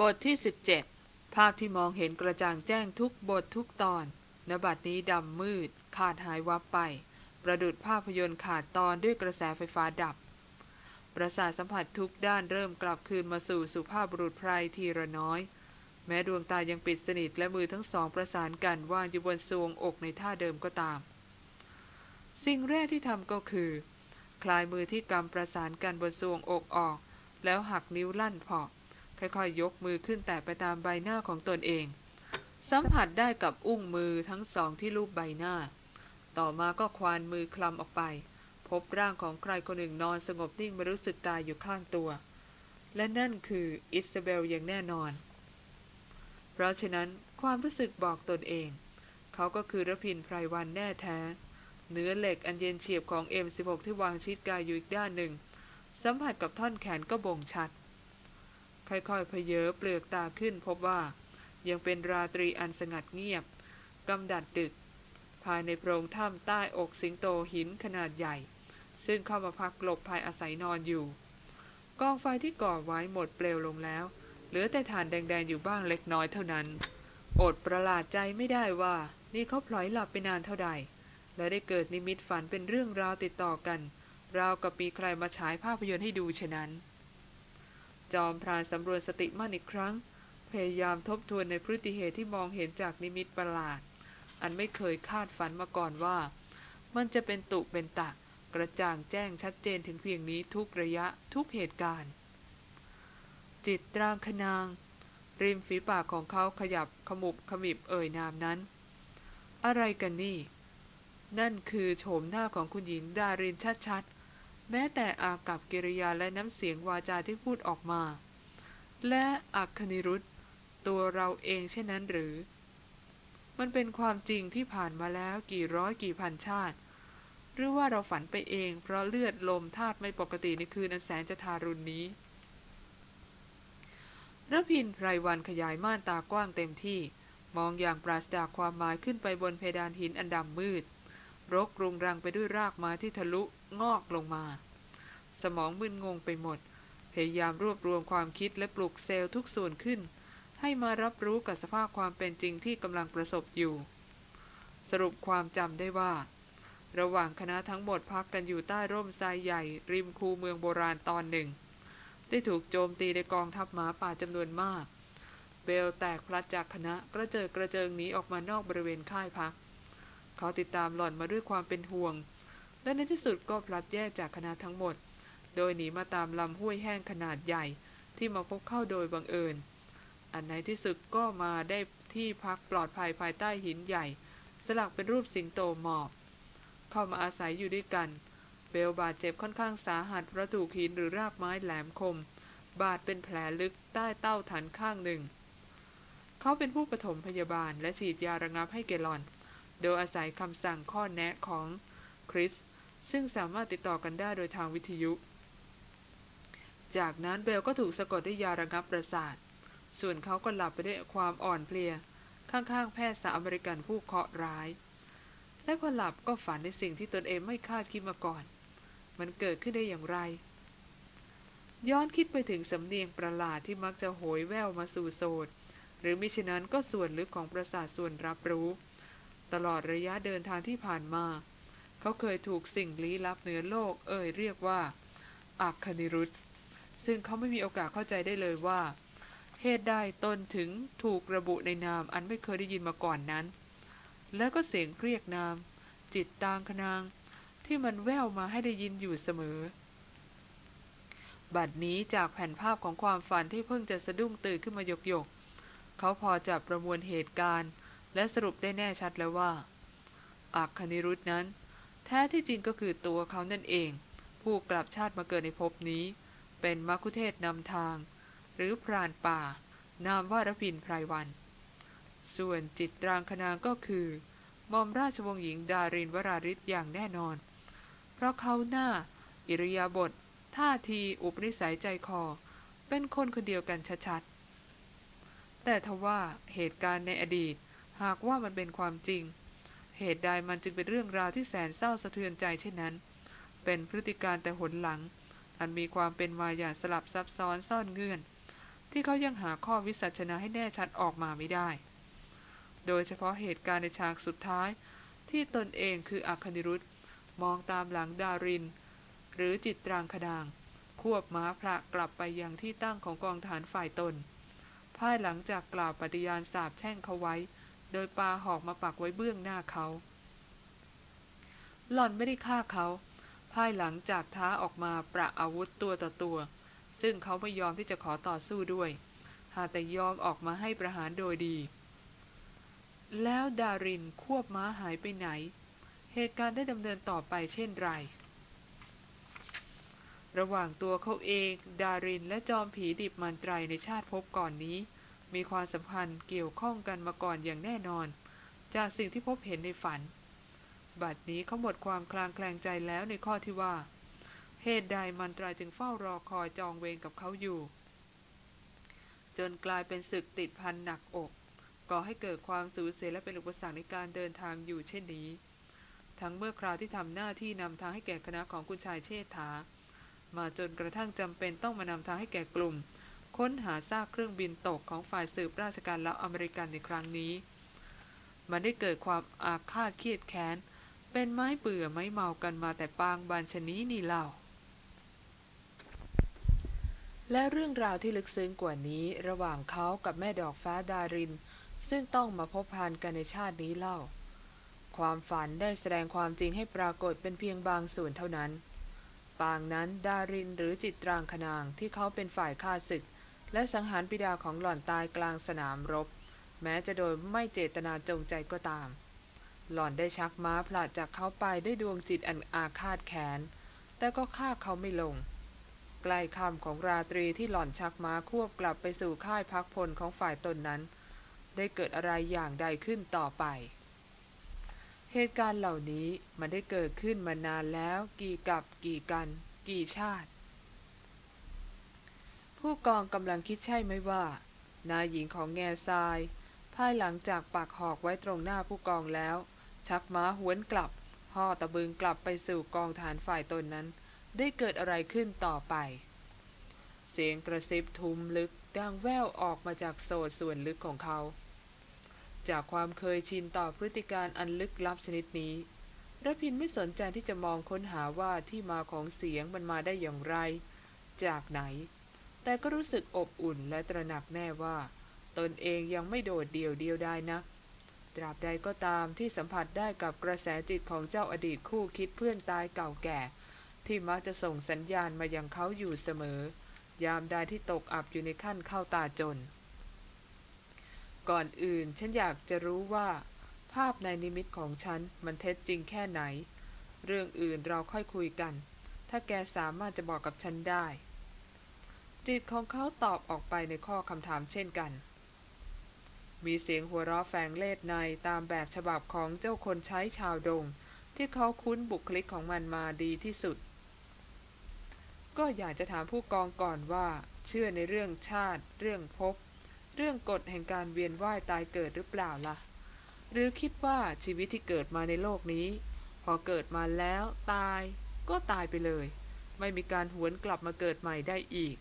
บทที่ 17 ภาพที่มองเห็นกระจ่างแจ้งทุกบททุกตอนนบัดนี้ดำมืด ขาดหายวับไป ประดุดภาพยนตร์ขาดตอนด้วยกระแสไฟฟ้าดับ ประสาทสัมผัสทุกด้านเริ่มกลับคืนมาสู่สุภาพบุรุษไพรทีละน้อย แม้ดวงตายังปิดสนิทและมือทั้งสองประสานกันวางอยู่บนทรวงอกในท่าเดิมก็ตาม สิ่งแรกที่ทำก็คือ คลายมือที่กำประสานกันบนทรวงอกออก แล้วหักนิ้วลั่นพอก ค่อยๆ ยกมือขึ้นแตะไปตามใบหน้าของตนเอง สัมผัสได้กับอุ้งมือทั้งสองที่ลูบใบหน้า ต่อมาก็ควานมือคลำออกไป พบร่างของใครคนหนึ่งนอนสงบนิ่งไม่รู้สึกตายอยู่ข้างตัว และนั่นคืออิสเบลอย่างแน่นอน เพราะฉะนั้นความรู้สึกบอกตนเอง เขาก็คือระพินไพรวันแน่แท้เนื้อเหล็กอันเย็นเฉียบของ M16 ที่วางชิดกายอยู่อีกด้านหนึ่ง สัมผัสกับท่อนแขนก็บ่งชัด ค่อยๆเพเยอเปลือกตาขึ้นพบว่ายังเป็นราตรีอันสงัดเงียบกำดัดดึก ภายในโพรงถ้ำใต้อกสิงโตหินขนาดใหญ่ ซึ่งเข้ามาพักหลบภายอาศัยนอนอยู่ กองไฟที่ก่อไว้หมดเปลวลงแล้ว เหลือแต่ฐานแดงๆอยู่บ้างเล็กน้อยเท่านั้น อดประหลาดใจไม่ได้ว่านี่เขาพลอยหลับไปนานเท่าใด และได้เกิดนิมิตฝันเป็นเรื่องราวติดต่อกัน ราวกับมีใครมาฉายภาพยนตร์ให้ดูฉะนั้น จอมพรานสำรวจสติมั่นอีกครั้ง พยายามทบทวนในพฤติเหตุที่มองเห็นจากนิมิตประหลาด อันไม่เคยคาดฝันมาก่อนว่า มันจะเป็นตุเป็นตะ กระจ่างแจ้งชัดเจนถึงเพียงนี้ทุกระยะทุกเหตุการณ์ จิตตรางคนาง ริมฝีปากของเขาขยับขมุบขมิบเอ่ยนามนั้น อะไรกันนี่ นั่นคือโฉมหน้าของคุณหญิงดารินชัดๆ แม้แต่อากับกิริยาและน้ำเสียงวาจาที่พูดออกมา และอักคณิรุธตัวเราเองเช่นนั้นหรือ มันเป็นความจริงที่ผ่านมาแล้วกี่ร้อยกี่พันชาติ หรือว่าเราฝันไปเองเพราะเลือดลมธาตุไม่ปกติในคืนอันแสนจะทารุณนี้ระพินไพรวันขยายม่านตากว้างเต็มที่ มองอย่างปราศจากความหมายขึ้นไปบนเพดานหินอันดำมืด รกรุงรังไปด้วยรากไม้ที่ทะลุงอกลงมา สมองมึนงงไปหมด พยายามรวบรวมความคิดและปลุกเซลล์ทุกส่วนขึ้น ให้มารับรู้กับสภาพความเป็นจริงที่กำลังประสบอยู่ สรุปความจำได้ว่า ระหว่างคณะทั้งหมดพักกันอยู่ใต้ร่มทรายใหญ่ ริมคูเมืองโบราณตอนหนึ่ง ได้ถูกโจมตีในกองทัพหมาป่าจำนวนมาก เบลแตกพลัดจากคณะกระเจิดกระเจิงหนีออกมานอกบริเวณค่ายพัก เขาติดตามหล่อนมาด้วยความเป็นห่วง และในที่สุดก็พลัดแยกจากคณะทั้งหมด โดยหนีมาตามลำห้วยแห้งขนาดใหญ่ที่มาพบเข้าโดยบังเอิญ อันในที่สุดก็มาได้ที่พักปลอดภัยภายใต้หินใหญ่ สลักเป็นรูปสิงโตหมอบ เข้ามาอาศัยอยู่ด้วยกัน เบลบาดเจ็บค่อนข้างสาหัสเพราะถูกหินหรือรากไม้แหลมคม บาดเป็นแผลลึกใต้เต้าฐานข้างหนึ่ง เขาเป็นผู้ปฐมพยาบาลและฉีดยาระงับให้เกลอน โดยอาศัยคำสั่งข้อแนะของคริส ซึ่งสามารถติดต่อกันได้โดยทางวิทยุ จากนั้นเบลก็ถูกสะกดด้วยยาระงับประสาท ส่วนเขาก็หลับไปด้วยความอ่อนเพลีย ข้างๆ แพทย์สาวอเมริกันผู้เคราะห์ร้าย และพอหลับก็ฝันในสิ่งที่ตนเองไม่คาดคิดมาก่อน มันเกิดขึ้นได้อย่างไร ย้อนคิดไปถึงสำเนียงประหลาดที่มักจะโหยแววมาสู่โสดหรือมิฉะนั้นก็ส่วนลึกของประสาทส่วนรับรู้ ตลอดระยะเดินทางที่ผ่านมา เขาเคยถูกสิ่งลี้ลับเหนือโลกเอ่ยเรียกว่าอักคณิรุธซึ่งเขาไม่มีโอกาสเข้าใจได้เลยว่าเหตุใดตนถึงถูกระบุในนามอันไม่เคยได้ยินมาก่อนนั้น แล้วก็เสียงเรียกนาม จิตตางคนาง ที่มันแววมาให้ได้ยินอยู่เสมอ บัดนี้จากแผ่นภาพของความฝันที่เพิ่งจะสะดุ้งตื่นขึ้นมาหยกหยกเขาพอจะประมวลเหตุการณ์ และสรุปได้แน่ชัดแล้วว่า อักคณิรุธนั้น แท้ที่จริงก็คือตัวเขานั่นเอง ผู้กลับชาติมาเกิดในภพนี้ เป็นมัคุเทศนำทาง หรือพรานป่า นามว่ารพินไพรวัน ส่วนจิตตรางคนางก็คือมอมราชวงศ์หญิงดารินวราริศอย่างแน่นอน เพราะเขาหน้า อิริยาบถท่าทีอุปนิสัยใจคอ เป็นคนคนเดียวกันชัดๆแต่ทว่าเหตุการณ์ในอดีต หากว่ามันเป็นความจริง เหตุใดมันจึงเป็นเรื่องราวที่แสนเศร้าสะเทือนใจเช่นนั้น เป็นพฤติการแต่หนหลัง อันมีความเป็นมาอย่างสลับซับซ้อนซ่อนเงื่อน ที่เขายังหาข้อวิสัชนาให้แน่ชัดออกมาไม่ได้ โดยเฉพาะเหตุการณ์ในฉากสุดท้าย ที่ตนเองคืออัคนิรุธมองตามหลังดาริน หรือจิตรางคดาง ควบม้าพระกลับไปยังที่ตั้งของกองฐานฝ่ายตนภายหลังจากกล่าวปฏิญาณสาบแช่งเขาไว้ โดยปาหอกมาปักไว้เบื้องหน้าเขาหล่อนไม่ได้ฆ่าเขา ภายหลังจากท้าออกมาประอาวุธตัวต่อตัว ซึ่งเขาไม่ยอมที่จะขอต่อสู้ด้วย หากแต่ยอมออกมาให้ประหารโดยดี แล้วดารินควบม้าหายไปไหน เหตุการณ์ได้ดำเนินต่อไปเช่นไร ระหว่างตัวเขาเอง ดารินและจอมผีดิบมันไตรในชาติพบก่อนนี้ มีความสัมพันธ์เกี่ยวข้องกันมาก่อนอย่างแน่นอน จากสิ่งที่พบเห็นในฝัน บัดนี้เขาหมดความคลางแคลงใจแล้วในข้อที่ว่า เหตุใดมันตราจึงเฝ้ารอคอยจองเวรกับเขาอยู่ จนกลายเป็นศึกติดพันหนักอกก่อให้เกิดความสูญเสียและเป็นอุปสรรคในการเดินทางอยู่เช่นนี้ ทั้งเมื่อคราวที่ทำหน้าที่นำทางให้แก่คณะของคุณชายเชษฐา มาจนกระทั่งจำเป็นต้องมานำทางให้แก่กลุ่ม ค้นหาซากเครื่องบินตกของฝ่ายสืบราชการลาวอเมริกันในครั้งนี้ มันได้เกิดความอาฆาตเครียดแค้น เป็นไม้เบื่อไม้เมากันมาแต่ปางบานชนีนี่เล่า และเรื่องราวที่ลึกซึ้งกว่านี้ระหว่างเขากับแม่ดอกฟ้าดาริน ซึ่งต้องมาพบพานกันในชาตินี้เล่า ความฝันได้แสดงความจริงให้ปรากฏเป็นเพียงบางส่วนเท่านั้นปางนั้นดารินหรือจิตรางคนางที่เขาเป็นฝ่ายฆ่าศึก และสังหารปิดาของหล่อนตายกลางสนามรบ แม้จะโดยไม่เจตนาจงใจก็ตาม หล่อนได้ชักม้าผลาดจากเขาไปด้วยดวงจิตอันอาฆาตแค้นแต่ก็ฆ่าเขาไม่ลง ใกล้ค่ำของราตรีที่หล่อนชักม้าควบกลับไปสู่ค่ายพักพลของฝ่ายตนนั้น ได้เกิดอะไรอย่างใดขึ้นต่อไป เหตุการณ์เหล่านี้มันได้เกิดขึ้นมานานแล้ว กี่กับกี่กัน กี่ชาติ ผู้กองกำลังคิดใช่ไหมว่า นายหญิงของแง่ทราย ภายหลังจากปักหอกไว้ตรงหน้าผู้กองแล้ว ชักม้าหวนกลับห่อตะบึงกลับไปสู่กองฐานฝ่ายตนนั้น ได้เกิดอะไรขึ้นต่อไป เสียงกระซิบทุ้มลึกดังแว่วออกมาจากโสดส่วนลึกของเขา จากความเคยชินต่อพฤติการอันลึกลับชนิดนี้ระพินไม่สนใจที่จะมองค้นหาว่าที่มาของเสียงมันมาได้อย่างไร จากไหน แต่ก็รู้สึกอบอุ่นและตระหนักแน่ว่า ตนเองยังไม่โดดเดี่ยวเดียวได้นะ ตราบใดก็ตามที่สัมผัสได้กับกระแสจิตของเจ้าอดีตคู่คิดเพื่อนตายเก่าแก่ ที่มักจะส่งสัญญาณมายังเขาอยู่เสมอ ยามใดที่ตกอับอยู่ในขั้นเข้าตาจน ก่อนอื่นฉันอยากจะรู้ว่า ภาพในนิมิตของฉันมันเท็จจริงแค่ไหน เรื่องอื่นเราค่อยคุยกัน ถ้าแกสามารถจะบอกกับฉันได้ จิตของเขาตอบออกไปในข้อคำถามเช่นกัน มีเสียงหัวเราะแฝงเลดในตามแบบฉบับของเจ้าคนใช้ชาวดง ที่เขาคุ้นบุคลิกของมันมาดีที่สุด ก็อยากจะถามผู้กองก่อนว่า เชื่อในเรื่องชาติ เรื่องภพเรื่องกฎแห่งการเวียนว่ายตายเกิดหรือเปล่าล่ะ หรือคิดว่าชีวิตที่เกิดมาในโลกนี้ พอเกิดมาแล้วตาย ก็ตายไปเลย ไม่มีการหวนกลับมาเกิดใหม่ได้อีก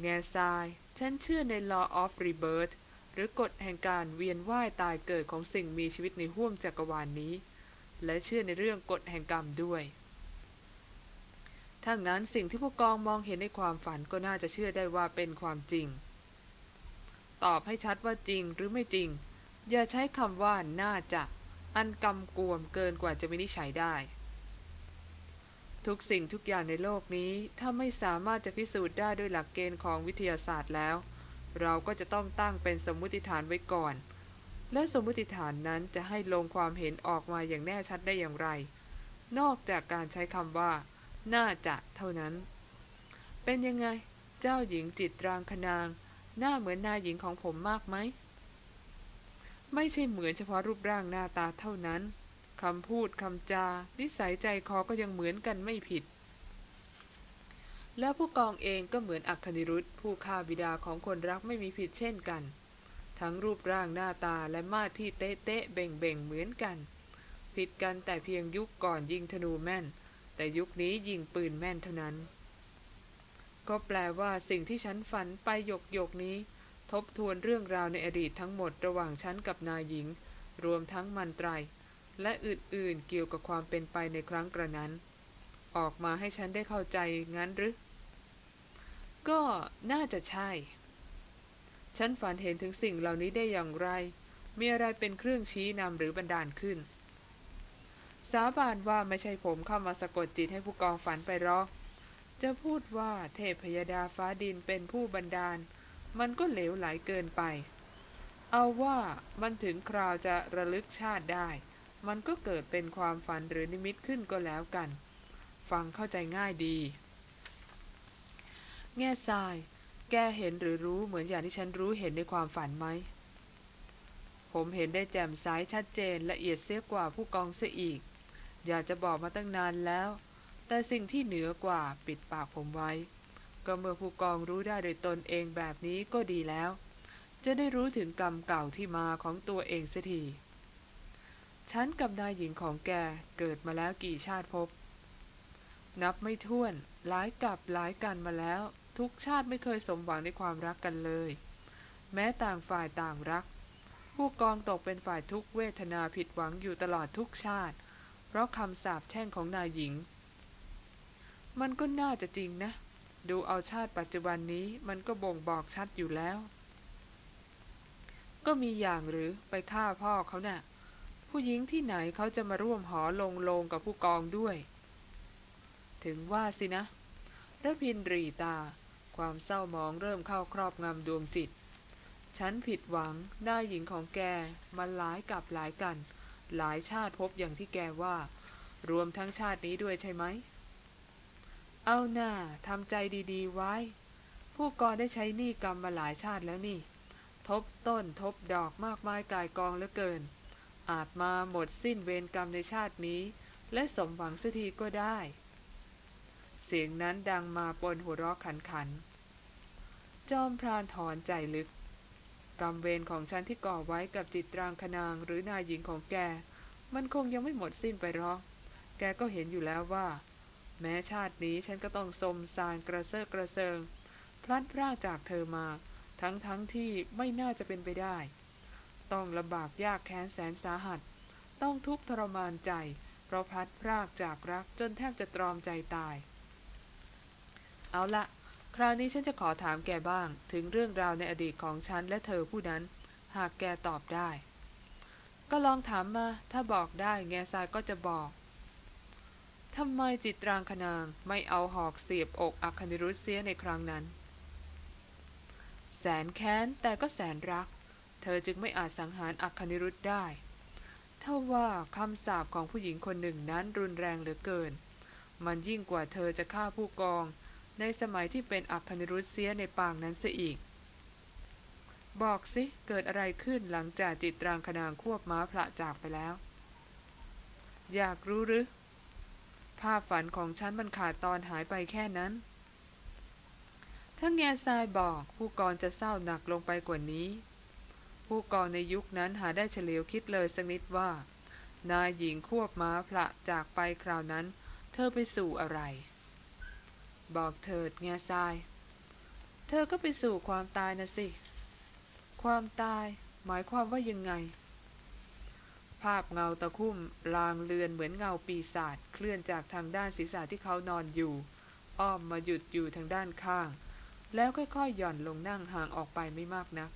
แง่ทราย ฉันเชื่อใน law of rebirth หรือกฎแห่งการเวียนว่ายตายเกิดของสิ่งมีชีวิตในห้วงจักรวาลนนี้ และเชื่อในเรื่องกฎแห่งกรรมด้วยทั้งนั้นสิ่งที่ผู้กองมองเห็นในความฝันก็น่าจะเชื่อได้ว่าเป็นความจริง ตอบให้ชัดว่าจริงหรือไม่จริง อย่าใช้คำว่าน่าจะ อันกำกวมเกินกว่าจะวินิจฉัยได้ ทุกสิ่งทุกอย่างในโลกนี้ ถ้าไม่สามารถจะพิสูจน์ได้ด้วยหลักเกณฑ์ของวิทยาศาสตร์แล้ว เราก็จะต้องตั้งเป็นสมมุติฐานไว้ก่อน และสมมุติฐานนั้นจะให้ลงความเห็นออกมาอย่างแน่ชัดได้อย่างไร นอกจากการใช้คำว่า น่าจะเท่านั้น เป็นยังไง เจ้าหญิงจิตรางคนาง หน้าเหมือนนายหญิงของผมมากไหม ไม่ใช่เหมือนเฉพาะรูปร่างหน้าตาเท่านั้น คำพูดคำจา นิสัยใจคอก็ยังเหมือนกันไม่ผิด แล้วผู้กองเองก็เหมือนอัคนิรุธผู้ฆ่าบิดาของคนรักไม่มีผิดเช่นกัน ทั้งรูปร่างหน้าตาและมาที่เตะเตะเบ่งเบ่งเหมือนกัน ผิดกันแต่เพียงยุคก่อนยิงธนูแม่น แต่ยุคนี้ยิงปืนแม่นเท่านั้น ก็แปลว่าสิ่งที่ฉันฝันไปหยกหยกนี้ ทบทวนเรื่องราวในอดีตทั้งหมดระหว่างฉันกับนายหญิง รวมทั้งมันไตร และอื่นๆเกี่ยวกับความเป็นไปในครั้งกระนั้น ออกมาให้ฉันได้เข้าใจงั้นหรือ ก็น่าจะใช่ ฉันฝันเห็นถึงสิ่งเหล่านี้ได้อย่างไร มีอะไรเป็นเครื่องชี้นำหรือบันดาลขึ้น สาบานว่าไม่ใช่ผมเข้ามาสะกดจิตให้ผู้กองฝันไปหรอก จะพูดว่าเทพยดาฟ้าดินเป็นผู้บันดาล มันก็เหลวไหลเกินไป เอาว่ามันถึงคราวจะระลึกชาติได้ มันก็เกิดเป็นความฝันหรือนิมิตขึ้นก็แล้วกัน ฟังเข้าใจง่ายดี แง่ทราย แกเห็นหรือรู้เหมือนอย่างที่ฉันรู้เห็นในความฝันไหม ผมเห็นได้แจ่มใสชัดเจนละเอียดเสียกว่าผู้กองเสียอีก อยากจะบอกมาตั้งนานแล้ว แต่สิ่งที่เหนือกว่าปิดปากผมไว้ ก็เมื่อผู้กองรู้ได้โดยตนเองแบบนี้ก็ดีแล้ว จะได้รู้ถึงกรรมเก่าที่มาของตัวเองเสียที ฉันกับนายหญิงของแกเกิดมาแล้วกี่ชาติพบ นับไม่ถ้วน หลายกับหลายกันมาแล้ว ทุกชาติไม่เคยสมหวังในความรักกันเลย แม้ต่างฝ่ายต่างรัก ผู้กองตกเป็นฝ่ายทุกเวทนาผิดหวังอยู่ตลอดทุกชาติ เพราะคำสาปแช่งของนายหญิง มันก็น่าจะจริงนะ ดูเอาชาติปัจจุบันนี้มันก็บ่งบอกชัดอยู่แล้ว ก็มีอย่างหรือไปฆ่าพ่อเขานะ่ะ ผู้หญิงที่ไหนเขาจะมาร่วมหอลงโลงกับผู้กองด้วย ถึงว่าสินะระพินรีตา ความเศร้ามองเริ่มเข้าครอบงำดวงจิต ฉันผิดหวังได้หญิงของแกมันหลายกับหลายกัน หลายชาติพบอย่างที่แกว่า รวมทั้งชาตินี้ด้วยใช่ไหม เอาหน้าทำใจดีๆไว้ ผู้กองได้ใช้หนี้กรรมมาหลายชาติแล้วนี่ ทบต้นทบดอกมากมายกายกองเหลือเกิน อาจมาหมดสิ้นเวรกรรมในชาตินี้ และสมหวังสักทีก็ได้ เสียงนั้นดังมาปนหัวเราะขันขัน จอมพรานถอนใจลึก กรรมเวรของฉันที่ก่อไว้กับจิตรางคนางหรือนายหญิงของแก มันคงยังไม่หมดสิ้นไปหรอก แกก็เห็นอยู่แล้วว่า แม้ชาตินี้ฉันก็ต้องสมสารกระเซาะกระเซิง พลัดพรากจากเธอมา ทั้งทั้งที่ไม่น่าจะเป็นไปได้ ต้องลำบากยากแค้นแสนสาหัส ต้องทุกข์ทรมานใจ เพราะพัดพรากจากรักจนแทบจะตรอมใจตาย เอาละคราวนี้ฉันจะขอถามแกบ้าง ถึงเรื่องราวในอดีตของฉันและเธอผู้นั้น หากแกตอบได้ ก็ลองถามมา ถ้าบอกได้แง่ทรายก็จะบอกทำไมจิตรางคนางไม่เอาหอกเสียบอกอัคนิรุธเสียในครั้งนั้น แสนแค้นแต่ก็แสนรัก เธอจึงไม่อาจสังหารอัคนิรุธได้เท่าว่าคำสาปของผู้หญิงคนหนึ่งนั้นรุนแรงเหลือเกิน มันยิ่งกว่าเธอจะฆ่าผู้กอง ในสมัยที่เป็นอัคนิรุธเสียในปางนั้นเสียอีก บอกสิเกิดอะไรขึ้นหลังจากจิตรางคนางควบม้าพระจากไปแล้ว อยากรู้หรือ ภาพฝันของฉันมันขาดตอนหายไปแค่นั้น ถ้าแง่ทรายบอกผู้กองจะเศร้าหนักลงไปกว่านี้ ผู้กองในยุคนั้นหาได้เฉลียวคิดเลยสักนิดว่า นายหญิงควบม้าพระจากไปคราวนั้น เธอไปสู่อะไร บอกเถิดแง่ทราย เธอก็ไปสู่ความตายนะสิ ความตายหมายความว่ายังไง ภาพเงาตะคุ่มลางเลือนเหมือนเงาปีศาจเคลื่อนจากทางด้านศีรษะที่เขานอนอยู่ อ้อมมาหยุดอยู่ทางด้านข้าง แล้วค่อยๆหย่อนลงนั่งห่างออกไปไม่มากนัก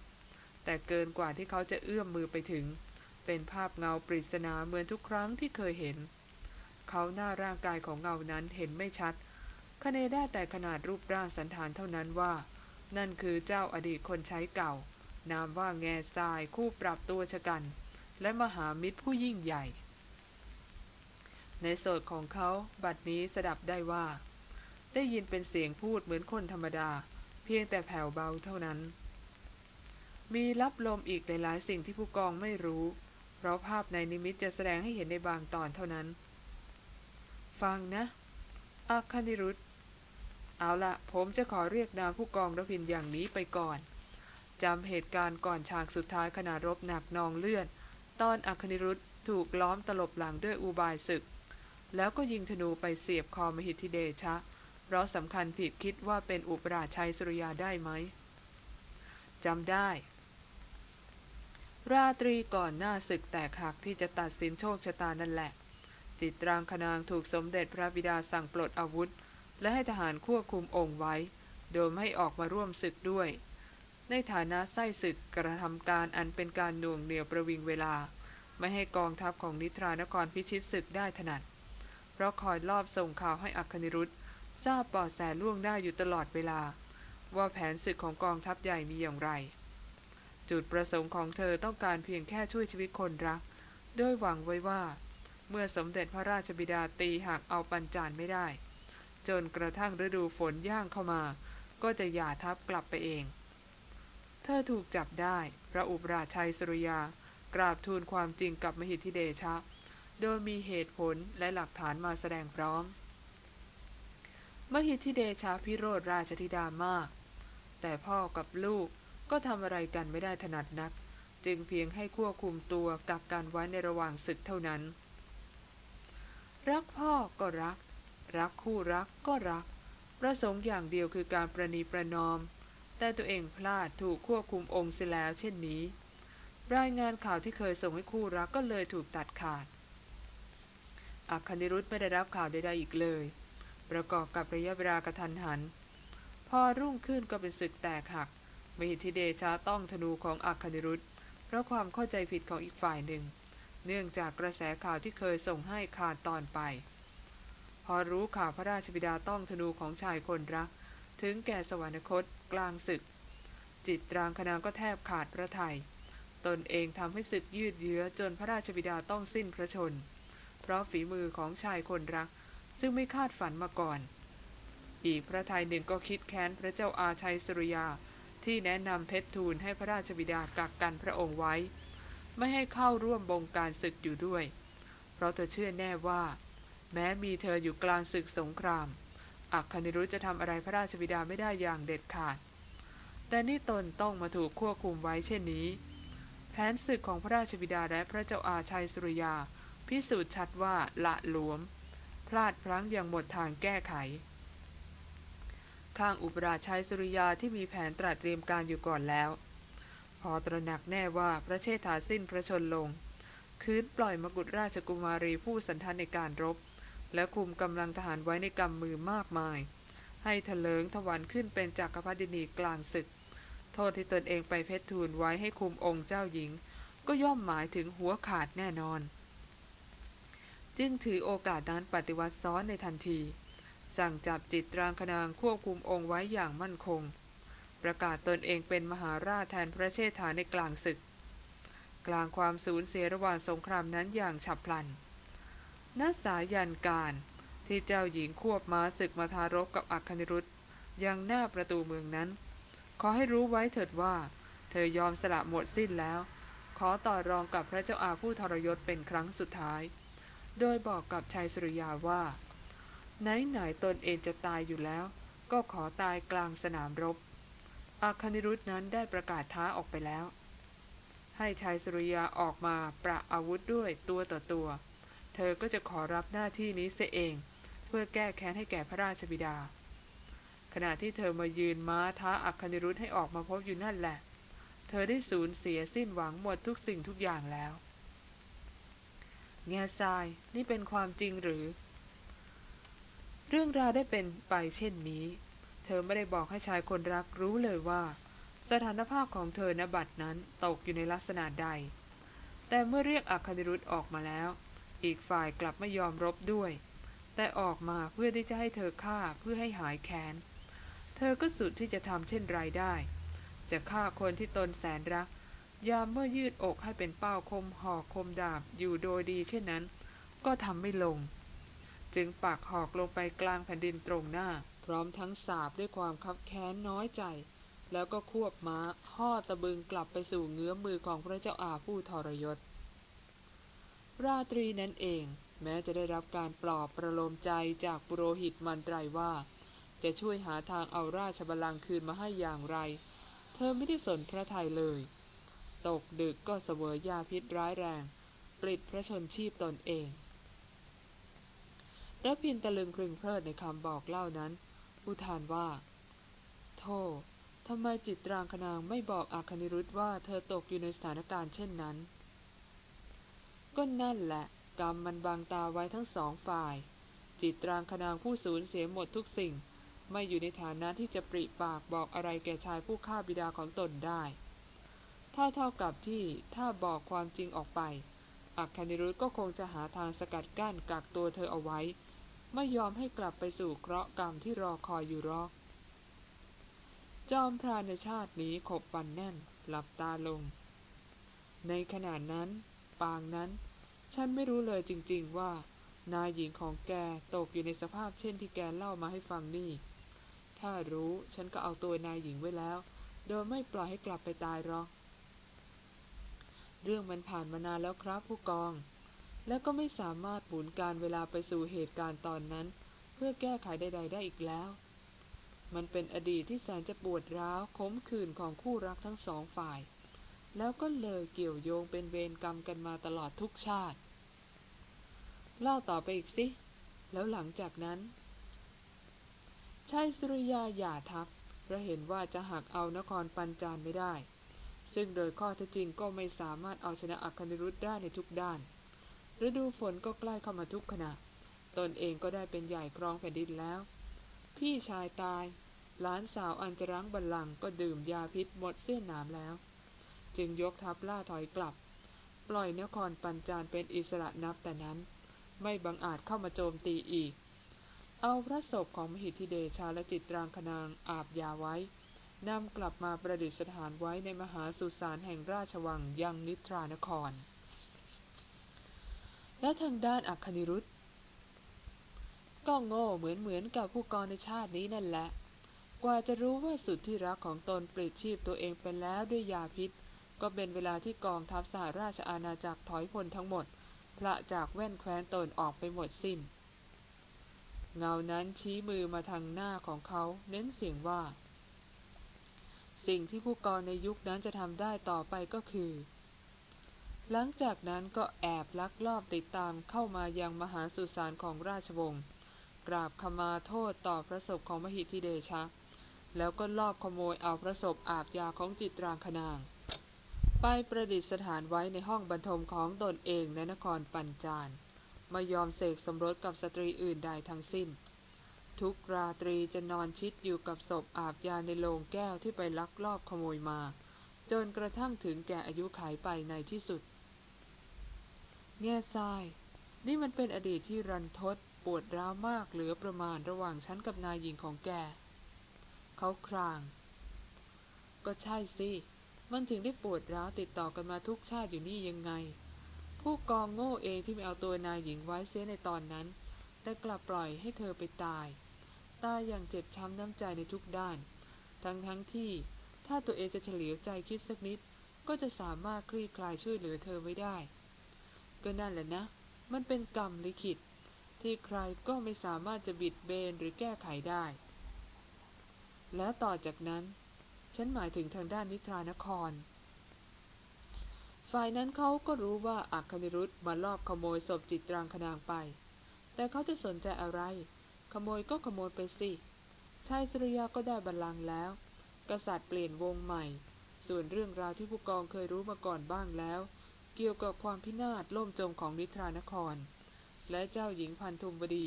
แต่เกินกว่าที่เขาจะเอื้อมมือไปถึง เป็นภาพเงาปริศนาเหมือนทุกครั้งที่เคยเห็น เขาหน้าร่างกายของเงานั้นเห็นไม่ชัดคเนได้แต่ขนาดรูปร่างสันฐานเท่านั้นว่า นั่นคือเจ้าอดีตคนใช้เก่า นามว่าแง่ทรายคู่ปรับตัวชะกัน และมหามิตรผู้ยิ่งใหญ่ ในโสดของเขาบัดนี้สดับได้ว่า ได้ยินเป็นเสียงพูดเหมือนคนธรรมดา เพียงแต่แผ่วเบาเท่านั้น มีรับลมอีกหลายๆ สิ่งที่ผู้กองไม่รู้ เพราะภาพในนิมิตจะแสดงให้เห็นในบางตอนเท่านั้น ฟังนะอาคานิรุธเอาละผมจะขอเรียกนามผู้กองรพินอย่างนี้ไปก่อนจำเหตุการณ์ก่อนฉากสุดท้ายขณะรบหนักนองเลือด ตอนอัคนิรุธถูกล้อมตลบหลังด้วยอุบายศึก แล้วก็ยิงธนูไปเสียบคอมหิทธิเดชะ เพราะสำคัญผิดคิดว่าเป็นอุปราชชัยสุริยาได้ไหมจำได้ ราตรีก่อนหน้าศึกแตกหักที่จะตัดสินโชคชะตานั่นแหละ จิตรางคนางถูกสมเด็จพระบิดาสั่งปลดอาวุธ และให้ทหารควบคุมองค์ไว้ โดยไม่ออกมาร่วมศึกด้วย ในฐานะไส้ศึกกระทำการอันเป็นการหน่วงเหนี่ยวประวิงเวลา ไม่ให้กองทัพของนิทรานครพิชิตศึกได้ถนัด เพราะคอยลอบส่งข่าวให้อัคนิรุธทราบปอแสล่วงได้อยู่ตลอดเวลา ว่าแผนศึกของกองทัพใหญ่มีอย่างไร จุดประสงค์ของเธอต้องการเพียงแค่ช่วยชีวิตคนรักโดยหวังไว้ว่า เมื่อสมเด็จพระราชบิดาตีหักเอาปัญจานไม่ได้ จนกระทั่งฤดูฝนย่างเข้ามา ก็จะหย่าทัพกลับไปเอง เธอถูกจับได้ พระอุปราชัยสุริยา กราบทูลความจริงกับมหิทธิเดชะ โดยมีเหตุผลและหลักฐานมาแสดงพร้อม มหิทธิเดชาพิโรธราชธิดามาก แต่พ่อกับลูก ก็ทำอะไรกันไม่ได้ถนัดนัก จึงเพียงให้ควบคุมตัวกักกันไว้ในระหว่างศึกเท่านั้น รักพ่อก็รัก รักคู่รักก็รัก ประสงค์อย่างเดียวคือการประนีประนอม แต่ตัวเองพลาดถูกควบคุมองค์เสียแล้วเช่นนี้ รายงานข่าวที่เคยส่งให้คู่รักก็เลยถูกตัดขาดอัคคณิรุธไม่ได้รับข่าวใดๆอีกเลย ประกอบกับระยะเวลากระทันหัน พอรุ่งขึ้นก็เป็นศึกแตกหัก มหิทธิเดชาต้องธนูของอัคคณิรุธเพราะความเข้าใจผิดของอีกฝ่ายหนึ่ง เนื่องจากกระแสข่าวที่เคยส่งให้ขาดตอนไป พอรู้ข่าวพระราชบิดาต้องธนูของชายคนรัก ถึงแก่สวรรคตกลางศึก จิตตรางคณาก็แทบขาดพระทยัยตนเองทำให้ศึกยืดเยื้อจนพระราชบิดาต้องสิ้นพระชน เพราะฝีมือของชายคนรัก ซึ่งไม่คาดฝันมาก่อน อีกพระทัยหนึ่งก็คิดแค้นพระเจ้าอาชัยสุริยา ที่แนะนำเพชรทูลให้พระราชบิดากักกันพระองค์ไว้ ไม่ให้เข้าร่วมบงการศึกอยู่ด้วย เพราะเธอเชื่อแน่ว่า แม้มีเธออยู่กลางศึกสงครามอักคณิรุจะทำอะไรพระราชบิดาไม่ได้อย่างเด็ดขาด แต่นี่ตนต้องมาถูกควบคุมไว้เช่นนี้ แผนศึกของพระราชบิดาและพระเจ้าอาชัยสุริยา พิสูจน์ชัดว่าละหลวม พลาดพลั้งอย่างหมดทางแก้ไข ข้างอุปราชัยสุริยาที่มีแผนตรัสเตรียมการอยู่ก่อนแล้ว พอตระหนักแน่ว่าพระเชษฐาสิ้นพระชนลง คืนปล่อยมกุฎราชกุมารีผู้สันทันในการรบ และคุมกำลังทหารไว้ในกำมือมากมาย ให้เถลิงถวันขึ้นเป็นจักรพรรดินีกลางศึก โทษที่ตนเองไปเพชรทูลไว้ให้คุมองค์เจ้าหญิง ก็ย่อมหมายถึงหัวขาดแน่นอน จึงถือโอกาสนั้นปฏิวัติซ้อนในทันที สั่งจับจิตรางคนางควบคุมองค์ไว้อย่างมั่นคง ประกาศตนเองเป็นมหาราชแทนพระเชษฐาในกลางศึก กลางความสูญเสียระหว่างสงครามนั้นอย่างฉับพลันนัสายันการที่เจ้าหญิงควบม้าศึกมาทารบกับอัคนิรุธยังหน้าประตูเมืองนั้น ขอให้รู้ไว้เถิดว่า เธอยอมสละหมดสิ้นแล้ว ขอต่อรองกับพระเจ้าอาผู้ทรยศเป็นครั้งสุดท้าย โดยบอกกับชายสุริยาว่า ไหนไหนตนเองจะตายอยู่แล้ว ก็ขอตายกลางสนามรบ อาคณิรุธนั้นได้ประกาศท้าออกไปแล้ว ให้ชายสุริยาออกมาประอาวุธด้วยตัวต่อตัว เธอก็จะขอรับหน้าที่นี้เสียเอง เพื่อแก้แค้นให้แก่พระราชบิดา ขณะที่เธอมายืนม้าท้าอัคณิรุธให้ออกมาพบอยู่นั่นแหละ เธอได้สูญเสียสิ้นหวังหมดทุกสิ่งทุกอย่างแล้ว แง่ทรายนี่เป็นความจริงหรือ เรื่องราวได้เป็นไปเช่นนี้ เธอไม่ได้บอกให้ชายคนรักรู้เลยว่า สถานภาพของเธอณบัดนั้นตกอยู่ในลักษณะใด แต่เมื่อเรียกอัคนิรุธออกมาแล้ว อีกฝ่ายกลับไม่ยอมรบด้วย แต่ออกมาเพื่อที่จะให้เธอฆ่าเพื่อให้หายแค้น เธอก็สุดที่จะทำเช่นไรได้ จะฆ่าคนที่ตนแสนรัก ยามเมื่อยืดอกให้เป็นเป้าคมหอกคมดาบอยู่โดยดีเช่นนั้น ก็ทำไม่ลง จึงปักหอกลงไปกลางแผ่นดินตรงหน้า พร้อมทั้งสาบด้วยความคับแค้นน้อยใจ แล้วก็ควบม้าห่อตะบึงกลับไปสู่เงื้อมือของพระเจ้าอาผู้ทรยศ ราตรีนั้นเอง แม้จะได้รับการปลอบประโลมใจจากปุโรหิตมันไตรว่า จะช่วยหาทางเอาราชบัลลังก์คืนมาให้อย่างไร เธอไม่ได้สนพระทัยเลย ตกดึกก็เสวยยาพิษร้ายแรงปลิดพระชนชีพตนเอง ระพินตะลึงพึงเพลิดในคำบอกเล่านั้น อุทานว่า โธ่ทำไมจิตรางคนางไม่บอกอาคณิรุธว่าเธอตกอยู่ในสถานการณ์เช่นนั้น ก็นั่นแหละ กรรมมันบังตาไว้ทั้งสองฝ่าย จิตรางคนางผู้สูญเสียหมดทุกสิ่ง ไม่อยู่ในฐานะที่จะปริปากบอกอะไรแก่ชายผู้ฆ่าบิดาของตนได้ ถ้าเท่ากับที่ถ้าบอกความจริงออกไปอักคณิรุธก็คงจะหาทางสกัดกั้นกักตัวเธอเอาไว้ ไม่ยอมให้กลับไปสู่เคราะห์กรรมที่รอคอยอยู่รอก จอมพรานในชาตินี้ขบฟันแน่น หลับตาลง ในขณะนั้น ปางนั้น ฉันไม่รู้เลยจริงๆว่า นายหญิงของแกตกอยู่ในสภาพเช่นที่แกเล่ามาให้ฟังนี่ ถ้ารู้ฉันก็เอาตัวนายหญิงไว้แล้ว โดยไม่ปล่อยให้กลับไปตายหรอก เรื่องมันผ่านมานานแล้วครับผู้กอง และก็ไม่สามารถหมุนการเวลาไปสู่เหตุการณ์ตอนนั้น เพื่อแก้ไขใด ๆ ได้อีกแล้ว มันเป็นอดีตที่แสนจะปวดร้าวขมขื่นของคู่รักทั้งสองฝ่าย แล้วก็เลยเกี่ยวโยงเป็นเวรกรรมกันมาตลอดทุกชาติ เล่าต่อไปอีกสิ แล้วหลังจากนั้นชายสุริยาหย่าทัพเพราะเห็นว่าจะหักเอานครปัญจานไม่ได้ ซึ่งโดยข้อเท็จจริงก็ไม่สามารถเอาชนะอัคนิรุธได้ในทุกด้าน ฤดูฝนก็ใกล้เข้ามาทุกขณะ ตนเองก็ได้เป็นใหญ่ครองแผ่นดินแล้ว พี่ชายตาย หลานสาวอันจะรั้งบัลลังก์ก็ดื่มยาพิษหมดเส้นหนามแล้ว จึงยกทัพล่าถอยกลับ ปล่อยนครปัญจานเป็นอิสระนับแต่นั้น ไม่บังอาจเข้ามาโจมตีอีก เอาพระศพของมหิทธิเดชาและจิตรางคนางอาบยาไว้นำกลับมาประดิษฐานไว้ในมหาสุสานแห่งราชวังยังนิทรานคร และทางด้านอัคนิรุธก็โง่เหมือนเหมือนกับผู้กรในชาตินี้นั่นแหละ กว่าจะรู้ว่าสุดที่รักของตนปลิดชีพตัวเองไปแล้วด้วยยาพิษ ก็เป็นเวลาที่กองทัพสหราชอาณาจักรถอยพลทั้งหมดพระจากแว่นแคว้นตนออกไปหมดสิน้น เงานั้นชี้มือมาทางหน้าของเขาเน้นเสียงว่า สิ่งที่ผู้กองในยุคนั้นจะทำได้ต่อไปก็คือ หลังจากนั้นก็แอบลักลอบติดตามเข้ามายังมหาสุสานของราชวงศ์กราบขมาโทษต่อพระศพของมหิทธิเดชะ แล้วก็ลอบขโมยเอาพระศพอาบยาของจิตรางคนาง ไปประดิษฐานไว้ในห้องบรรทมของตนเองในนครปัญจานไม่ยอมเสกสมรสกับสตรีอื่นใดทั้งสิ้น ทุกราตรีจะนอนชิดอยู่กับศพอาบยาในโลงแก้วที่ไปลักลอบขโมยมา จนกระทั่งถึงแก่อายุขัยไปในที่สุด แง่ทราย นี่มันเป็นอดีตที่รันทดปวดร้าวมากเหลือประมาณระหว่างฉันกับนายหญิงของแก เขาคราง ก็ใช่สิ มันถึงได้ปวดร้าวติดต่อกันมาทุกชาติอยู่นี่ยังไง ผู้กองโง่เองที่ไม่เอาตัวนายหญิงไว้เสียในตอนนั้น แต่กลับปล่อยให้เธอไปตาย ตายอย่างเจ็บช้ำน้ำใจในทุกด้าน ทั้งทั้งที่ ถ้าตัวเองจะเฉลียวใจคิดสักนิด ก็จะสามารถคลี่คลายช่วยเหลือเธอไว้ได้ ก็นั่นแหละนะ มันเป็นกรรมลิขิต ที่ใครก็ไม่สามารถจะบิดเบนหรือแก้ไขได้ แล้วต่อจากนั้น ฉันหมายถึงทางด้านนิทรานคร ฝ่ายนั้นเขาก็รู้ว่าอัคนิรุธมาลอบขโมยศพจิตรางคนางไป แต่เขาจะสนใจอะไร ขโมยก็ขโมยไปสิชายสุริยาก็ได้บัลลังก์แล้ว กษัตริย์เปลี่ยนวงใหม่ ส่วนเรื่องราวที่ผู้กองเคยรู้มาก่อนบ้างแล้ว เกี่ยวกับความพินาศล่มจมของนิทรานคร และเจ้าหญิงพันธุมบดี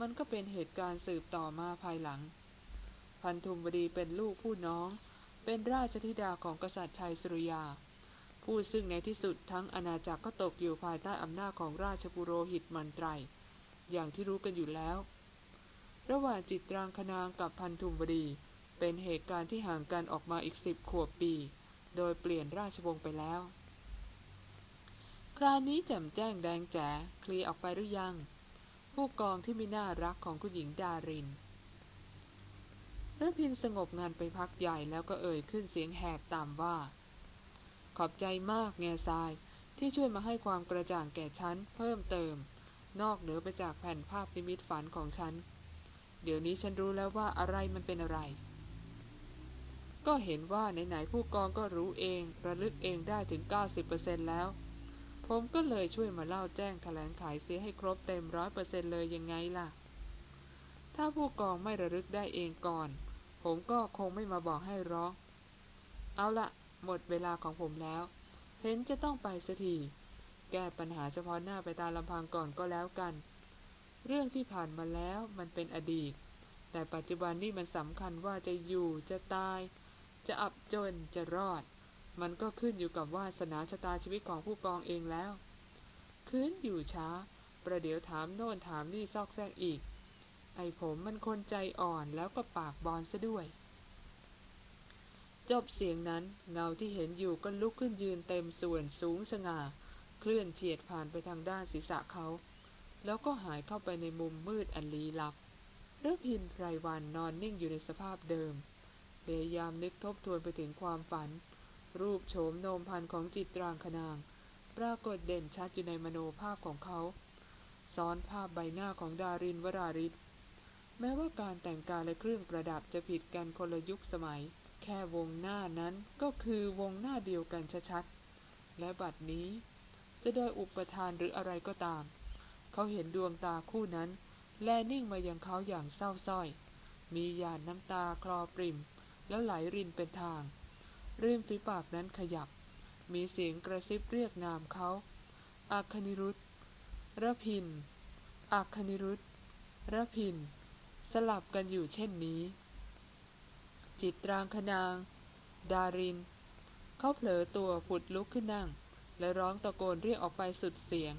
มันก็เป็นเหตุการณ์สืบต่อมาภายหลัง พันธุมบดีเป็นลูกผู้น้อง เป็นราชธิดาของกษัตริย์ชายสุริยา ผู้ซึ่งในที่สุดทั้งอาณาจักรก็ตกอยู่ภายใต้อำนาจของราชบุโรหิตมันไตร อย่างที่รู้กันอยู่แล้ว ระหว่างจิตรางคนางกับพันธุมบดี เป็นเหตุการณ์ที่ห่างกันออกมาอีกสิบขวบปี โดยเปลี่ยนราชวงศ์ไปแล้ว คราวนี้แจ่มแจ้งแดงแจ๋เคลียออกไปหรือยัง ผู้กองที่มีน่ารักของคุณหญิงดารินระพินสงบงานไปพักใหญ่แล้วก็เอ่ยขึ้นเสียงแหบตามว่า ขอบใจมากแง่ทรายที่ช่วยมาให้ความกระจ่างแก่ฉันเพิ่มเติม นอกเหนือไปจากแผ่นภาพนิมิตฝันของฉัน เดี๋ยวนี้ฉันรู้แล้วว่าอะไรมันเป็นอะไร ก็เห็นว่าไหนๆผู้กองก็รู้เองระลึกเองได้ถึง 90%แล้ว ผมก็เลยช่วยมาเล่าแจ้งแถลงไขเสียให้ครบเต็มร้อยเปอร์เซ็นเลยยังไงล่ะ ถ้าผู้กองไม่ระลึกได้เองก่อน ผมก็คงไม่มาบอกให้ร้อง เอาละหมดเวลาของผมแล้ว เห็นจะต้องไปสักทีแก้ปัญหาเฉพาะหน้าไปตามลำพังก่อนก็แล้วกัน เรื่องที่ผ่านมาแล้วมันเป็นอดีต แต่ปัจจุบันนี่มันสำคัญว่าจะอยู่จะตาย จะอับจนจะรอด มันก็ขึ้นอยู่กับวาสนาชะตาชีวิตของผู้กองเองแล้ว คืนอยู่ช้า ประเดี๋ยวถามโน่นถามนี่ซอกแซกอีก ไอผมมันคนใจอ่อนแล้วก็ปากบอลซะด้วย จบเสียงนั้นเงาที่เห็นอยู่ก็ลุกขึ้นยืนเต็มส่วนสูงสง่า เคลื่อนเฉียดผ่านไปทางด้านศีรษะเขา แล้วก็หายเข้าไปในมุมมืดอันลี้ลับเรือพินไพรวันนอนนิ่งอยู่ในสภาพเดิมพยายามนึกทบทวนไปถึงความฝัน รูปโฉมโนมพันของจิตรางคนาง ปรากฏเด่นชัดอยู่ในมโนภาพของเขา ซ้อนภาพใบหน้าของดารินวราริศแม้ว่าการแต่งกายและเครื่องประดับจะผิดกันคนละยุคสมัย แค่วงหน้านั้นก็คือวงหน้าเดียวกันชัดๆ และบัดนี้ จะโดยอุปทานหรืออะไรก็ตาม เขาเห็นดวงตาคู่นั้น แลนิ่งมายังเขาอย่างเศร้าส้อย มีหยาดน้ำตาคลอปริม แล้วไหลรินเป็นทาง ริมฝีปากนั้นขยับ มีเสียงกระซิบเรียกนามเขาอาคณิรุธระพินอาคณิรุธระพิน สลับกันอยู่เช่นนี้ จิตรางคนาง ดาริน เขาเผลอตัวผุดลุกขึ้นนั่ง และร้องตะโกนเรียกออกไปสุดเสียง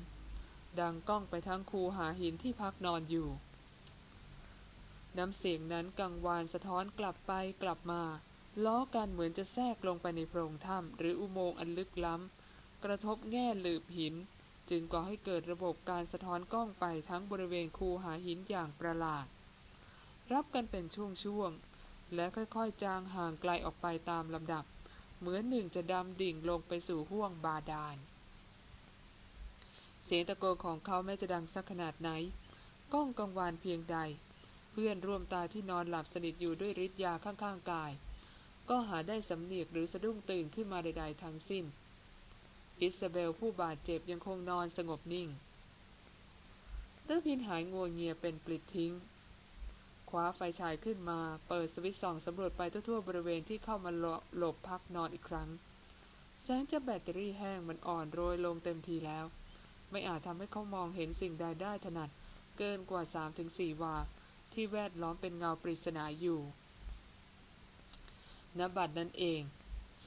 ดังก้องไปทั้งคูหาหินที่พักนอนอยู่ น้ำเสียงนั้นกังวานสะท้อนกลับไปกลับมา ล้อกันเหมือนจะแทรกลงไปในโพรงถ้ำหรืออุโมงค์อันลึกล้ำ กระทบแง่หลืบหิน จึงก่อให้เกิดระบบการสะท้อนกล้องไปทั้งบริเวณคูหาหินอย่างประหลาด รับกันเป็นช่วงๆ และค่อยๆ จางห่างไกลออกไปตามลำดับ เหมือนหนึ่งจะดำดิ่งลงไปสู่ห้วงบาดาล เสียงตะโกนของเขาแม้จะดังสักขนาดไหน ก้องกังวานเพียงใด เพื่อนร่วมตาที่นอนหลับสนิทอยู่ด้วยฤทธิ์ยาข้างๆกาย ก็หาได้สำเนียกหรือสะดุ้งตื่นขึ้นมาใดๆทั้งสิ้น อิสซาเบลผู้บาดเจ็บยังคงนอนสงบนิ่งเรือพินหายงัวเงียเป็นปลิดทิ้ง คว้าไฟฉายขึ้นมา เปิดสวิตช์ส่องสำรวจไปทั่วๆบริเวณที่เข้ามาหลบพักนอนอีกครั้ง แสงจากแบตเตอรี่แห้งมันอ่อนโรยลงเต็มทีแล้ว ไม่อาจทำให้เขามองเห็นสิ่งใดได้ถนัด เกินกว่า 3-4 วา ที่แวดล้อมเป็นเงาปริศนาอยู่ ณบัดนั้นเอง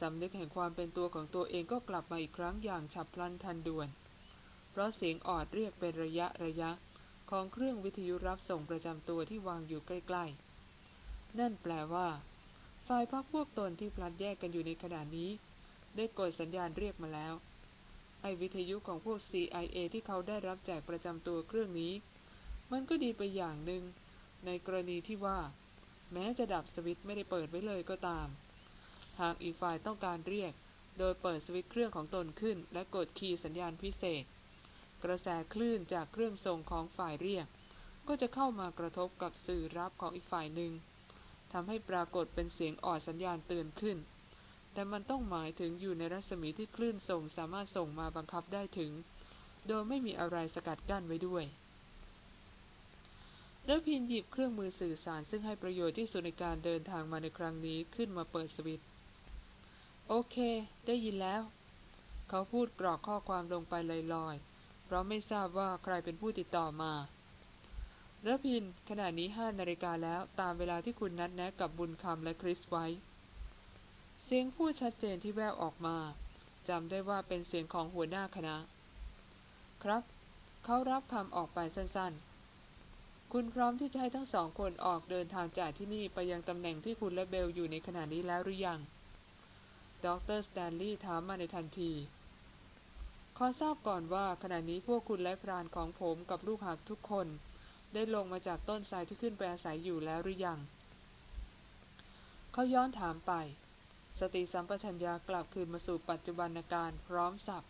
สำนึกแห่งความเป็นตัวของตัวเองก็กลับมาอีกครั้งอย่างฉับพลันทันด่วน เพราะเสียงออดเรียกเป็นระยะระยะ ของเครื่องวิทยุรับส่งประจำตัวที่วางอยู่ใกล้ ๆ นั่นแปลว่า ฝ่ายพักพวกตนที่พลัดแยกกันอยู่ในขณะนี้ ได้กดสัญญาณเรียกมาแล้ว ไอวิทยุของพวก CIA ที่เขาได้รับแจกประจำตัวเครื่องนี้ มันก็ดีไปอย่างหนึ่งในกรณีที่ว่า แม้จะดับสวิตช์ไม่ได้เปิดไว้เลยก็ตาม หากอีกฝ่ายต้องการเรียก โดยเปิดสวิตช์เครื่องของตนขึ้น และกดคีย์สัญญาณพิเศษ กระแสคลื่นจากเครื่องส่งของฝ่ายเรียก ก็จะเข้ามากระทบกับสื่อรับของอีกฝ่ายหนึ่งทำให้ปรากฏเป็นเสียงออดสัญญาณเตือนขึ้น แต่มันต้องหมายถึงอยู่ในรัศมีที่คลื่นส่งสามารถส่งมาบังคับได้ถึง โดยไม่มีอะไรสกัดกั้นไว้ด้วย แล้วพินหยิบเครื่องมือสื่อสารซึ่งให้ประโยชน์ที่สุดในการเดินทางมาในครั้งนี้ขึ้นมาเปิดสวิตช์โอเค ได้ยินแล้ว เขาพูดกรอกข้อความลงไปลอยๆ เพราะไม่ทราบว่าใครเป็นผู้ติดต่อมาระพินขณะนี้ห้านาฬิกาแล้วตามเวลาที่คุณนัดแนะกับบุญคำและคริสไว้ เสียงพูดชัดเจนที่แววออกมาจำได้ว่าเป็นเสียงของหัวหน้าคณะ ครับ เขารับคำออกไปสั้นๆ คุณพร้อมที่จะให้ทั้งสองคนออกเดินทางจากที่นี่ไปยังตำแหน่งที่คุณและเบลอยู่ในขณะนี้แล้วหรือยัง ดรสแตนลีย์ถามมาในทันที ขอทราบก่อนว่าขณะนี้พวกคุณและพรานของผมกับลูกหักทุกคน ได้ลงมาจากต้นทรายที่ขึ้นไปอาศัยอยู่แล้วหรือยัง เขาย้อนถามไป สติสัมปชัญญะกลับคืนมาสู่ปัจจุบันการพร้อมสับ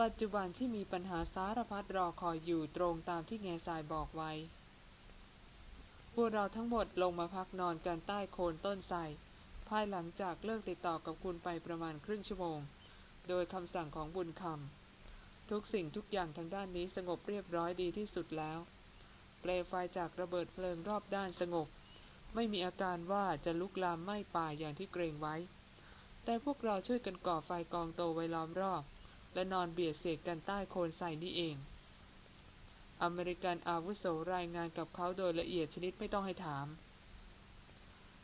ปัจจุบันที่มีปัญหาสารพัดรอคอยอยู่ตรงตามที่แง่ทรายบอกไว้ พวกเราทั้งหมดลงมาพักนอนกันใต้โคนต้นไทรภายหลังจากเลิกติดต่อกับคุณไปประมาณครึ่งชั่วโมง โดยคำสั่งของบุญคำทุกสิ่งทุกอย่างทางด้านนี้สงบเรียบร้อยดีที่สุดแล้วเปลวไฟจากระเบิดเพลิงรอบด้านสงบ ไม่มีอาการว่าจะลุกลามไหม้ป่าอย่างที่เกรงไว้ แต่พวกเราช่วยกันก่อไฟกองโตไว้ล้อมรอบ และนอนเบียดเสียดกันใต้โคนไทรนี่เอง อเมริกันอาวุโสรายงานกับเขาโดยละเอียดชนิดไม่ต้องให้ถาม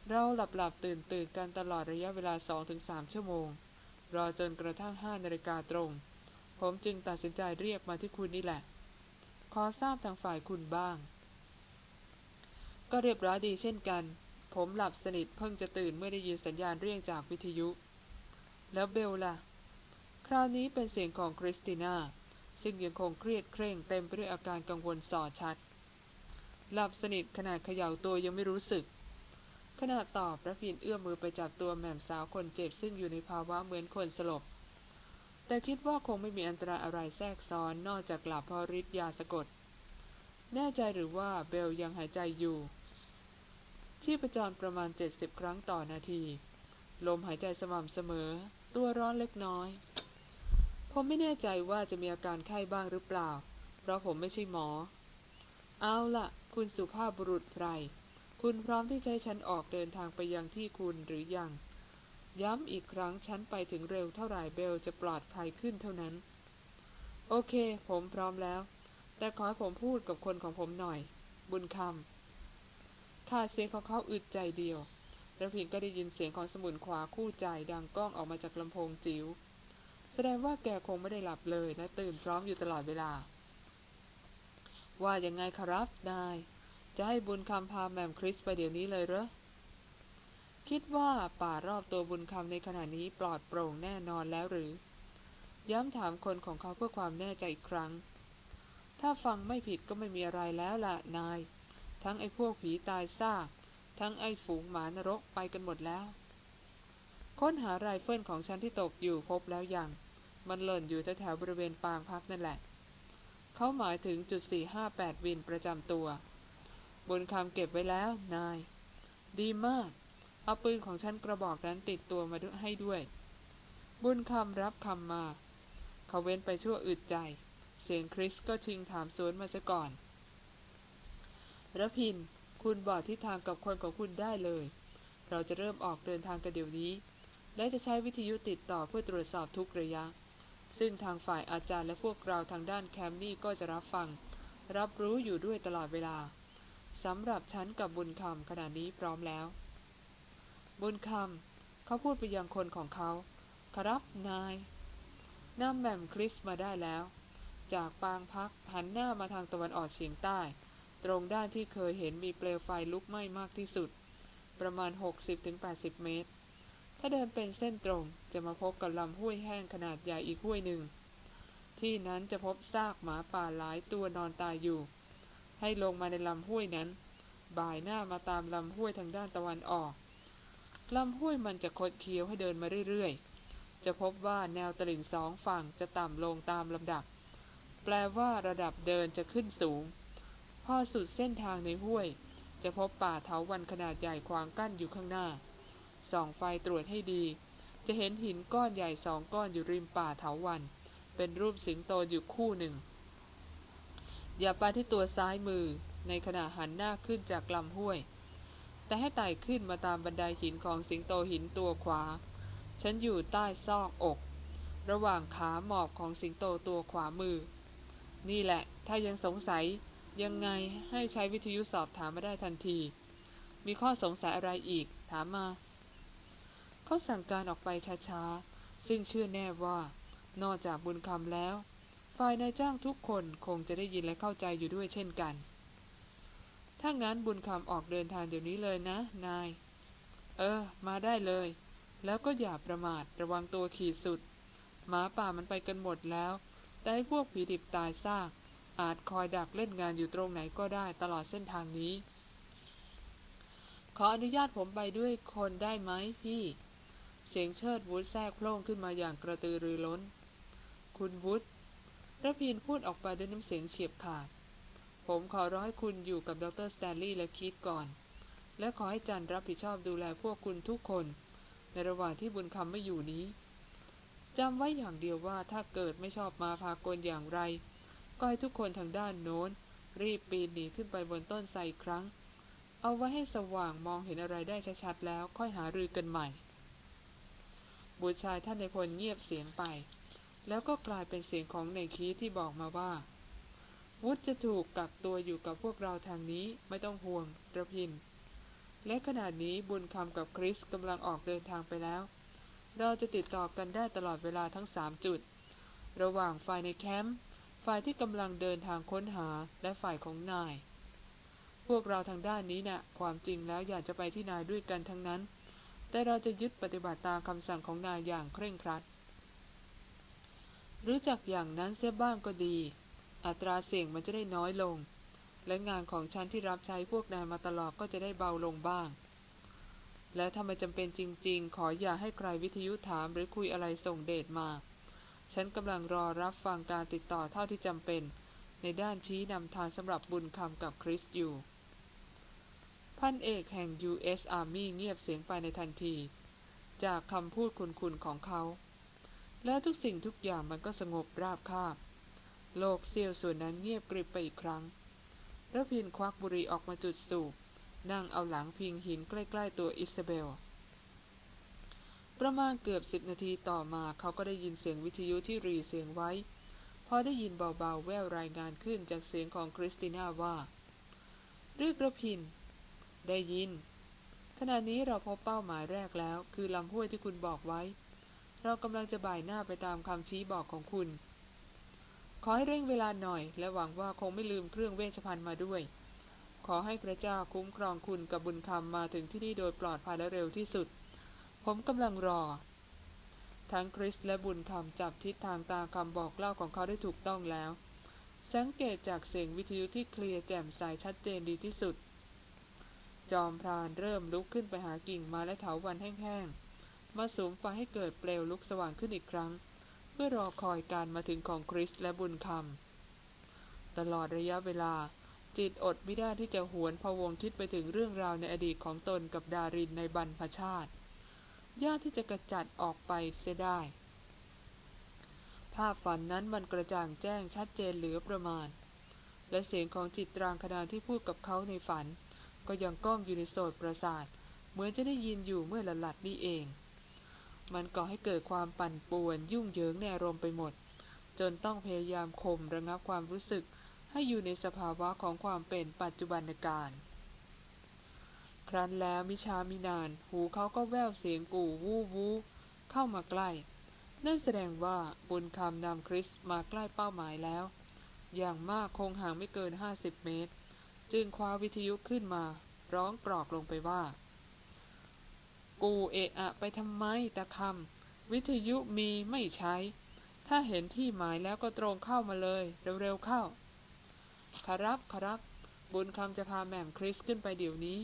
เราหลับหลับตื่นตื่นกันตลอดระยะเวลา 2-3 ชั่วโมง รอจนกระทั่ง 5 นาฬิกาตรง ผมจึงตัดสินใจเรียกมาที่คุณนี่แหละ ขอทราบทางฝ่ายคุณบ้าง ก็เรียบร้อยดีเช่นกัน ผมหลับสนิทเพิ่งจะตื่นเมื่อได้ยินสัญญาณเรียกจากวิทยุ แล้วเบลล่ะ คราวนี้เป็นเสียงของคริสติน่า ซึ่งยังคงเครียดเคร่งเต็มไปด้วยอาการกังวลส่อชัด หลับสนิทขนาดเขย่าตัวยังไม่รู้สึก ขณะตอบระพินเอื้อมมือไปจับตัวแม่มสาวคนเจ็บซึ่งอยู่ในภาวะเหมือนคนสลบ แต่คิดว่าคงไม่มีอันตรายอะไรแทรกซ้อนนอกจากหลับเพราะฤทธิ์ยาสะกด แน่ใจหรือว่าเบลยังหายใจอยู่ ที่ประจรประมาณ 70 ครั้งต่อนาที ลมหายใจสม่ำเสมอ ตัวร้อนเล็กน้อย ผมไม่แน่ใจว่าจะมีอาการไข้บ้างหรือเปล่า เพราะผมไม่ใช่หมอ เอาล่ะคุณสุภาพบุรุษไพร คุณพร้อมที่จะให้ฉันออกเดินทางไปยังที่คุณหรือยัง ย้ำอีกครั้งฉันไปถึงเร็วเท่าไหร่เบลจะปลอดภัยขึ้นเท่านั้น โอเค ผมพร้อมแล้ว แต่ขอให้ผมพูดกับคนของผมหน่อย บุญคำขาเสียงของเขาอึดใจเดียวแล้วพินก็ได้ยินเสียงของสมุนขวาคู่ใจดังก้องออกมาจากลำโพงจิ๋ว ดงว่าแกคงไม่ได้หลับเลยและตื่นพร้อมอยู่ตลอดเวลา ว่ายังไงครับนาย จะให้บุญคำพาแมมคริสไปเดี๋ยวนี้เลยเหรอ คิดว่าป่ารอบตัวบุญคำในขณะนี้ปลอดโปร่งแน่นอนแล้วหรือ ย้ำถามคนของเขาเพื่อความแน่ใจอีกครั้ง ถ้าฟังไม่ผิดก็ไม่มีอะไรแล้วล่ะนาย ทั้งไอ้พวกผีตายซากทั้งไอ้ฝูงหมานรกไปกันหมดแล้ว ค้นหาไรเฟิลของฉันที่ตกอยู่พบแล้วยัง มันหล่นอยู่แถวๆบริเวณปางพักนั่นแหละ เขาหมายถึงจุด 458 วินประจำตัวบุญคำเก็บไว้แล้วนาย ดีมาก เอาปืนของฉันกระบอกนั้นติดตัวมาให้ด้วย บุญคำรับคำมา เขาเว้นไปชั่วอึดใจ เสียงคริสก็ชิงถามสวนมาซะก่อนระพิน คุณบอกทิศทางกับคนของคุณได้เลย เราจะเริ่มออกเดินทางกันเดี๋ยวนี้ และจะใช้วิทยุติดต่อเพื่อตรวจสอบทุกระยะ ซึ่งทางฝ่ายอาจารย์และพวกเราทางด้านแคมป์นี่ก็จะรับฟัง รับรู้อยู่ด้วยตลอดเวลาสำหรับฉันกับบุญคำขณะนี้พร้อมแล้ว บุญคำเขาพูดไปยังคนของเขา ครับนายนำแหม่มคริสมาได้แล้ว จากปางพักหันหน้ามาทางตะวันออกเฉียงใต้ ตรงด้านที่เคยเห็นมีเปลวไฟลุกไหม้มากที่สุด ประมาณ 60-80 เมตร ถ้าเดินเป็นเส้นตรง จะมาพบกับลำห้วยแห้งขนาดใหญ่อีกห้วยหนึ่ง ที่นั้นจะพบซากหมาป่าหลายตัวนอนตายอยู่ ให้ลงมาในลำห้วยนั้น บ่ายหน้ามาตามลำห้วยทางด้านตะวันออกลำห้วยมันจะคดเคี้ยวให้เดินมาเรื่อยๆ จะพบว่าแนวตลิ่งสองฝั่งจะต่ำลงตามลำดับ แปลว่าระดับเดินจะขึ้นสูง พอสุดเส้นทางในห้วย จะพบป่าเถาวันขนาดใหญ่ขวางกั้นอยู่ข้างหน้า ส่องไฟตรวจให้ดี จะเห็นหินก้อนใหญ่สองก้อนอยู่ริมป่าเถาวัน เป็นรูปสิงโตอยู่คู่หนึ่ง อย่าไปที่ตัวซ้ายมือในขณะหันหน้าขึ้นจากลำห้วย แต่ให้ไต่ขึ้นมาตามบันไดหินของสิงโตหินตัวขวา ฉันอยู่ใต้ซอกอก ระหว่างขาหมอบของสิงโตตัวขวามือ นี่แหละ ถ้ายังสงสัยยังไงให้ใช้วิทยุสอบถามมาได้ทันที มีข้อสงสัยอะไรอีกถามมา เขาสั่งการออกไปช้าๆ ซึ่งเชื่อแน่ว่า นอกจากบุญคำแล้ว ฝ่ายนายจ้างทุกคนคงจะได้ยินและเข้าใจอยู่ด้วยเช่นกัน ถ้างั้นบุญคำออกเดินทางเดี๋ยวนี้เลยนะ นาย เออ มาได้เลย แล้วก็อย่าประมาทระวังตัวขีดสุด หมาป่ามันไปกันหมดแล้ว แต่พวกผีดิบตายซาก อาจคอยดักเล่นงานอยู่ตรงไหนก็ได้ตลอดเส้นทางนี้ขออนุญาตผมไปด้วยคนได้ไหมพี่ เสียงเชิดวุฒแทรกโพล่งขึ้นมาอย่างกระตือรือร้น คุณวุฒระพินพูดออกไปด้วยน้ำเสียงเฉียบขาด ผมขอร้องให้คุณอยู่กับดรสแตนลีย์และคิดก่อน และขอให้จันรับผิดชอบดูแลพวกคุณทุกคน ในระหว่างที่บุญคำไม่อยู่นี้จำไว้อย่างเดียวว่าถ้าเกิดไม่ชอบมาพากลอย่างไร ก็ให้ทุกคนทางด้านโน้น รีบปีนหนีขึ้นไปบนต้นไทรครั้ง เอาไว้ให้สว่างมองเห็นอะไรได้ชัดๆแล้วค่อยหารือกันใหม่ บุตรชายท่านในพลเงียบเสียงไป แล้วก็กลายเป็นเสียงของในคีที่บอกมาว่า วุฒจะถูกกักตัวอยู่กับพวกเราทางนี้ไม่ต้องห่วงระพิน และขณะนี้บุญคำกับคริสกำลังออกเดินทางไปแล้ว เราจะติดต่อกันได้ตลอดเวลาทั้งสามจุด ระหว่างฝ่ายในแคมป์ฝ่ายที่กำลังเดินทางค้นหาและฝ่ายของนาย พวกเราทางด้านนี้นะ่ะ ความจริงแล้วอยากจะไปที่นายด้วยกันทั้งนั้น แต่เราจะยึดปฏิบัติตามคำสั่งของนายอย่างเคร่งครัด รู้จักอย่างนั้นเสียบ้างก็ดี อัตราเสี่ยงมันจะได้น้อยลง และงานของฉันที่รับใช้พวกนายมาตลอดก็จะได้เบาลงบ้าง และถ้าไม่จำเป็นจริง ๆ ขออย่าให้ใครวิทยุถามหรือคุยอะไรส่งเดชมา ฉันกำลังรอรับฟังการติดต่อเท่าที่จำเป็น ในด้านชี้นำทางสำหรับบุญคำกับคริสอยู่ พันเอกแห่ง U.S. Army เงียบเสียงไปในทันที จากคำพูดขุ่นๆของเขา และทุกสิ่งทุกอย่างมันก็สงบราบคาบ โลกเสี้ยวส่วนนั้นเงียบกริบไปอีกครั้งรพินทร์ควักบุหรี่ออกมาจุดสูบนั่งเอาหลังพิงหินใกล้ ๆ ตัวอิซาเบล ประมาณเกือบสิบนาทีต่อมาเขาก็ได้ยินเสียงวิทยุที่หรี่เสียงไว้ พอได้ยินเบาๆแว่วรายงานขึ้นจากเสียงของคริสติน่าว่า เรียกระพิน ได้ยิน ขณะนี้เราพบเป้าหมายแรกแล้ว คือลำห้วยที่คุณบอกไว้ เรากำลังจะบ่ายหน้าไปตามคำชี้บอกของคุณ ขอให้เร่งเวลาหน่อย และหวังว่าคงไม่ลืมเครื่องเวชภัณฑ์มาด้วย ขอให้พระเจ้าคุ้มครองคุณกับบุญคำมาถึงที่นี่โดยปลอดภัยและเร็วที่สุด ผมกำลังรอ ทั้งคริสและบุญคำจับทิศทางตามคำบอกเล่าของเขาได้ถูกต้องแล้วสังเกตจากเสียงวิทยุที่เคลียร์แจ่มใสชัดเจนดีที่สุด จอมพรานเริ่มลุกขึ้นไปหากิ่งมาและเถาวันแห้งๆ มาสูมไฟให้เกิดเปลวลุกสว่างขึ้นอีกครั้ง เพื่อรอคอยการมาถึงของคริสและบุญคำตลอดระยะเวลา จิตอดไม่ได้ที่จะหวนพะวงคิดไปถึงเรื่องราวในอดีตของตนกับดารินในบรรพชาติยากที่จะกระจัดออกไปเสียได้ ภาพฝันนั้นมันกระจ่างแจ้งชัดเจนเหลือประมาณ และเสียงของจิตรางคณาที่พูดกับเขาในฝัน ก็ยังก้องอยู่ในโสดประสาท เหมือนจะได้ยินอยู่เมื่อละหลัดนี่เอง มันก่อให้เกิดความปั่นป่วนยุ่งเหยิงในรมไปหมด จนต้องพยายามข่มระงับความรู้สึกให้อยู่ในสภาวะของความเป็นปัจจุบันการ ครั้นแล้วมิชามินาน หูเขาก็แววเสียงกู่วู้วู้เข้ามาใกล้ นั่นแสดงว่าบุญคำนำคริสมาใกล้เป้าหมายแล้ว อย่างมากคงห่างไม่เกินห้าสิบเมตร จึงคว้าวิทยุขึ้นมา ร้องกรอกลงไปว่า กูเอะอะไปทำไมตะคำวิทยุมีไม่ใช้ ถ้าเห็นที่หมายแล้วก็ตรงเข้ามาเลย เร็วๆเข้าครับครับ บุญคำจะพาแม่มคริสขึ้นไปเดี๋ยวนี้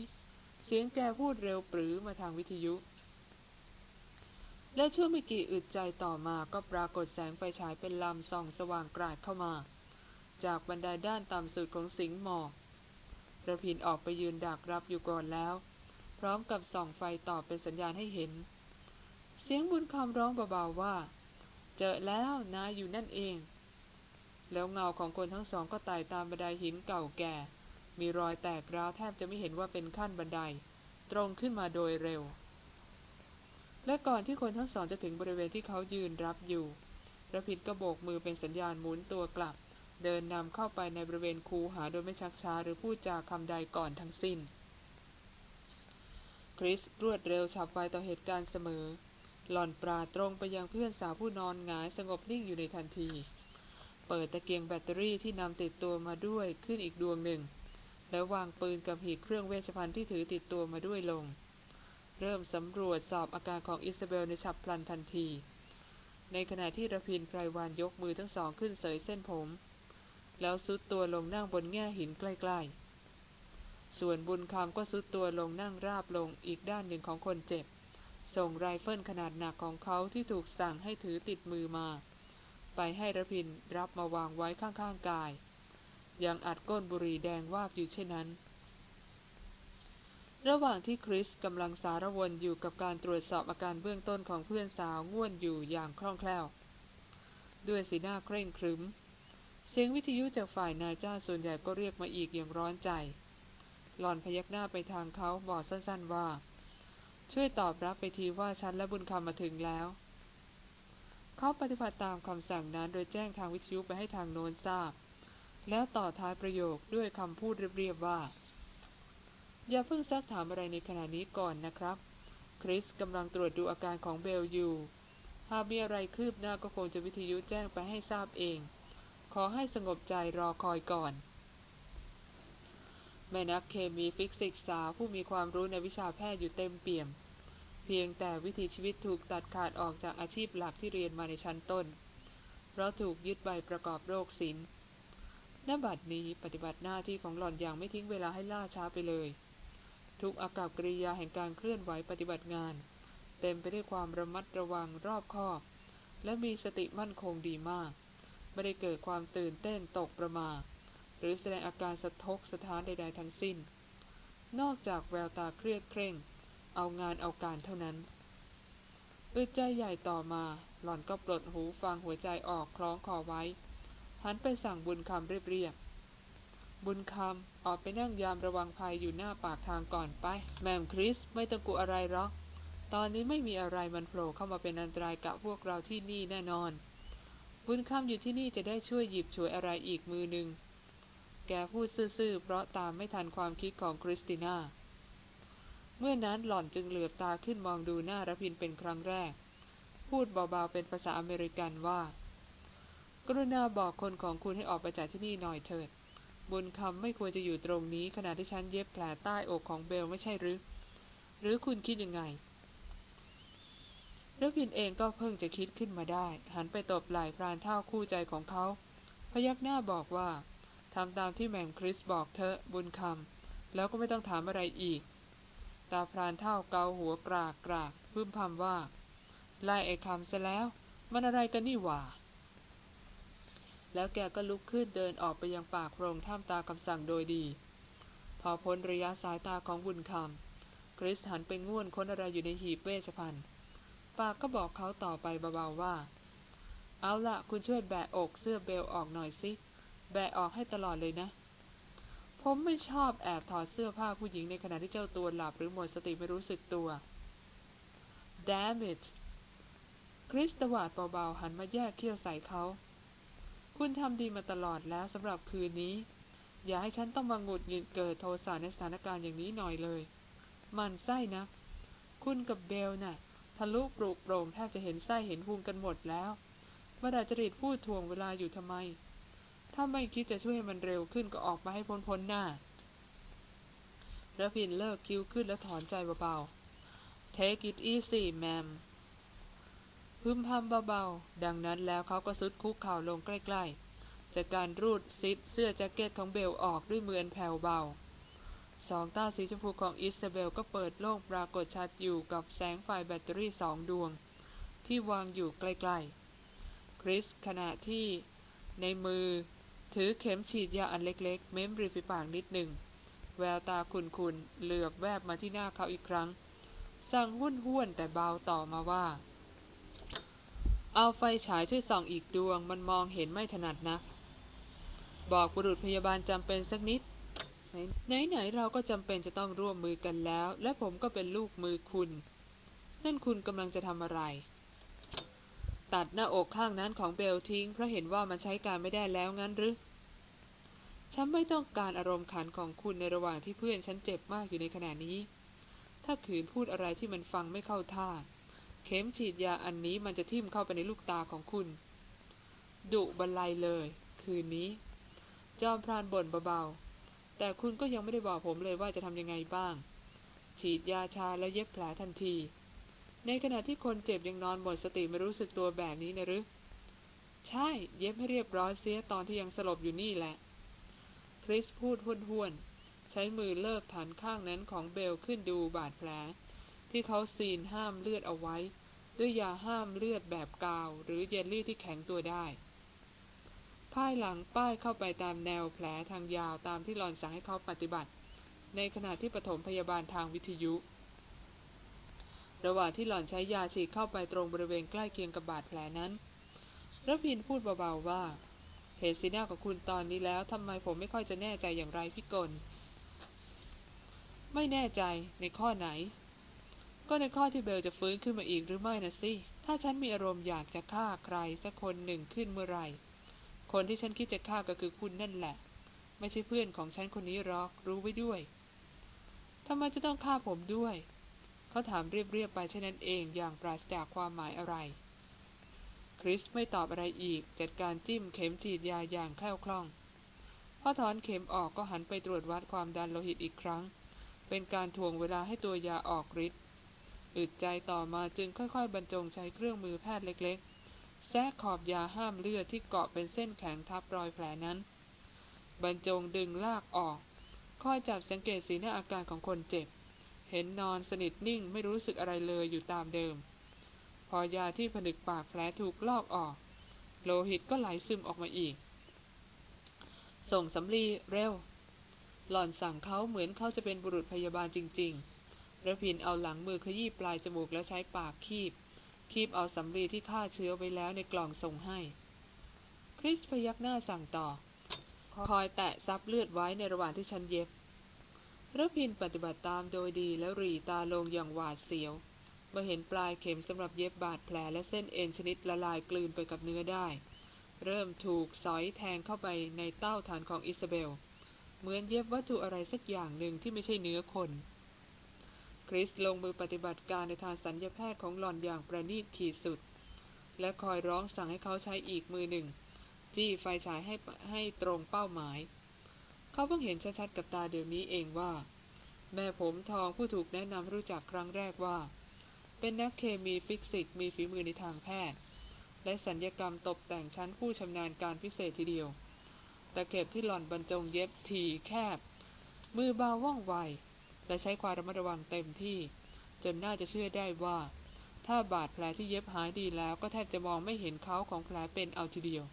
เสียงแกพูดเร็วปรือมาทางวิทยุ และช่วงไม่กี่อึดใจต่อมาก็ปรากฏแสงไฟฉายเป็นลำส่องสว่างกราดเข้ามา จากบันไดด้านต่ำสุดของสิงห์หมอก ระพินออกไปยืนดักรับอยู่ก่อนแล้ว พร้อมกับส่องไฟตอบเป็นสัญญาณให้เห็น เสียงบุญคำร้องเบาๆว่า เจอแล้วนายอยู่นั่นเอง แล้วเงาของคนทั้งสองก็ไต่ตามบันไดหินเก่าแก่ มีรอยแตกร้าวแทบจะไม่เห็นว่าเป็นขั้นบันได ตรงขึ้นมาโดยเร็ว และก่อนที่คนทั้งสองจะถึงบริเวณที่เขายืนรับอยู่ระพินก็โบกมือเป็นสัญญาณหมุนตัวกลับ เดินนำเข้าไปในบริเวณคูหาโดยไม่ชักช้าหรือพูดจาคำใดก่อนทั้งสิ้น คริสรวดเร็วฉับไวต่อเหตุการณ์เสมอ หล่อนปราตรงไปยังเพื่อนสาวผู้นอนหงายสงบนิ่งอยู่ในทันที เปิดตะเกียงแบตเตอรี่ที่นำติดตัวมาด้วยขึ้นอีกดวงหนึ่ง แล้ววางปืนกับหีบเครื่องเวชภัณฑ์ที่ถือติดตัวมาด้วยลง เริ่มสำรวจสอบอาการของอิซาเบลในฉับพลันทันทีในขณะที่รพินทร์ ไพรวัลย์ยกมือทั้งสองขึ้นเสยเส้นผม แล้วทรุดตัวลงนั่งบนแง่หินใกล้ๆ ส่วนบุญคำก็ทรุดตัวลงนั่งราบลงอีกด้านหนึ่งของคนเจ็บ ส่งไรเฟิลขนาดหนักของเขาที่ถูกสั่งให้ถือติดมือมา ไปให้ระพินรับมาวางไว้ข้างๆกาย ยังอัดก้นบุหรี่แดงวาบอยู่เช่นนั้น ระหว่างที่คริสกำลังสารวนอยู่กับการตรวจสอบอาการเบื้องต้นของเพื่อนสาวง่วนอยู่อย่างคล่องแคล่ว ด้วยสีหน้าเคร่งครึม สียงวิทยุจากฝ่ายนายจ้าส่วนใหญ่ก็เรียกมาอีกอย่างร้อนใจ หล่อนพยักหน้าไปทางเขาบอกสั้นๆว่า ช่วยตอบรับไปทีว่าฉันและบุญคำมาถึงแล้ว เขาปฏิบัติตามคำสั่งนั้นโดยแจ้งทางวิทยุไปให้ทางโน้นทราบ แล้วต่อท้ายประโยคด้วยคำพูดเรียบๆว่า อย่าเพิ่งซักถามอะไรในขณะนี้ก่อนนะครับ คริสกำลังตรวจดูอาการของเบลอยู่หากมีอะไรคืบหน้าก็คงจะวิทยุแจ้งไปให้ทราบเอง ขอให้สงบใจรอคอยก่อน แม่นักเคมีฟิสิกส์สาวผู้มีความรู้ในวิชาแพทย์อยู่เต็มเปี่ยม เพียงแต่วิถีชีวิตถูกตัดขาดออกจากอาชีพหลักที่เรียนมาในชั้นต้น เพราะถูกยึดใบประกอบโรคศิลป์ณบัดนี้ปฏิบัติหน้าที่ของหล่อนอย่างไม่ทิ้งเวลาให้ล่าช้าไปเลย ทุกอากับกริยาแห่งการเคลื่อนไหวปฏิบัติงาน เต็มไปด้วยความระมัดระวังรอบคอบ และมีสติมั่นคงดีมาก ไม่ได้เกิดความตื่นเต้นตกประมา หรือแสดงอาการสะทกสะท้านใดๆทั้งสิ้น นอกจากแววตาเครียดเคร่ง เอางานเอาการเท่านั้นอึดใจใหญ่ต่อมา หล่อนก็ปลดหูฟังหัวใจออกคล้องคอไว้ หันไปสั่งบุญคำเรียบๆบุญคำออกไปนั่งยามระวังภัยอยู่หน้าปากทางก่อนไป แมมคริสไม่ต้องกลัวอะไรหรอกตอนนี้ไม่มีอะไรมันโผล่เข้ามาเป็นอันตรายกับพวกเราที่นี่แน่นอน บุญคำอยู่ที่นี่จะได้ช่วยหยิบฉวยอะไรอีกมือหนึ่ง แกพูดซื่อๆ เพราะตามไม่ทันความคิดของคริสติน่า เมื่อนั้นหล่อนจึงเหลือบตาขึ้นมองดูหน้ารพินเป็นครั้งแรก พูดเบาๆเป็นภาษาอเมริกันว่า กรุณาบอกคนของคุณให้ออกไปจากที่นี่หน่อยเถิด บุญคำไม่ควรจะอยู่ตรงนี้ขณะที่ฉันเย็บแผลใต้อกของเบลไม่ใช่หรือ หรือคุณคิดยังไง รพินเองก็เพิ่งจะคิดขึ้นมาได้ หันไปตบไหล่พรานเท่าคู่ใจของเขา พยักหน้าบอกว่าทำตามที่แมมคริสบอกเธอบุญคำแล้วก็ไม่ต้องถามอะไรอีก ตาพรานเท่าเกาหัวกรากกรากพึมพำว่า ไล่ไอ้คำซะแล้ว มันอะไรกันนี่หว่า แล้วแกก็ลุกขึ้นเดินออกไปยังปากโพรงท่ามตาคำสั่งโดยดี พอพ้นระยะสายตาของบุญคำคริสหันไปง่วนค้นอะไรอยู่ในหีบเวชภัณฑ์ ปากก็บอกเขาต่อไปเบาๆว่า เอาละคุณช่วยแบะอกเสื้อเบลออกหน่อยสิแบะออกให้ตลอดเลยนะ ผมไม่ชอบแอบถอดเสื้อผ้าผู้หญิงในขณะที่เจ้าตัวหลับหรือหมดสติไม่รู้สึกตัว Damn it คริสตวาดเบาๆหันมาแยกเขี้ยวใส่เขา คุณทำดีมาตลอดแล้วสำหรับคืนนี้ อย่าให้ฉันต้องมาหงุดหงิดเกิดโทสะในสถานการณ์อย่างนี้หน่อยเลย หมั่นไส้นะ คุณกับเบลน่ะ ทะลุปลุกโปร่งแทบจะเห็นไส้เห็นพุงกันหมดแล้วมาดัดจริตพูดทวงเวลาอยู่ทำไม ถ้าไม่คิดจะช่วยให้มันเร็วขึ้นก็ออกมาให้พ้นพ้นหน้ารพินทร์เลิกคิ้วขึ้นแล้วถอนใจเบาๆ Take it easy ma'am พึมพำเบาๆ ดังนั้นแล้วเขาก็ซุดคุกเข่าลงใกล้ๆ จัดการรูดซิปเสื้อแจ็คเก็ตของเบลออกด้วยมืออันแผ่วเบา สองตาสีชมพูของอิสเบลก็เปิดโล่งปรากฏชัดอยู่กับแสงไฟแบตเตอรี่สองดวง ที่วางอยู่ใกล้ๆ คริสขณะที่ในมือถือเข็มฉีดยาอันเล็กๆ เม้มริมฝีปากนิดหนึ่ง แววตาคุนๆ เหลือบแวบมาที่หน้าเขาอีกครั้ง สั่งหุ้นห้วนแต่เบาต่อมาว่า เอาไฟฉายช่วยส่องอีกดวงมันมองเห็นไม่ถนัดนะบอกบุรุษพยาบาลจำเป็นสักนิด ไหนๆเราก็จำเป็นจะต้องร่วมมือกันแล้ว และผมก็เป็นลูกมือคุณ นั่นคุณกำลังจะทำอะไร ตัดหน้าอกข้างนั้นของเบลทิ้ง เพราะเห็นว่ามันใช้การไม่ได้แล้วงั้นหรือฉันไม่ต้องการอารมณ์ขันของคุณในระหว่างที่เพื่อนฉันเจ็บมากอยู่ในขณะนี้ ถ้าขืนพูดอะไรที่มันฟังไม่เข้าท่า เข็มฉีดยาอันนี้มันจะทิ่มเข้าไปในลูกตาของคุณ ดุบันไลเลย คืนนี้ จอมพรานบ่นเบาๆ แต่คุณก็ยังไม่ได้บอกผมเลยว่าจะทำยังไงบ้าง ฉีดยาชาแล้วเย็บแผลทันที ในขณะที่คนเจ็บยังนอนหมดสติไม่รู้สึกตัวแบบนี้นะหรือใช่เย็บให้เรียบร้อยเสียตอนที่ยังสลบอยู่นี่แหละ คริสพูดห้วนๆ ใช้มือเลิกฐานข้างนั้นของเบลขึ้นดูบาดแผล ที่เขาซีนห้ามเลือดเอาไว้ ด้วยยาห้ามเลือดแบบกาว หรือเยลลี่ที่แข็งตัวได้ ภายหลังป้ายเข้าไปตามแนวแผลทางยาวตามที่หลอนสั่งให้เขาปฏิบัติ ในขณะที่ปฐมพยาบาลทางวิทยุ ระหว่างที่หลอนใช้ยาฉีดเข้าไปตรงบริเวณใกล้เคียงกับบาดแผลนั้นระพินพูดเบาๆว่า เห็นสีหน้าของคุณตอนนี้แล้วทำไมผมไม่ค่อยจะแน่ใจอย่างไรพี่กลไม่แน่ใจในข้อไหน ก็ในข้อที่เบลจะฟื้นขึ้นมาอีกหรือไม่นะสิ ถ้าฉันมีอารมณ์อยากจะฆ่าใครสักคนหนึ่งขึ้นเมื่อไร คนที่ฉันคิดจะฆ่าก็คือคุณนั่นแหละ ไม่ใช่เพื่อนของฉันคนนี้หรอกรู้ไว้ด้วยทำไมจะต้องฆ่าผมด้วย เขาถามเรียบๆไปเช่นนั้นเองอย่างปราศจากความหมายอะไร คริสไม่ตอบอะไรอีก จัดการจิ้มเข็มฉีดยาอย่างแคล่วคล่องพอถอนเข็มออกก็หันไปตรวจวัดความดันโลหิตอีกครั้ง เป็นการทวงเวลาให้ตัวยาออกฤทธิ์อึดใจต่อมาจึงค่อยๆ บรรจงใช้เครื่องมือแพทย์เล็กๆ แทรกขอบยาห้ามเลือดที่เกาะเป็นเส้นแข็งทับรอยแผลนั้น บรรจงดึงลากออกคอยจับสังเกตสีหน้าอาการของคนเจ็บ เห็นนอนสนิทนิ่งไม่รู้สึกอะไรเลยอยู่ตามเดิม พอยาที่ผนึกปากแผลถูกลอกออก โลหิตก็ไหลซึมออกมาอีก ส่งสำลีเร็ว หล่อนสั่งเขาเหมือนเขาจะเป็นบุรุษพยาบาลจริง ๆ ระพินเอาหลังมือขยี้ปลายจมูกแล้วใช้ปากคีบ คีบเอาสำลีที่ฆ่าเชื้อไว้แล้วในกล่องส่งให้ คริสพยักหน้าสั่งต่อ คอยแตะซับเลือดไว้ในระหว่างที่ฉันเย็บระพินปฏิบัติตามโดยดีแล้วรีตาลงอย่างหวาดเสียวเมื่อเห็นปลายเข็มสำหรับเย็บบาดแผลและเส้นเอ็นชนิดละลายกลืนไปกับเนื้อได้ เริ่มถูกสอยแทงเข้าไปในเต้าฐานของอิซาเบล เหมือนเย็บวัตถุอะไรสักอย่างหนึ่งที่ไม่ใช่เนื้อคน คริสลงมือปฏิบัติการในทางสัญญาแพทย์ของหล่อนอย่างประณีตขีดสุด และคอยร้องสั่งให้เขาใช้อีกมือหนึ่ง จี้ไฟฉายให้ให้ตรงเป้าหมาย เขาเพิ่งเห็นชัดๆกับตาเดี๋ยวนี้เองว่า แม่ผมทองผู้ถูกแนะนำรู้จักครั้งแรกว่า เป็นนักเคมีฟิสิกส์มีฝีมือในทางแพทย์ และสัญญกรรมตกแต่งชั้นผู้ชำนาญการพิเศษทีเดียวแต่เข็บที่หล่อนบรรจงเย็บทีแคบ มือเบาว่องไว และใช้ความระมัดระวังเต็มที่ จนน่าจะเชื่อได้ว่า ถ้าบาดแผลที่เย็บหายดีแล้วก็แทบจะมองไม่เห็นเขาของแผลเป็นเอาทีเดียว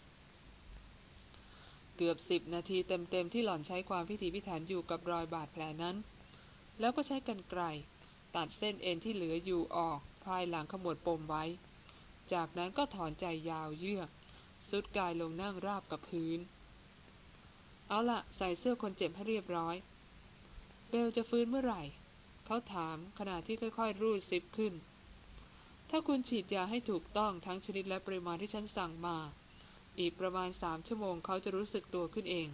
เกือบสิบนาทีเต็มๆที่หล่อนใช้ความพิถีพิถันอยู่กับรอยบาดแผลนั้น แล้วก็ใช้กันไกลตัดเส้นเอ็นที่เหลืออยู่ออก ภายหลังขมวดปมไว้ จากนั้นก็ถอนใจยาวเยือกสุดกายลงนั่งราบกับพื้น เอาละใส่เสื้อคนเจ็บให้เรียบร้อย บลจะฟื้นเมื่อไหร่ เขาถามขณะที่ค่อยๆ รูดซิปขึ้น ถ้าคุณฉีดยาให้ถูกต้องทั้งชนิดและปริมาณที่ฉันสั่งมา อีกประมาณสามชั่วโมงเขาจะรู้สึกตัวขึ้นเอง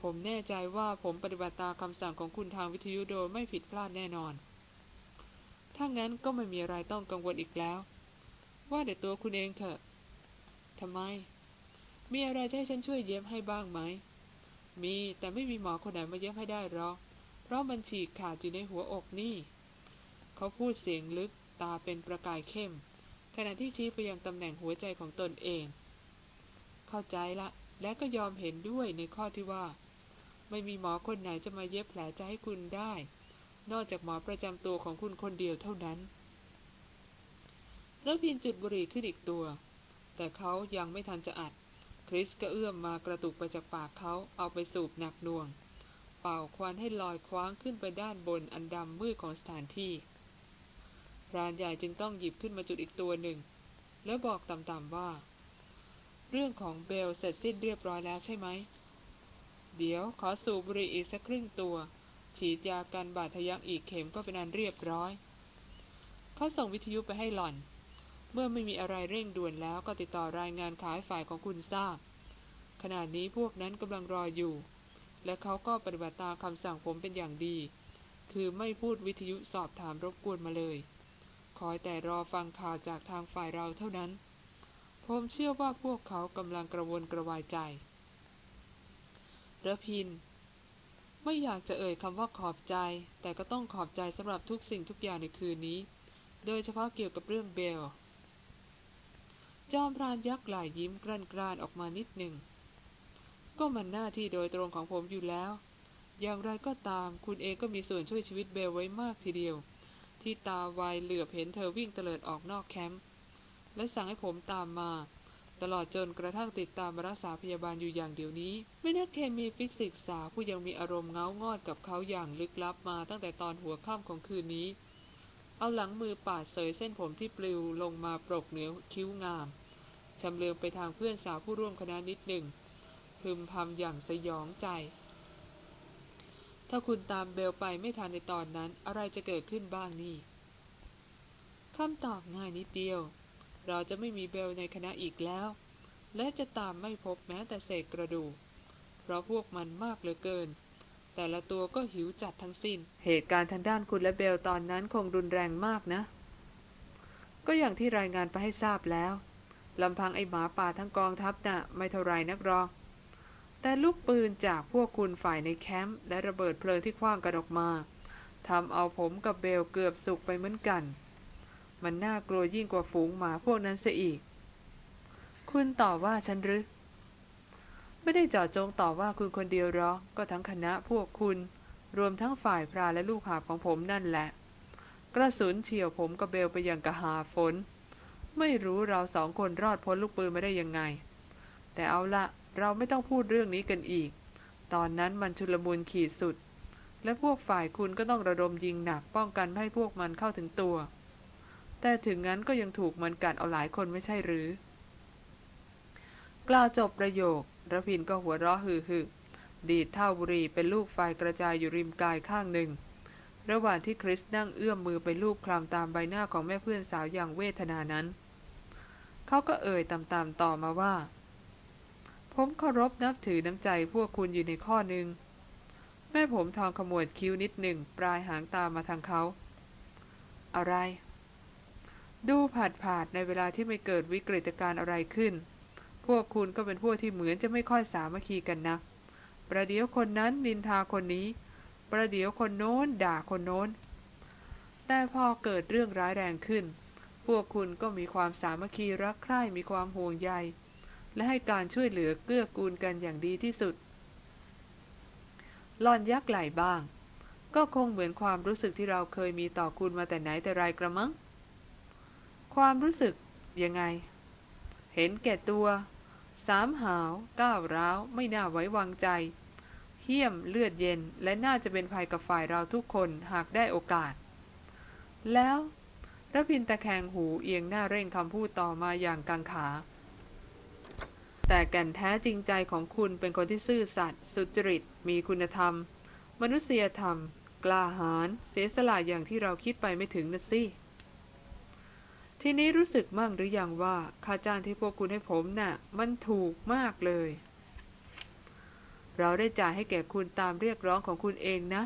ผมแน่ใจว่าผมปฏิบัติตามคำสั่งของคุณทางวิทยุโดยไม่ผิดพลาดแน่นอน ถ้างั้นก็ไม่มีอะไรต้องกังวลอีกแล้ว ว่าแต่ตัวคุณเองเถอะทำไม มีอะไรให้ฉันช่วยเย็บให้บ้างไหม มีแต่ไม่มีหมอคนไหนมาเย็บให้ได้หรอก เพราะมันฉีกขาดอยู่ในหัวอกนี่ เขาพูดเสียงลึกตาเป็นประกายเข้ม ขณะที่ชี้ไปยังตำแหน่งหัวใจของตนเอง เข้าใจละ และก็ยอมเห็นด้วยในข้อที่ว่า ไม่มีหมอคนไหนจะมาเย็บแผลจะให้คุณได้ นอกจากหมอประจำตัวของคุณคนเดียวเท่านั้นแล้วพินจุดบุหรี่ขึ้นอีกตัว แต่เขายังไม่ทันจะอัด คริสก็เอื้อมมากระตุกไปจากปากเขาเอาไปสูบหนักหน่วง เป่าควันให้ลอยคว้างขึ้นไปด้านบนอันดำมืดของสถานที่พรานใหญ่จึงต้องหยิบขึ้นมาจุดอีกตัวหนึ่ง แล้วบอกต่ำๆว่า เรื่องของเบลเสร็จสิ้นเรียบร้อยแล้วใช่ไหม เดี๋ยวขอสูบบุหรี่อีกสักครึ่งตัว ฉีดยากันบาดทะยักอีกเข็มก็เป็นอันเรียบร้อย เขาส่งวิทยุไปให้หล่อน เมื่อไม่มีอะไรเร่งด่วนแล้วก็ติดต่อรายงานขายฝ่ายของคุณทราบขณะนี้พวกนั้นกำลังรออยู่ และเขาก็ปฏิบัติตามคำสั่งผมเป็นอย่างดี คือไม่พูดวิทยุสอบถามรบกวนมาเลย คอยแต่รอฟังข่าวจากทางฝ่ายเราเท่านั้น ผมเชื่อว่าพวกเขากำลังกระวนกระวายใจระพิน ไม่อยากจะเอ่ยคำว่าขอบใจ แต่ก็ต้องขอบใจสำหรับทุกสิ่งทุกอย่างในคืนนี้ โดยเฉพาะเกี่ยวกับเรื่องเบล จอมพรานยักษ์หลายยิ้มกรันกรานออกมานิดหนึ่ง ก็มันหน้าที่โดยตรงของผมอยู่แล้ว อย่างไรก็ตามคุณเองก็มีส่วนช่วยชีวิตเบลไว้มากทีเดียว ที่ตาไวเหลือบเห็นเธอวิ่งเตลิดออกนอกแคมป์และสั่งให้ผมตามมา ตลอดจนกระทั่งติดตามรักษาพยาบาลอยู่อย่างเดียวนี้ ไม่นักเคมีฟิสิกส์สาวผู้ยังมีอารมณ์เงางอดกับเขาอย่างลึกลับมาตั้งแต่ตอนหัวค่ำของคืนนี้เอาหลังมือปาดเสยเส้นผมที่ปลิวลงมาปรกเหนือคิ้วงาม ชำเลืองไปทางเพื่อนสาวผู้ร่วมคณะนิดหนึ่งพึมพำอย่างสยองใจ ถ้าคุณตามเบลไปไม่ทันในตอนนั้นอะไรจะเกิดขึ้นบ้างนี่คำตอบง่ายนิดเดียว เราจะไม่มีเบลในคณะอีกแล้ว และจะตามไม่พบแม้แต่เศษกระดูกเพราะพวกมันมากเหลือเกิน แต่ละตัวก็หิวจัดทั้งสิน้น เหตุการณ์ทางด้านคุณและเบลตอนนั้นคงรุนแรงมากนะ ก็อย่างที่รายงานไปให้ทราบแล้ว ลำพังไอหมาป่าทั้งกองทัพน่ะไม่เท่าไรนักรองแต่ลูกปืนจากพวกคุณฝ่ายในแคมป์และระเบิดเพลิงที่คว้างกันออกมาทำเอาผมกับเบลเกือบสุกไปเหมือนกัน มันน่ากลัวยิ่งกว่าฝูงหมาพวกนั้นเสียอีก คุณต่อว่าฉันหรือ ไม่ได้จาะจงต่อว่าคุณคนเดียวหรอกก็ทั้งคณะพวกคุณ รวมทั้งฝ่ายพราและลูกหาบของผมนั่นแหละ กระสุนเฉียวผมกับเบลไปอย่างกระหาฝน ไม่รู้เราสองคนรอดพ้นลูกปืนมาได้ยังไง แต่เอาละเราไม่ต้องพูดเรื่องนี้กันอีก ตอนนั้นมันชุลมุนขีดสุด และพวกฝ่ายคุณก็ต้องระดมยิงหนักป้องกันไม่ให้พวกมันเข้าถึงตัว แต่ถึงงั้นก็ยังถูกมันกัดเอาหลายคนไม่ใช่หรือ กล่าวจบประโยคระพินก็หัวเราะฮือฮือดีดเท่าบุรีเป็นลูกไฟกระจายอยู่ริมกายข้างหนึ่ง ระหว่างที่คริสนั่งเอื้อมมือไปลูบคลำตามใบหน้าของแม่เพื่อนสาวอย่างเวทนานั้น เขาก็เอ่ยตามๆต่อมาว่า ผมเคารพนับถือน้ำใจพวกคุณอยู่ในข้อหนึ่ง แม่ผมทองขมวดคิ้วนิดหนึ่ง ปลายหางตามาทางเขา อะไร ดูผาดผาดในเวลาที่ไม่เกิดวิกฤตการณ์อะไรขึ้น พวกคุณก็เป็นพวกที่เหมือนจะไม่ค่อยสามัคคีกันนะ ประเดี๋ยวคนนั้นนินทาคนนี้ ประเดี๋ยวคนโน้นด่าคนโน้น แต่พอเกิดเรื่องร้ายแรงขึ้น พวกคุณก็มีความสามัคคีรักใคร่มีความห่วงใย และให้การช่วยเหลือเกื้อกูลกันอย่างดีที่สุดหลอนยักไหลบ้าง ก็คงเหมือนความรู้สึกที่เราเคยมีต่อคุณมาแต่ไหนแต่ไรกระมัง ความรู้สึกยังไง เห็นแก่ตัว สามหาวก้าวร้าว ไม่น่าไว้วางใจ เหี้ยมเลือดเย็นและน่าจะเป็นภัยกับฝ่ายเราทุกคนหากได้โอกาส แล้ว ระพินตะแคงหูเอียงหน้าเร่งคำพูดต่อมาอย่างกังขา แต่แก่นแท้จริงใจของคุณเป็นคนที่ซื่อสัตย์สุจริต มีคุณธรรม มนุษยธรรม กล้าหาญเสียสละอย่างที่เราคิดไปไม่ถึงนะสิทีนี้รู้สึกมั่งหรืออยังว่าค่าจ้างที่พวกคุณให้ผมน่ะ มันถูกมากเลย เราได้จ่ายให้แก่คุณตามเรียกร้องของคุณเองนะ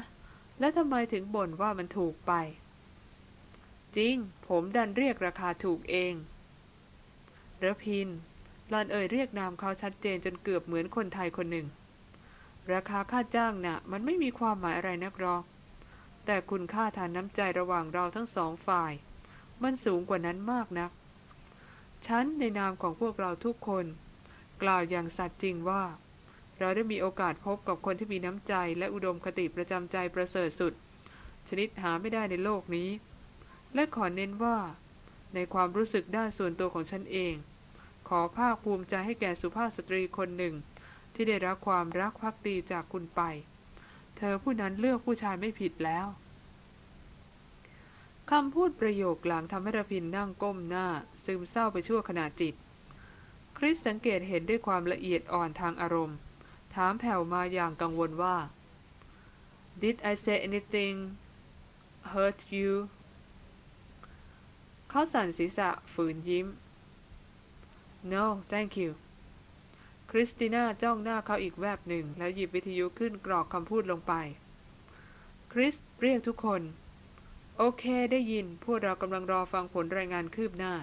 แล้วทำไมถึงบ่นว่ามันถูกไป จริง ผมดันเรียกราคาถูกเองระพินลอนเอ่ยเรียกนามเขาชัดเจนจนเกือบเหมือนคนไทยคนหนึ่ง ราคาค่าจ้างนะ่ะ มันไม่มีความหมายอะไรนักหรอก แต่คุณค่าทานน้ำใจระหว่างเราทั้งสองฝ่าย มันสูงกว่านั้นมากนัก ฉันในนามของพวกเราทุกคน กล่าวอย่างสัตย์จริงว่า เราได้มีโอกาสพบกับคนที่มีน้ำใจและอุดมคติประจำใจประเสริฐสุด ชนิดหาไม่ได้ในโลกนี้ และขอเน้นว่า ในความรู้สึกด้านส่วนตัวของฉันเอง ขอภาคภูมิใจให้แก่สุภาพสตรีคนหนึ่ง ที่ได้รับความรักภักดีจากคุณไป เธอผู้นั้นเลือกผู้ชายไม่ผิดแล้วคำพูดประโยคหลังทำให้ระพินนั่งก้มหน้า ซึมเศร้าไปชั่วขณะจิต คริสสังเกตเห็นด้วยความละเอียดอ่อนทางอารมณ์ ถามแผ่วมาอย่างกังวลว่า Did I say anything hurt you เขาสั่นศีรษะฝืนยิ้ม No thank you คริสติน่าจ้องหน้าเขาอีกแวบหนึ่ง แล้วหยิบวิทยุขึ้นกรอกคำพูดลงไป คริสเรียกทุกคน โอเคได้ยิน พวกเรากำลังรอฟังผลรายงานคืบหน้า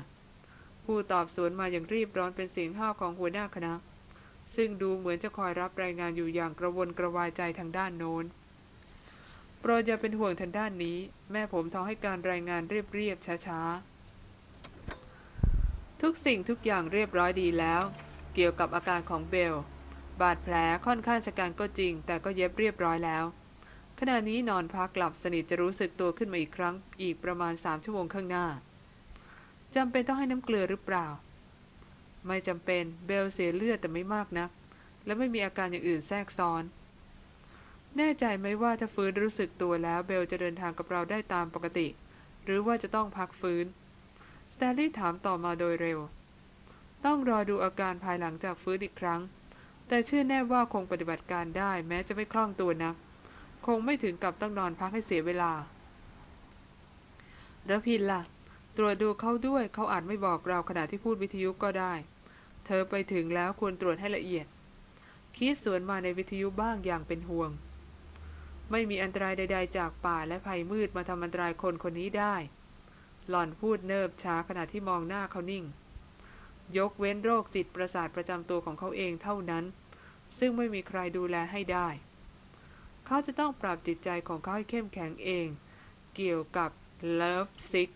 ผู้ตอบสวนมาอย่างรีบร้อนเป็นเสียงห้าวของหัวหน้าคณะ ซึ่งดูเหมือนจะคอยรับรายงานอยู่อย่างกระวนกระวายใจทางด้านโน้น โปรดอย่าเป็นห่วงทางด้านนี้ แม่ผมท้องให้การรายงานเรียบๆช้าๆ ทุกสิ่งทุกอย่างเรียบร้อยดีแล้ว เกี่ยวกับอาการของเบล บาดแผลค่อนข้างชะกันก็จริง แต่ก็เย็บเรียบร้อยแล้ว ขณะนี้นอนพักหลับสนิทจะรู้สึกตัวขึ้นมาอีกครั้ง อีกประมาณสามชั่วโมงข้างหน้าจำเป็นต้องให้น้ำเกลือหรือเปล่า ไม่จำเป็นเบลเสียเลือดแต่ไม่มากนัก และไม่มีอาการอย่างอื่นแทรกซ้อน แน่ใจไหมว่าถ้าฟื้นรู้สึกตัวแล้วเบลจะเดินทางกับเราได้ตามปกติ หรือว่าจะต้องพักฟื้น แตลลี่ถามต่อมาโดยเร็ว ต้องรอดูอาการภายหลังจากฟื้นอีกครั้ง แต่เชื่อแน่ว่าคงปฏิบัติการได้แม้จะไม่คล่องตัวนัก คงไม่ถึงกับต้องนอนพักให้เสียเวลาแล้วพินละ่ะ ตรวจดูเขาด้วยเขาอาจไม่บอกเราขณะที่พูดวิทยุก็ได้ เธอไปถึงแล้วควรตรวจให้ละเอียด คิดสวนมาในวิทยุบ้างอย่างเป็นห่วง ไม่มีอันตรายใด ๆ จากป่าและภัยมืดมาทำอันตรายคนคนนี้ได้ หล่อนพูดเนิบช้าขณะที่มองหน้าเขานิ่ง ยกเว้นโรคจิตประสาทประจำตัวของเขาเองเท่านั้น ซึ่งไม่มีใครดูแลให้ได้ เขาจะต้องปรับจิตใจของเขาให้เข้มแข็งเอง เกี่ยวกับ love sick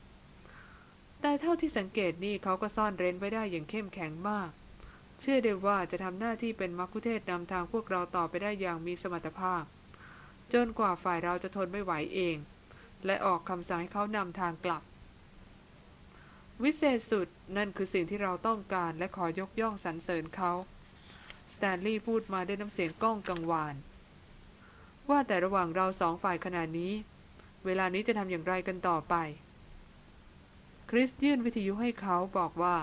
แต่เท่าที่สังเกตนี่เขาก็ซ่อนเร้นไว้ได้อย่างเข้มแข็งมาก เชื่อได้ว่าจะทำหน้าที่เป็นมักคุเทศนำทางพวกเราต่อไปได้อย่างมีสมรรถภาพ จนกว่าฝ่ายเราจะทนไม่ไหวเอง และออกคำสั่งให้เขานำทางกลับ วิเศษสุดนั่นคือสิ่งที่เราต้องการและขอยกย่องสรรเสริญเขา สแตนลีย์พูดมาด้วยน้ำเสียงก้องกังวาน ว่าแต่ระหว่างเราสองฝ่ายขนาดนี้ เวลานี้จะทำอย่างไรกันต่อไป คริสยื่นวิทยุให้เขาบอกว่า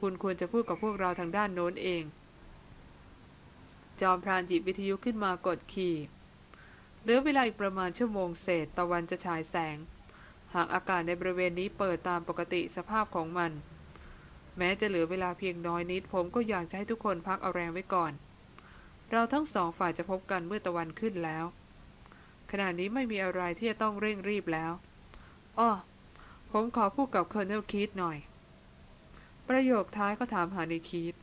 คุณควรจะพูดกับพวกเราทางด้านโน้นเอง จอมพรานหยิบวิทยุขึ้นมากดขี่เหลือเวลาอีกประมาณชั่วโมงเศษตะวันจะฉายแสง หากอากาศในบริเวณนี้เปิดตามปกติสภาพของมัน แม้จะเหลือเวลาเพียงน้อยนิด ผมก็อยากจะให้ทุกคนพักเอาแรงไว้ก่อน เราทั้งสองฝ่ายจะพบกันเมื่อตะวันขึ้นแล้ว ขณะนี้ไม่มีอะไรที่จะต้องเร่งรีบแล้วอ้อผมขอพูดกับเคอร์เนลคีตหน่อย ประโยคท้ายก็ถามหาในคีต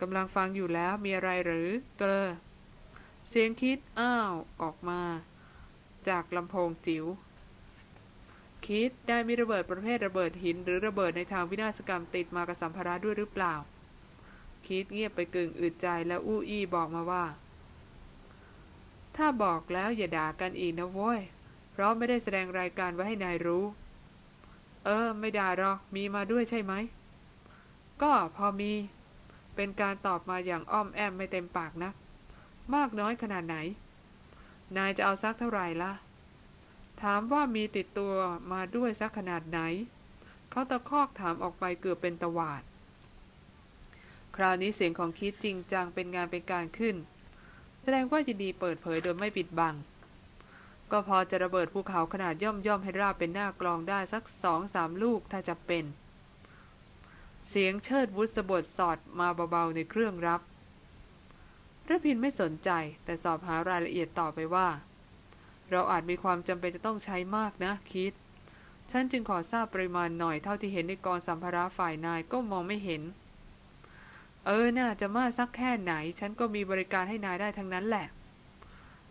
กำลังฟังอยู่แล้วมีอะไรหรือเกอเสียงคิดอ้าว ออกมา จากลำโพงจิว๋ว คิด ได้มีระเบิดประเภทระเบิดหิน หรือระเบิดในทางวินาศกรรมติดมากับสัมภาระด้วยหรือเปล่า คิดเงียบไปกึ่งอึดใจแล้วอู้อี้บอกมาว่า ถ้าบอกแล้วอย่าด่ากันอีกนะโว้ย เพราะไม่ได้แสดงรายการไว้ให้นายรู้ เออ ไม่ด่าหรอกมีมาด้วยใช่ไหม ก็พอมี เป็นการตอบมาอย่างอ้อมแอมไม่เต็มปากนะ มากน้อยขนาดไหน นายจะเอาซักเท่าไหร่ล่ะ ถามว่ามีติดตัวมาด้วยสักขนาดไหน เขาตะคอกถามออกไปเกือบเป็นตวาด คราวนี้เสียงของคิดจริงจังเป็นงานเป็นการขึ้น แสดงว่ายินดีเปิดเผยโดยไม่ปิดบัง ก็พอจะระเบิดภูเขาขนาดย่อมย่อมให้ราบเป็นหน้ากลองได้สักสองสามลูกถ้าจะเป็น เสียงเชิดวุฒสบดสอดมาเบาๆในเครื่องรับระพินไม่สนใจแต่สอบหารายละเอียดต่อไปว่า เราอาจมีความจำเป็นจะต้องใช้มากนะคิด ฉันจึงขอทราบปริมาณหน่อยเท่าที่เห็นในกองสัมภาระฝ่ายนายก็มองไม่เห็น เออน่าจะมากสักแค่ไหน ฉันก็มีบริการให้นายได้ทั้งนั้นแหละ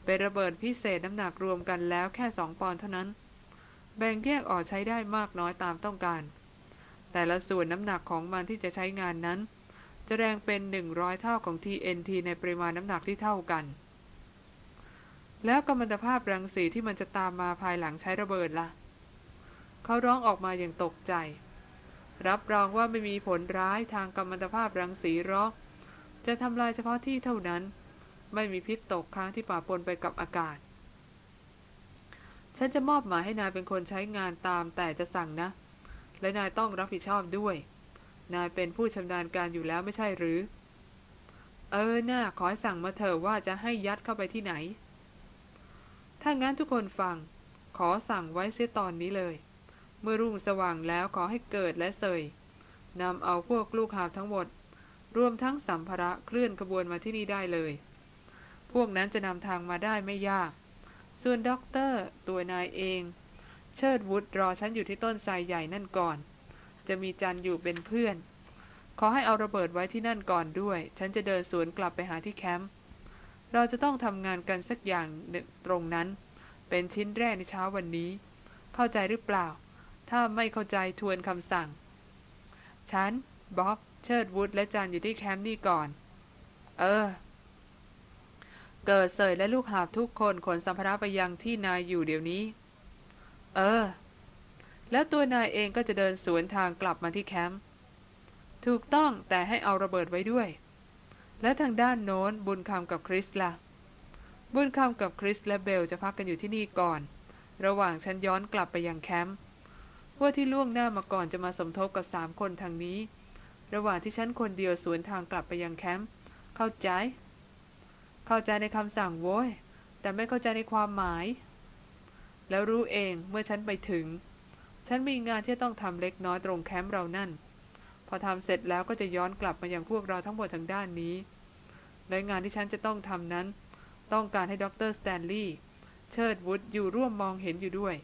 เป็นระเบิดพิเศษน้ำหนักรวมกันแล้วแค่สองปอนด์เท่านั้น แบ่งแยกออกใช้ได้มากน้อยตามต้องการ แต่ละส่วนน้ำหนักของมันที่จะใช้งานนั้น จะแรงเป็นหนึ่งร้อยเท่าของ TNT ในปริมาณน้ำหนักที่เท่ากัน แล้วกัมมันตภาพรังสีที่มันจะตามมาภายหลังใช้ระเบิดละ่ะ เขาร้องออกมาอย่างตกใจ รับรองว่าไม่มีผลร้ายทางกัมมันตภาพรังสีรอก จะทำลายเฉพาะที่เท่านั้น ไม่มีพิษตกค้างที่ป่าปนไปกับอากาศ ฉันจะมอบหมายให้นายเป็นคนใช้งานตามแต่จะสั่งนะ และนายต้องรับผิดชอบด้วย นายเป็นผู้ชำนาญการอยู่แล้วไม่ใช่หรือ เออหน้าขอให้สั่งมาเถอะว่าจะให้ยัดเข้าไปที่ไหน ถ้างั้นทุกคนฟัง ขอสั่งไว้เสียตอนนี้เลย เมื่อรุ่งสว่างแล้วขอให้เกิดและเสยนำเอาพวกลูกหาบทั้งหมด รวมทั้งสัมภาระเคลื่อนขบวนมาที่นี่ได้เลย พวกนั้นจะนำทางมาได้ไม่ยาก ส่วนด็อกเตอร์ตัวนายเอง เชิดวุฒรอฉันอยู่ที่ต้นไทรใหญ่นั่นก่อน จะมีจันอยู่เป็นเพื่อน ขอให้เอาระเบิดไว้ที่นั่นก่อนด้วย ฉันจะเดินสวนกลับไปหาที่แคมป์ เราจะต้องทำงานกันสักอย่างหนึ่งตรงนั้น เป็นชิ้นแรกในเช้าวันนี้ เข้าใจหรือเปล่า ถ้าไม่เข้าใจทวนคำสั่ง ฉันบ๊อบเชิดวุฒและจันอยู่ที่แคมป์นี่ก่อน เออ เกิดเสยและลูกหาบทุกคนขนสัมภาระไปยังที่นายอยู่เดี๋ยวนี้ เออ แล้วตัวนายเองก็จะเดินสวนทางกลับมาที่แคมป์ถูกต้องแต่ให้เอาระเบิดไว้ด้วย และทางด้านโน้นบุญคำกับคริสละ่ะ บุญคำกับคริสและเบลจะพักกันอยู่ที่นี่ก่อน ระหว่างฉันย้อนกลับไปยังแคมป์พวกที่ล่วงหน้ามาก่อนจะมาสมทบกับสามคนทางนี้ ระหว่างที่ฉันคนเดียวสวนทางกลับไปยังแคมป์เข้าใจ เข้าใจในคำสั่งโว้ยแต่ไม่เข้าใจในความหมาย แล้วรู้เองเมื่อฉันไปถึง ฉันมีงานที่ต้องทำเล็กน้อยตรงแคมป์เรานั่น พอทำเสร็จแล้วก็จะย้อนกลับมาอยังพวกเราทั้งหมดทางด้านนี้ และงานที่ฉันจะต้องทำนั้น ต้องการให้ดรสแตนลีย์เชิดวุฒอยู่ร่วมมองเห็นอยู่ด้วย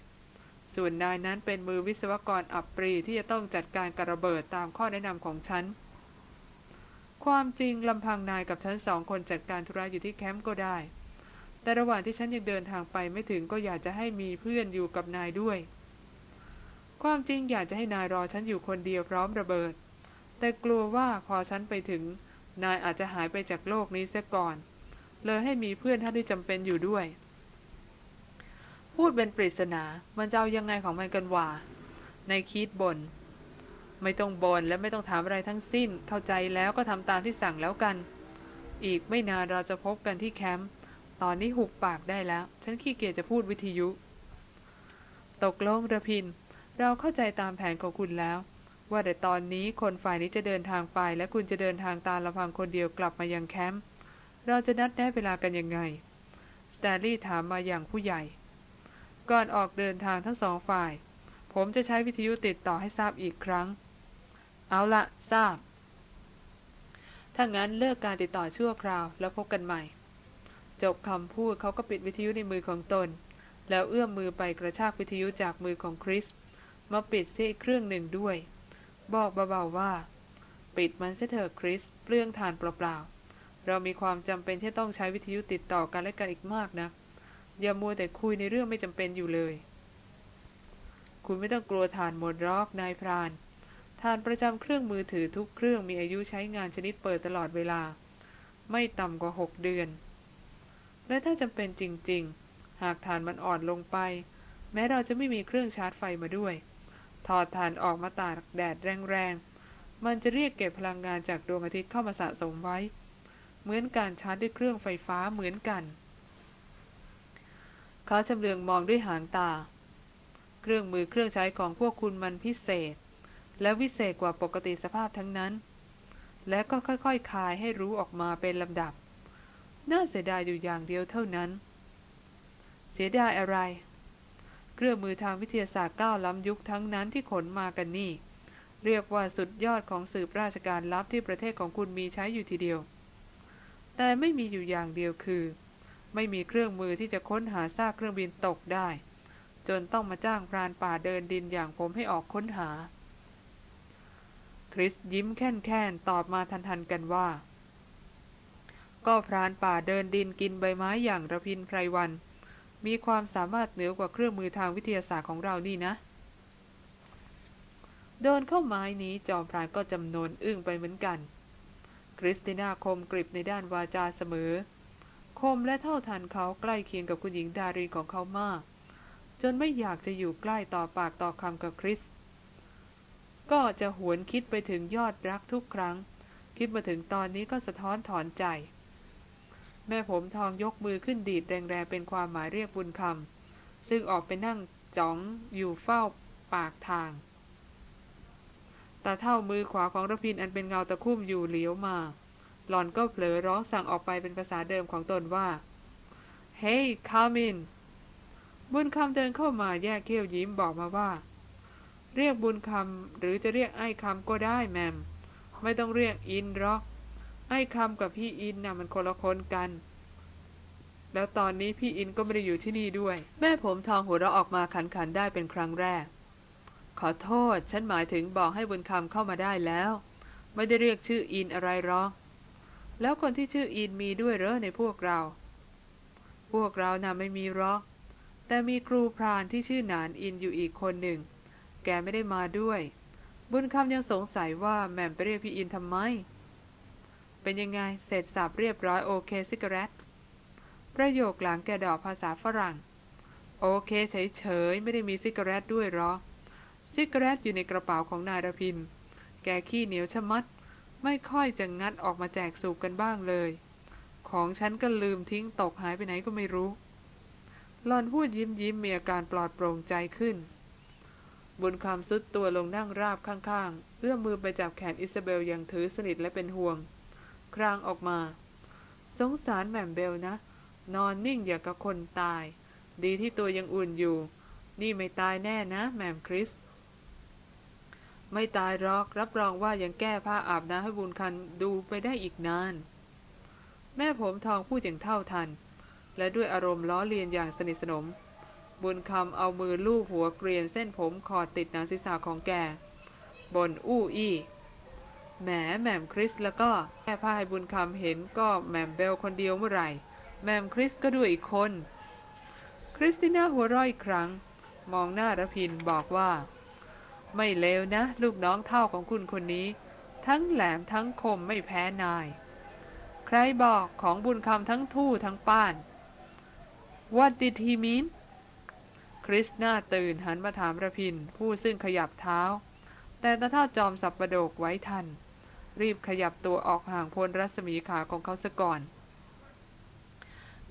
ส่วนนายนั้นเป็นมือวิศวกรอัปรีย์ที่จะต้องจัดการระเบิดตามข้อแนะนำของฉัน ความจริงลำพังนายกับฉันสองคนจัดการธุระอยู่ที่แคมป์ก็ได้ แต่ระหว่างที่ฉันยังเดินทางไปไม่ถึงก็อยากจะให้มีเพื่อนอยู่กับนายด้วย ความจริงอยากจะให้นายรอฉันอยู่คนเดียวพร้อมระเบิด แต่กลัวว่าพอฉันไปถึง นายอาจจะหายไปจากโลกนี้เสียก่อน เลยให้มีเพื่อนท่านที่จำเป็นอยู่ด้วย พูดเป็นปริศนา มันจะเอายังไงของมันกันวะในคิดบนไม่ต้องบ่นและไม่ต้องถามอะไรทั้งสิ้น เข้าใจแล้วก็ทำตามที่สั่งแล้วกัน อีกไม่นานเราจะพบกันที่แคมป์ตอนนี้หุบปากได้แล้ว ฉันขี้เกียจจะพูดวิทยุ ตกลงระพิน เราเข้าใจตามแผนของคุณแล้ว ว่าแต่ตอนนี้คนฝ่ายนี้จะเดินทางไป และคุณจะเดินทางตามลำพังคนเดียวกลับมายังแคมป์เราจะนัดแนะเวลากันยังไงสแตนลีย์ถามมาอย่างผู้ใหญ่ ก่อนออกเดินทางทั้งสองฝ่าย ผมจะใช้วิทยุติดต่อให้ทราบอีกครั้ง เอาละทราบ ถ้างั้นเลิกการติดต่อชั่วคราวแล้วพบกันใหม่ จบคำพูดเขาก็ปิดวิทยุในมือของตน แล้วเอื้อมมือไปกระชากวิทยุจากมือของคริสมาปิดเสียเครื่องหนึ่งด้วย บอกเบาๆว่า ปิดมันเสียเถอะคริสเปลืองฐานเปล่าๆ เรามีความจำเป็นที่ต้องใช้วิทยุติดต่อกันและกันอีกมากนะอย่ามัวแต่คุยในเรื่องไม่จำเป็นอยู่เลย คุณไม่ต้องกลัวฐานหมดรอกนายพรานฐานประจำเครื่องมือถือทุกเครื่องมีอายุใช้งานชนิดเปิดตลอดเวลา ไม่ต่ำกว่าหกเดือน และถ้าจำเป็นจริง ๆ หากฐานมันอ่อนลงไป แม้เราจะไม่มีเครื่องชาร์จไฟมาด้วย ถอดฐานออกมาตากแดดแรงๆ มันจะเรียกเก็บพลังงานจากดวงอาทิตย์เข้ามาสะสมไว้ เหมือนการชาร์จด้วยเครื่องไฟฟ้าเหมือนกัน เขาชำเลืองมองด้วยหางตา เครื่องมือเครื่องใช้ของพวกคุณมันพิเศษ และวิเศษกว่าปกติสภาพทั้งนั้น และก็ค่อยๆคคายให้รู้ออกมาเป็นลำดับ น่าเสียดายอยู่อย่างเดียวเท่านั้น เสียดายอะไร เครื่องมือทางวิทยาศาสตร์ก้าวล้ำยุคทั้งนั้นที่ขนมากันนี่ เรียกว่าสุดยอดของสืบราชการลับที่ประเทศของคุณมีใช้อยู่ทีเดียว แต่ไม่มีอยู่อย่างเดียวคือ ไม่มีเครื่องมือที่จะค้นหาซากเครื่องบินตกได้ จนต้องมาจ้างพรานป่าเดินดินอย่างผมให้ออกค้นหา คริสยิ้มแค่นๆตอบมาทันๆกันว่า ก็พรานป่าเดินดินกินใบไม้อย่างระพินไพรวัน มีความสามารถเหนือกว่าเครื่องมือทางวิทยาศาสตร์ของเรานี่นะโดนเข้าไม้นี้จอมพรานก็จำนวนอึ้งไปเหมือนกัน คริสติน่าคมกริบในด้านวาจาเสมอ คมและเท่าทันเขาใกล้เคียงกับคุณหญิงดารินของเขามาก จนไม่อยากจะอยู่ใกล้ต่อปากต่อคำกับคริส ก็จะหวนคิดไปถึงยอดรักทุกครั้ง คิดมาถึงตอนนี้ก็สะท้อนถอนใจ แม่ผมทองยกมือขึ้นดีดแรงๆเป็นความหมายเรียกบุญคำซึ่งออกไปนั่งจ้องอยู่เฝ้าปากทางตาเท่ามือขวาของระพินอันเป็นเงาตะคุ่มอยู่เหลียวมา หล่อนก็เผลอร้องสั่งออกไปเป็นภาษาเดิมของตนว่า เฮ้ยคามิน บุญคำเดินเข้ามาแยกเขี้ยวยิ้มบอกมาว่า เรียกบุญคำหรือจะเรียกไอ้คำก็ได้แมม ไม่ต้องเรียกอินหรอก ไอ้คำกับพี่อินนะ่ะมันคนละคนกัน แล้วตอนนี้พี่อินก็ไม่ได้อยู่ที่นี่ด้วย แม่ผมทองหัวเราะออกมาขันขันได้เป็นครั้งแรก ขอโทษ ฉันหมายถึงบอกให้บุญคำเข้ามาได้แล้ว ไม่ได้เรียกชื่ออินอะไรหรอก แล้วคนที่ชื่ออินมีด้วยเหรอในพวกเรา พวกเราน่ะไม่มีหรอก แต่มีครูพรานที่ชื่อหนานอินอยู่อีกคนหนึ่ง แกไม่ได้มาด้วย บุญคำยังสงสัยว่าแหม่มไปเรียกพี่อินทำไม เป็นยังไง เสร็จสรรพเรียบร้อยโอเค cigarette ประโยคหลังแกดอกภาษาฝรั่ง โอเคเฉยๆ ไม่ได้มี cigarette ด้วยหรอ cigarette อยู่ในกระเป๋าของนายรพินทร์ แกขี้เหนียวชะมัด ไม่ค่อยจะงัดออกมาแจกสูบกันบ้างเลย ของฉันก็ลืมทิ้งตกหายไปไหนก็ไม่รู้หลอนพูดยิ้มยิ้มมีอาการปลอดโปร่งใจขึ้น บุญคำซุดตัวลงนั่งราบข้างๆ เอื้อมมือไปจับแขนอิซาเบลอย่างถือสนิทและเป็นห่วง ครางออกมา สงสารแหม่มเบลนะ นอนนิ่งอย่างกับคนตาย ดีที่ตัวยังอุ่นอยู่ นี่ไม่ตายแน่นะ แหม่มคริส ไม่ตายหรอกรับรองว่ายังแก้ผ้าอาบน้ำให้บุญคันดูไปได้อีกนาน แม่ผมทองพูดอย่างเท่าทัน และด้วยอารมณ์ล้อเลียนอย่างสนิทสนม บุญคำเอามือลูบหัวเกรียนเส้นผมคอติดหนังศีรษะของแกบนอู้อี้ แหมแหม่มคริสแล้วก็แก้ผ้าให้บุญคำเห็นก็แหม่มเบลคนเดียวเมื่อไหร่แหม่มคริสก็ด้วยอีกคน คริสติน่าหัวเร้อยอีกครั้ง มองหน้าระพินบอกว่า ไม่เลวนะ ลูกน้องเท่าของคุณคนนี้ ทั้งแหลมทั้งคมไม่แพ้นาย ใครบอกของบุญคำทั้งทู่ทั้งป้าน What did he mean คริสหน้าตื่นหันมาถามระพินผู้ซึ่งขยับเท้า แต่ตาเท่าจอมสับประโดกไว้ทัน รีบขยับตัวออกห่างพ้นรัศมีขาของเขาซะก่อน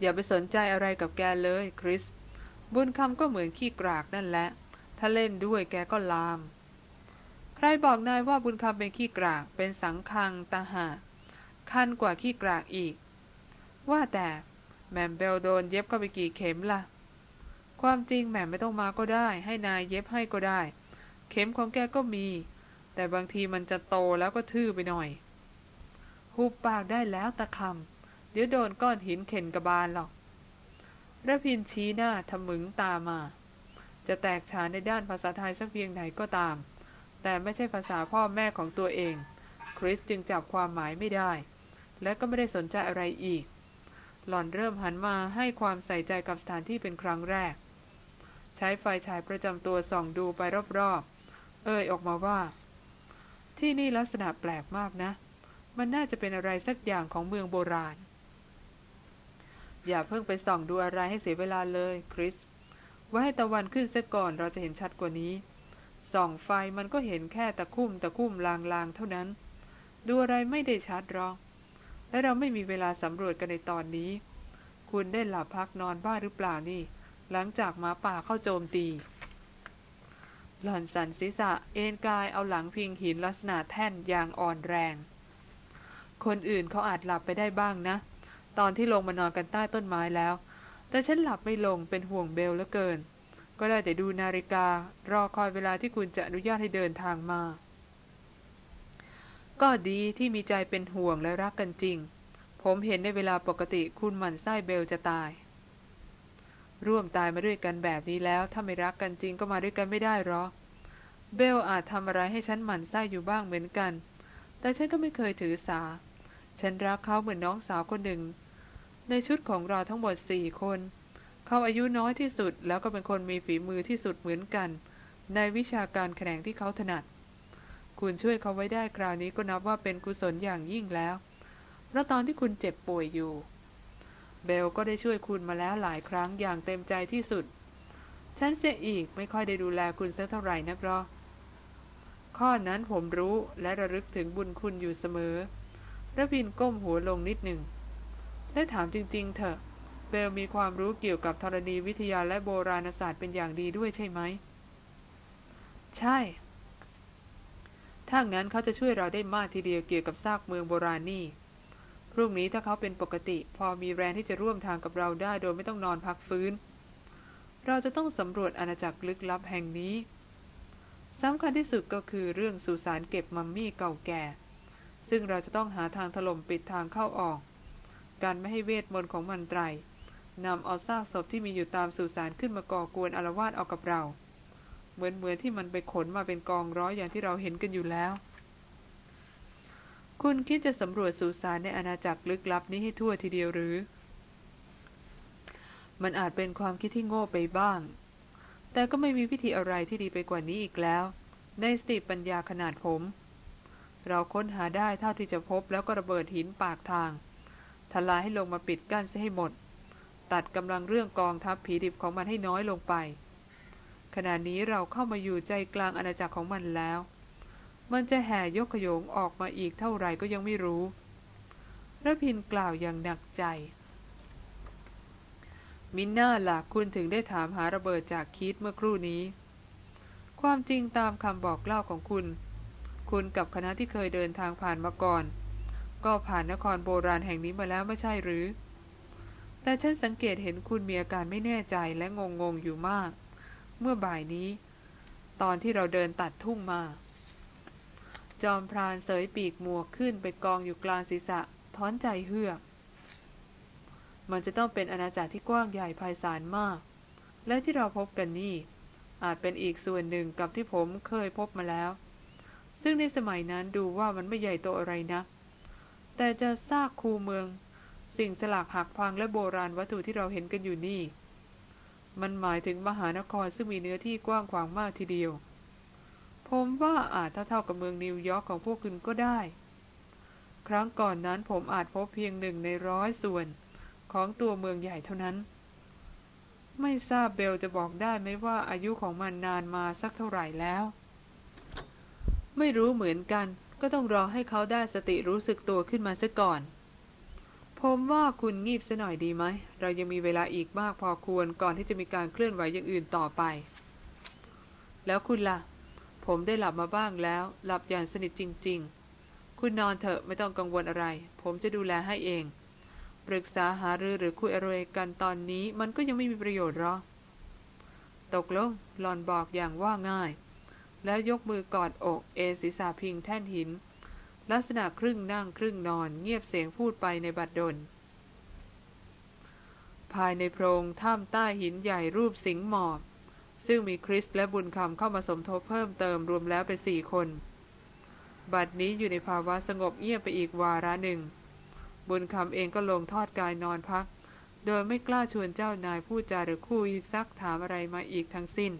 อย่าไปสนใจอะไรกับแกเลยคริส บุญคำก็เหมือนขี้กรากนั่นแหละ ถ้าเล่นด้วยแกก็ลาม ใครบอกนายว่าบุญคำเป็นขี้กรากเป็นสังคังตาหาคันกว่าขี้กรากอีก ว่าแต่แหม่มเบลโดนเย็บเข้าไปกี่เข็มล่ะ ความจริงแหม่มไม่ต้องมาก็ได้ ให้นายเย็บให้ก็ได้ เข็มของแกก็มี แต่บางทีมันจะโตแล้วก็ทื่อไปหน่อย หุบปากได้แล้วตะคำเดี๋ยวโดนก้อนหินเข็นกระบาลหรอกระพินชี้หน้าทะมึงตามา จะแตกฉานในด้านภาษาไทยสักเพียงไหนก็ตาม แต่ไม่ใช่ภาษาพ่อแม่ของตัวเอง คริสจึงจับความหมายไม่ได้ และก็ไม่ได้สนใจอะไรอีก หล่อนเริ่มหันมาให้ความใส่ใจกับสถานที่เป็นครั้งแรก ใช้ไฟฉายประจำตัวส่องดูไปรอบๆ เอ่ยออกมาว่า ที่นี่ลักษณะแปลกมากนะ มันน่าจะเป็นอะไรสักอย่างของเมืองโบราณ อย่าเพิ่งไปส่องดูอะไรให้เสียเวลาเลยคริสไว้ให้ตะวันขึ้นเสียก่อนเราจะเห็นชัดกว่านี้ ส่องไฟมันก็เห็นแค่ตะคุ่มตะคุ่มลางๆเท่านั้น ดูอะไรไม่ได้ชัดหรอก และเราไม่มีเวลาสำรวจกันในตอนนี้ คุณได้หลับพักนอนบ้าหรือเปล่านี่ หลังจากหมาป่าเข้าโจมตี หล่อนสันศีรษะเอ็นกายเอาหลังพิงหินลักษณะแท่นอย่างอ่อนแรง คนอื่นเขาอาจหลับไปได้บ้างนะ ตอนที่ลงมานอนกันใต้ต้นไม้แล้ว แต่ฉันหลับไม่ลงเป็นห่วงเบลเหลือเกิน ก็ได้แต่ดูนาฬิกา รอคอยเวลาที่คุณจะอนุญาตให้เดินทางมา ก็ดีที่มีใจเป็นห่วงและรักกันจริง ผมเห็นในเวลาปกติคุณหมั่นไส้เบลจะตาย ร่วมตายมาด้วยกันแบบนี้แล้ว ถ้าไม่รักกันจริงก็มาด้วยกันไม่ได้หรอกเบลอาจทำอะไรให้ฉันหมั่นไส้อยู่บ้างเหมือนกัน แต่ฉันก็ไม่เคยถือสา ฉันรักเขาเหมือนน้องสาวคนหนึ่ง ในชุดของเราทั้งหมดสี่คน เขาอายุน้อยที่สุดแล้วก็เป็นคนมีฝีมือที่สุดเหมือนกัน ในวิชาการแขนงที่เขาถนัด คุณช่วยเขาไว้ได้คราวนี้ก็นับว่าเป็นกุศลอย่างยิ่งแล้ว เพราะตอนที่คุณเจ็บป่วยอยู่ เบลก็ได้ช่วยคุณมาแล้วหลายครั้งอย่างเต็มใจที่สุด ฉันเสียอีกไม่ค่อยได้ดูแลคุณสักเท่าไหร่นักหรอกข้อนั้นผมรู้และระลึกถึงบุญคุณอยู่เสมอระพินก้มหัวลงนิดหนึ่ง และถามจริง ๆ เถอะ เบลมีความรู้เกี่ยวกับธรณีวิทยาและโบราณศาสตร์เป็นอย่างดีด้วยใช่ไหม ใช่ ถ้างั้นเขาจะช่วยเราได้มากทีเดียวเกี่ยวกับซากเมืองโบราณนี่ พรุ่งนี้ถ้าเขาเป็นปกติ พอมีแรงที่จะร่วมทางกับเราได้โดยไม่ต้องนอนพักฟื้น เราจะต้องสำรวจอาณาจักรลึกลับแห่งนี้สำคัญที่สุดก็คือเรื่องสุสานเก็บมัมมี่เก่าแก่ ซึ่งเราจะต้องหาทางถล่มปิดทางเข้าออก การไม่ให้เวทมนต์ของมันไตรนำเอาซากศพที่มีอยู่ตามสุสานขึ้นมาก่อกวนอารวาสเอากับเรา เหมือนเหมือนที่มันไปขนมาเป็นกองร้อยอย่างที่เราเห็นกันอยู่แล้ว คุณคิดจะสำรวจสุสานในอาณาจักรลึกลับนี้ให้ทั่วทีเดียวหรือ มันอาจเป็นความคิดที่โง่ไปบ้าง แต่ก็ไม่มีวิธีอะไรที่ดีไปกว่านี้อีกแล้ว ในสติปัญญาขนาดผม เราค้นหาได้เท่าที่จะพบแล้วก็ระเบิดหินปากทาง ทลายให้ลงมาปิดกั้นซะให้หมด ตัดกำลังเรื่องกองทัพผีดิบของมันให้น้อยลงไป ขณะนี้เราเข้ามาอยู่ใจกลางอาณาจักรของมันแล้ว มันจะแห่ยกขยงออกมาอีกเท่าไหร่ก็ยังไม่รู้ระพินกล่าวอย่างหนักใจ มินน่าล่ะคุณถึงได้ถามหาระเบิดจากคิดเมื่อครู่นี้ ความจริงตามคำบอกเล่าของคุณ คุณกับคณะที่เคยเดินทางผ่านมาก่อน ก็ผ่านนครโบราณแห่งนี้มาแล้วไม่ใช่หรือ แต่ฉันสังเกตเห็นคุณมีอาการไม่แน่ใจและงงงๆอยู่มาก เมื่อบ่ายนี้ ตอนที่เราเดินตัดทุ่งมา จอมพรานเสยปีกหมวกขึ้นไปกองอยู่กลางศีรษะถอนใจเฮือก มันจะต้องเป็นอาณาจักรที่กว้างใหญ่ไพศาลมาก และที่เราพบกันนี่ อาจเป็นอีกส่วนหนึ่งกับที่ผมเคยพบมาแล้ว ซึ่งในสมัยนั้นดูว่ามันไม่ใหญ่โตอะไรนะ แต่จะซากคูเมือง สิ่งสลักหักพังและโบราณวัตถุที่เราเห็นกันอยู่นี่ มันหมายถึงมหานครซึ่งมีเนื้อที่กว้างขวางมากทีเดียว ผมว่าอาจเท่าๆกับเมืองนิวยอร์กของพวกคุณก็ได้ ครั้งก่อนนั้นผมอาจพบเพียงหนึ่งในร้อยส่วนของตัวเมืองใหญ่เท่านั้น ไม่ทราบเบลจะบอกได้ไหมว่าอายุของมันนานมาสักเท่าไหร่แล้ว ไม่รู้เหมือนกัน ก็ต้องรอให้เขาได้สติรู้สึกตัวขึ้นมาซะก่อน ผมว่าคุณงีบซะหน่อยดีไหม เรายังมีเวลาอีกมากพอควรก่อนที่จะมีการเคลื่อนไหวอย่างอื่นต่อไป แล้วคุณละ่ะ ผมได้หลับมาบ้างแล้ว หลับอย่างสนิทจริง ๆ คุณนอนเถอะไม่ต้องกังวลอะไร ผมจะดูแลให้เอง ปรึกษาหารือหรือคุยอะไรกันตอนนี้มันก็ยังไม่มีประโยชน์หรอตกลงหลอนบอกอย่างว่าง่าย แล้วยกมือกอดอกเอศีษาพิงแท่นหิน ลักษณะครึ่งนั่งครึ่งนอน เงียบเสียงพูดไปในบัดดล ภายในโพรงถ้ำใต้หินใหญ่รูปสิงห์หมอบ ซึ่งมีคริสและบุญคำเข้ามาสมทบเพิ่มเติมรวมแล้วเป็นสี่คน บัดนี้อยู่ในภาวะสงบเงียบไปอีกวาระหนึ่ง บุญคำเองก็ลงทอดกายนอนพัก โดยไม่กล้าชวนเจ้านายพูดจาหรือคุยซักถามอะไรมาอีกทั้งสิ้น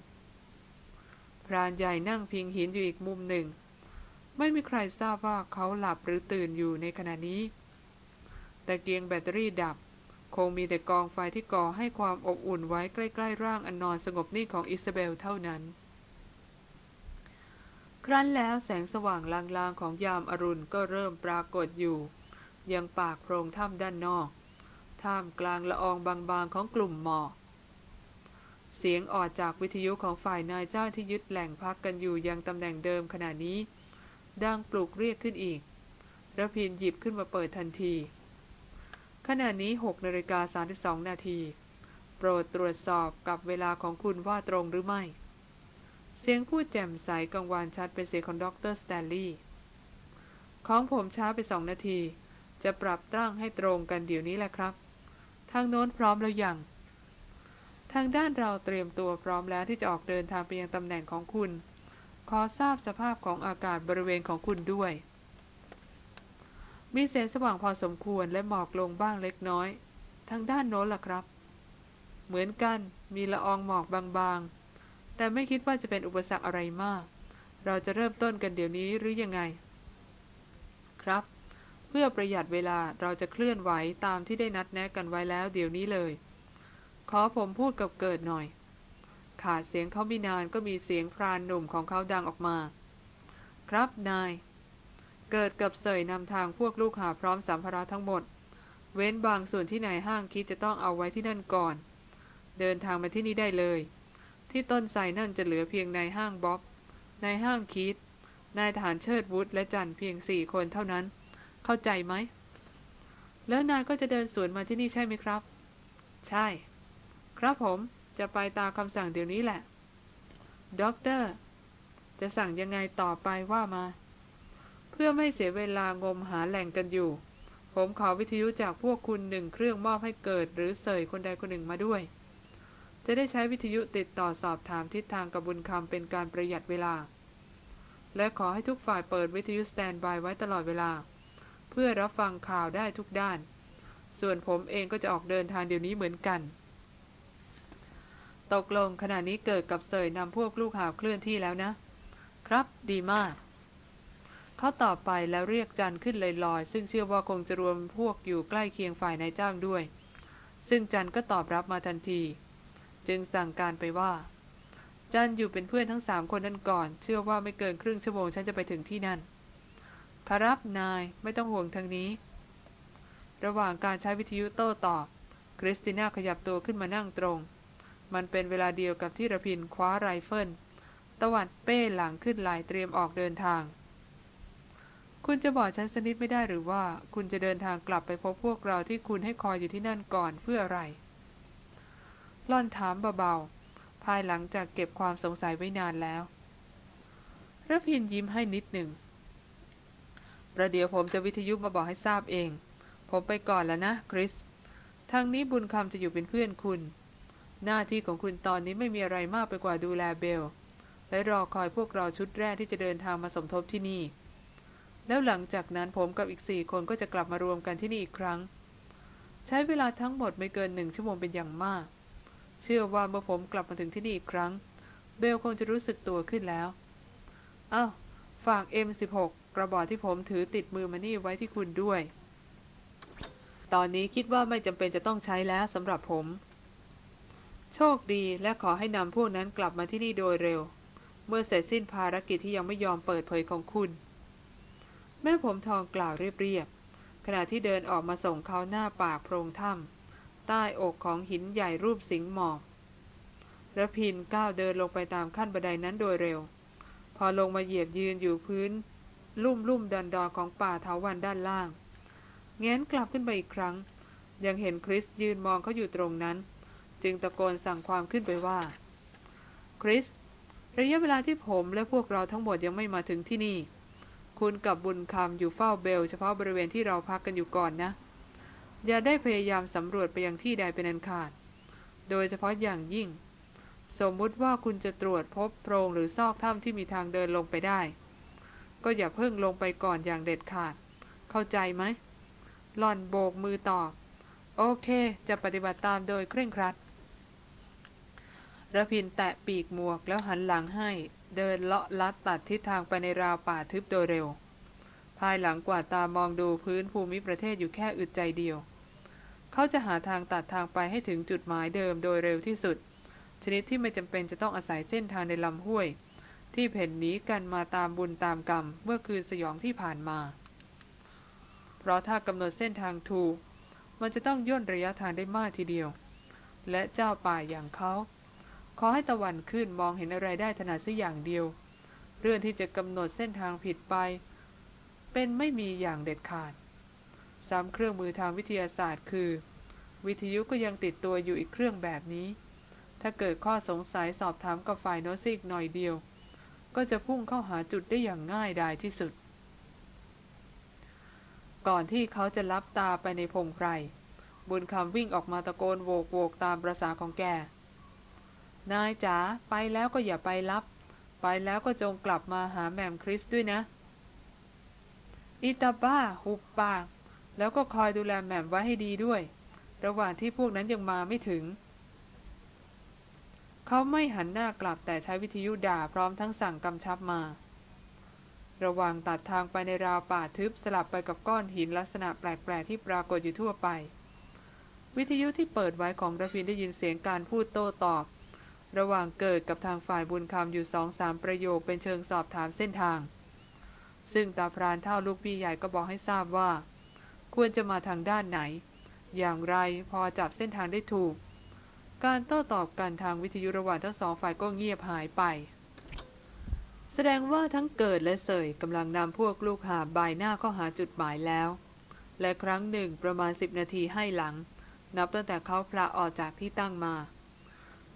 พรานใหญ่นั่งพิงหินอยู่อีกมุมหนึ่ง ไม่มีใครทราบว่าเขาหลับหรือตื่นอยู่ในขณะนี้ แต่เกียงแบตเตอรี่ดับ คงมีแต่กองไฟที่ก่อให้ความอบอุ่นไว้ใกล้ ๆ ร่างอันนอนสงบนิ่งของอิซาเบลเท่านั้น ครั้นแล้วแสงสว่างลางๆของยามอรุณก็เริ่มปรากฏอยู่ ยังปากโพรงถ้ำด้านนอก ท่ามกลางละอองบางๆของกลุ่มหมอกเสียงออดจากวิทยุของฝ่ายนายเจ้าที่ยึดแหล่งพักกันอยู่ยังตำแหน่งเดิมขณะนี้ ดังปลุกเรียกขึ้นอีกระพินหยิบขึ้นมาเปิดทันที ขณะนี้6นาฬิกา32 นาที โปรดตรวจสอบกับเวลาของคุณว่าตรงหรือไม่ เสียงพูดแจ่มใสกังวานชัดเป็นเสียงของดรสแตนลีย์ของผมช้าไปสองนาที จะปรับตั้งให้ตรงกันเดี๋ยวนี้แหละครับ ทางโน้นพร้อมแล้วยัง ทางด้านเราเตรียมตัวพร้อมแล้วที่จะออกเดินทางไปยังตำแหน่งของคุณ ขอทราบสภาพของอากาศบริเวณของคุณด้วย มีแสงสว่างพอสมควรและหมอกลงบ้างเล็กน้อย ทางด้านโน้นล่ะครับ เหมือนกันมีละอองหมอกบางๆ แต่ไม่คิดว่าจะเป็นอุปสรรคอะไรมาก เราจะเริ่มต้นกันเดี๋ยวนี้หรือยังไง ครับ เพื่อประหยัดเวลาเราจะเคลื่อนไหวตามที่ได้นัดแนะกันไว้แล้วเดี๋ยวนี้เลย ขอผมพูดกับเกิดหน่อย ขาดเสียงเขาไม่นานก็มีเสียงพรานหนุ่มของเขาดังออกมา ครับนาย เกิดกับเสยนำทางพวกลูกหาพร้อมสัมภาระทั้งหมด เว้นบางส่วนที่นายห้างคิดจะต้องเอาไว้ที่นั่นก่อน เดินทางมาที่นี่ได้เลย ที่ต้นไทรนั่นจะเหลือเพียงนายห้างบ๊อบนายห้างคิดนายฐานเชิดวุฒและจันเพียงสี่คนเท่านั้น เข้าใจไหม แล้วนายก็จะเดินสวนมาที่นี่ใช่ไหมครับ ใช่ ครับผมจะไปตามคำสั่งเดี๋ยวนี้แหละ ด็อกเตอร์ จะสั่งยังไงต่อไปว่ามา เพื่อไม่เสียเวลางมหาแหล่งกันอยู่ ผมขอวิทยุจากพวกคุณหนึ่งเครื่องมอบให้เกิด หรือเสยคนใดคนหนึ่งมาด้วย จะได้ใช้วิทยุติดต่อสอบถามทิศทางกับบุญคำเป็นการประหยัดเวลา และขอให้ทุกฝ่ายเปิดวิทยุสแตนบายไว้ตลอดเวลา เพื่อรับฟังข่าวได้ทุกด้าน ส่วนผมเองก็จะออกเดินทางเดี๋ยวนี้เหมือนกัน ตกลงขณะนี้เกิดกับเสยนำพวกลูกหาเคลื่อนที่แล้วนะ ครับดีมาก เขาตอบไปแล้วเรียกจันขึ้นลอยๆซึ่งเชื่อว่าคงจะรวมพวกอยู่ใกล้เคียงฝ่ายนายจ้างด้วย ซึ่งจันก็ตอบรับมาทันที จึงสั่งการไปว่า จันอยู่เป็นเพื่อนทั้งสามคนนั่นก่อน เชื่อว่าไม่เกินครึ่งชั่วโมงฉันจะไปถึงที่นั่นครับนายไม่ต้องห่วงทางนี้ ระหว่างการใช้วิทยุโต้ตอบ คริสติน่าขยับตัวขึ้นมานั่งตรง มันเป็นเวลาเดียวกับที่รพินทร์คว้าไรเฟิลตวัดเป้หลังขึ้นไหล่เตรียมออกเดินทาง คุณจะบอกฉันสักนิดไม่ได้หรือว่าคุณจะเดินทางกลับไปพบพวกเราที่คุณให้คอยอยู่ที่นั่นก่อนเพื่ออะไรล่อนถามเบาๆ ภายหลังจากเก็บความสงสัยไว้นานแล้วระพินยิ้มให้นิดหนึ่ง ประเดี๋ยวผมจะวิทยุมาบอกให้ทราบเอง ผมไปก่อนแล้วนะคริส ทางนี้บุญคำจะอยู่เป็นเพื่อนคุณ หน้าที่ของคุณตอนนี้ไม่มีอะไรมากไปกว่าดูแลเบล และรอคอยพวกเราชุดแรกที่จะเดินทางมาสมทบที่นี่ แล้วหลังจากนั้นผมกับอีกสี่คนก็จะกลับมารวมกันที่นี่อีกครั้ง ใช้เวลาทั้งหมดไม่เกินหนึ่งชั่วโมงเป็นอย่างมาก เชื่อว่าเมื่อผมกลับมาถึงที่นี่อีกครั้ง เบลคงจะรู้สึกตัวขึ้นแล้วอา้าวฝาก M16 กระบอกที่ผมถือติดมือมานี่ไว้ที่คุณด้วย ตอนนี้คิดว่าไม่จำเป็นจะต้องใช้แล้วสำหรับผม โชคดีและขอให้นำพวกนั้นกลับมาที่นี่โดยเร็ว เมื่อเสร็จสิ้นภารกิจที่ยังไม่ยอมเปิดเผยของคุณ แม่ผมทองกล่าวเรียบๆขณะที่เดินออกมาส่งเขาหน้าปากโพรงถ้ำใต้อกของหินใหญ่รูปสิงห์หมอกระพินก้าวเดินลงไปตามขั้นบันไดนั้นโดยเร็ว พอลงมาเหยียบยืนอยู่พื้น ลุ่มลุ่มดอนดอนของป่าเถาวันด้านล่าง แง้นกลับขึ้นไปอีกครั้ง ยังเห็นคริสยืนมองเขาอยู่ตรงนั้น จึงตะโกนสั่งความขึ้นไปว่า คริส ระยะเวลาที่ผมและพวกเราทั้งหมดยังไม่มาถึงที่นี่ คุณกับบุญคำอยู่เฝ้าเบล เฉพาะบริเวณที่เราพักกันอยู่ก่อนนะ อย่าได้พยายามสำรวจไปยังที่ใดเป็นอันขาด โดยเฉพาะอย่างยิ่ง สมมุติว่าคุณจะตรวจพบโพรงหรือซอกถ้ำที่มีทางเดินลงไปได้ ก็อย่าเพิ่งลงไปก่อนอย่างเด็ดขาด เข้าใจไหมหล่อนโบกมือตอบ โอเค จะปฏิบัติตามโดยเคร่งครัดระพินแตะปีกหมวกแล้วหันหลังให้ เดินเลาะลัดตัดทิศทางไปในราวป่าทึบโดยเร็ว ภายหลังกว่าตามองดูพื้นภูมิประเทศอยู่แค่อึดใจเดียว เขาจะหาทางตัดทางไปให้ถึงจุดหมายเดิมโดยเร็วที่สุด ชนิดที่ไม่จำเป็นจะต้องอาศัยเส้นทางในลำห้วย ที่เพ่นหนีกันมาตามบุญตามกรรมเมื่อคืนสยองที่ผ่านมา เพราะถ้ากำหนดเส้นทางถูกมันจะต้องย่นระยะทางได้มากทีเดียว และเจ้าป่าอย่างเขา อให้ตะวันขึ้นมองเห็นอะไรได้ถนัดสักอย่างเดียว เรื่องที่จะกำหนดเส้นทางผิดไป เป็นไม่มีอย่างเด็ดขาดซ้ำเครื่องมือทางวิทยาศาสตร์คือ วิทยุก็ยังติดตัวอยู่อีกเครื่องแบบนี้ ถ้าเกิดข้อสงสัยสอบถามกับฝ่ายโนซิกหน่อยเดียว ก็จะพุ่งเข้าหาจุดได้อย่างง่ายดายที่สุด ก่อนที่เขาจะรับตาไปในพงไพรบุญคำวิ่งออกมาตะโกนโวกโวกตามประษาของแก นายจ๋าไปแล้วก็อย่าไปรับ ไปแล้วก็จงกลับมาหาแมมคริสด้วยนะ อิตาบ้าหุบปาก แล้วก็คอยดูแลแมมไว้ให้ดีด้วย ระหว่างที่พวกนั้นยังมาไม่ถึง เขาไม่หันหน้ากลับแต่ใช้วิทยุด่าพร้อมทั้งสั่งกำชับมา ระหว่างตัดทางไปในราวป่าทึบสลับไปกับก้อนหินลักษณะแปลกๆที่ปรากฏอยู่ทั่วไปวิทยุที่เปิดไว้ของระพินได้ยินเสียงการพูดโต้ตอบ ระหว่างเกิดกับทางฝ่ายบุญคำอยู่สองสามประโยคเป็นเชิงสอบถามเส้นทาง ซึ่งตาพรานเท่าลูกพี่ใหญ่ก็บอกให้ทราบว่า ควรจะมาทางด้านไหน อย่างไรพอจับเส้นทางได้ถูก การโต้ตอบกันทางวิทยุระหว่างทั้งสองฝ่ายก็เงียบหายไป แสดงว่าทั้งเกิดและเสยกำลังนำพวกลูกหาบายหน้าเข้าหาจุดหมายแล้ว และครั้งหนึ่งประมาณสิบนาทีให้หลัง นับตั้งแต่เขาพระออกจากที่ตั้งมา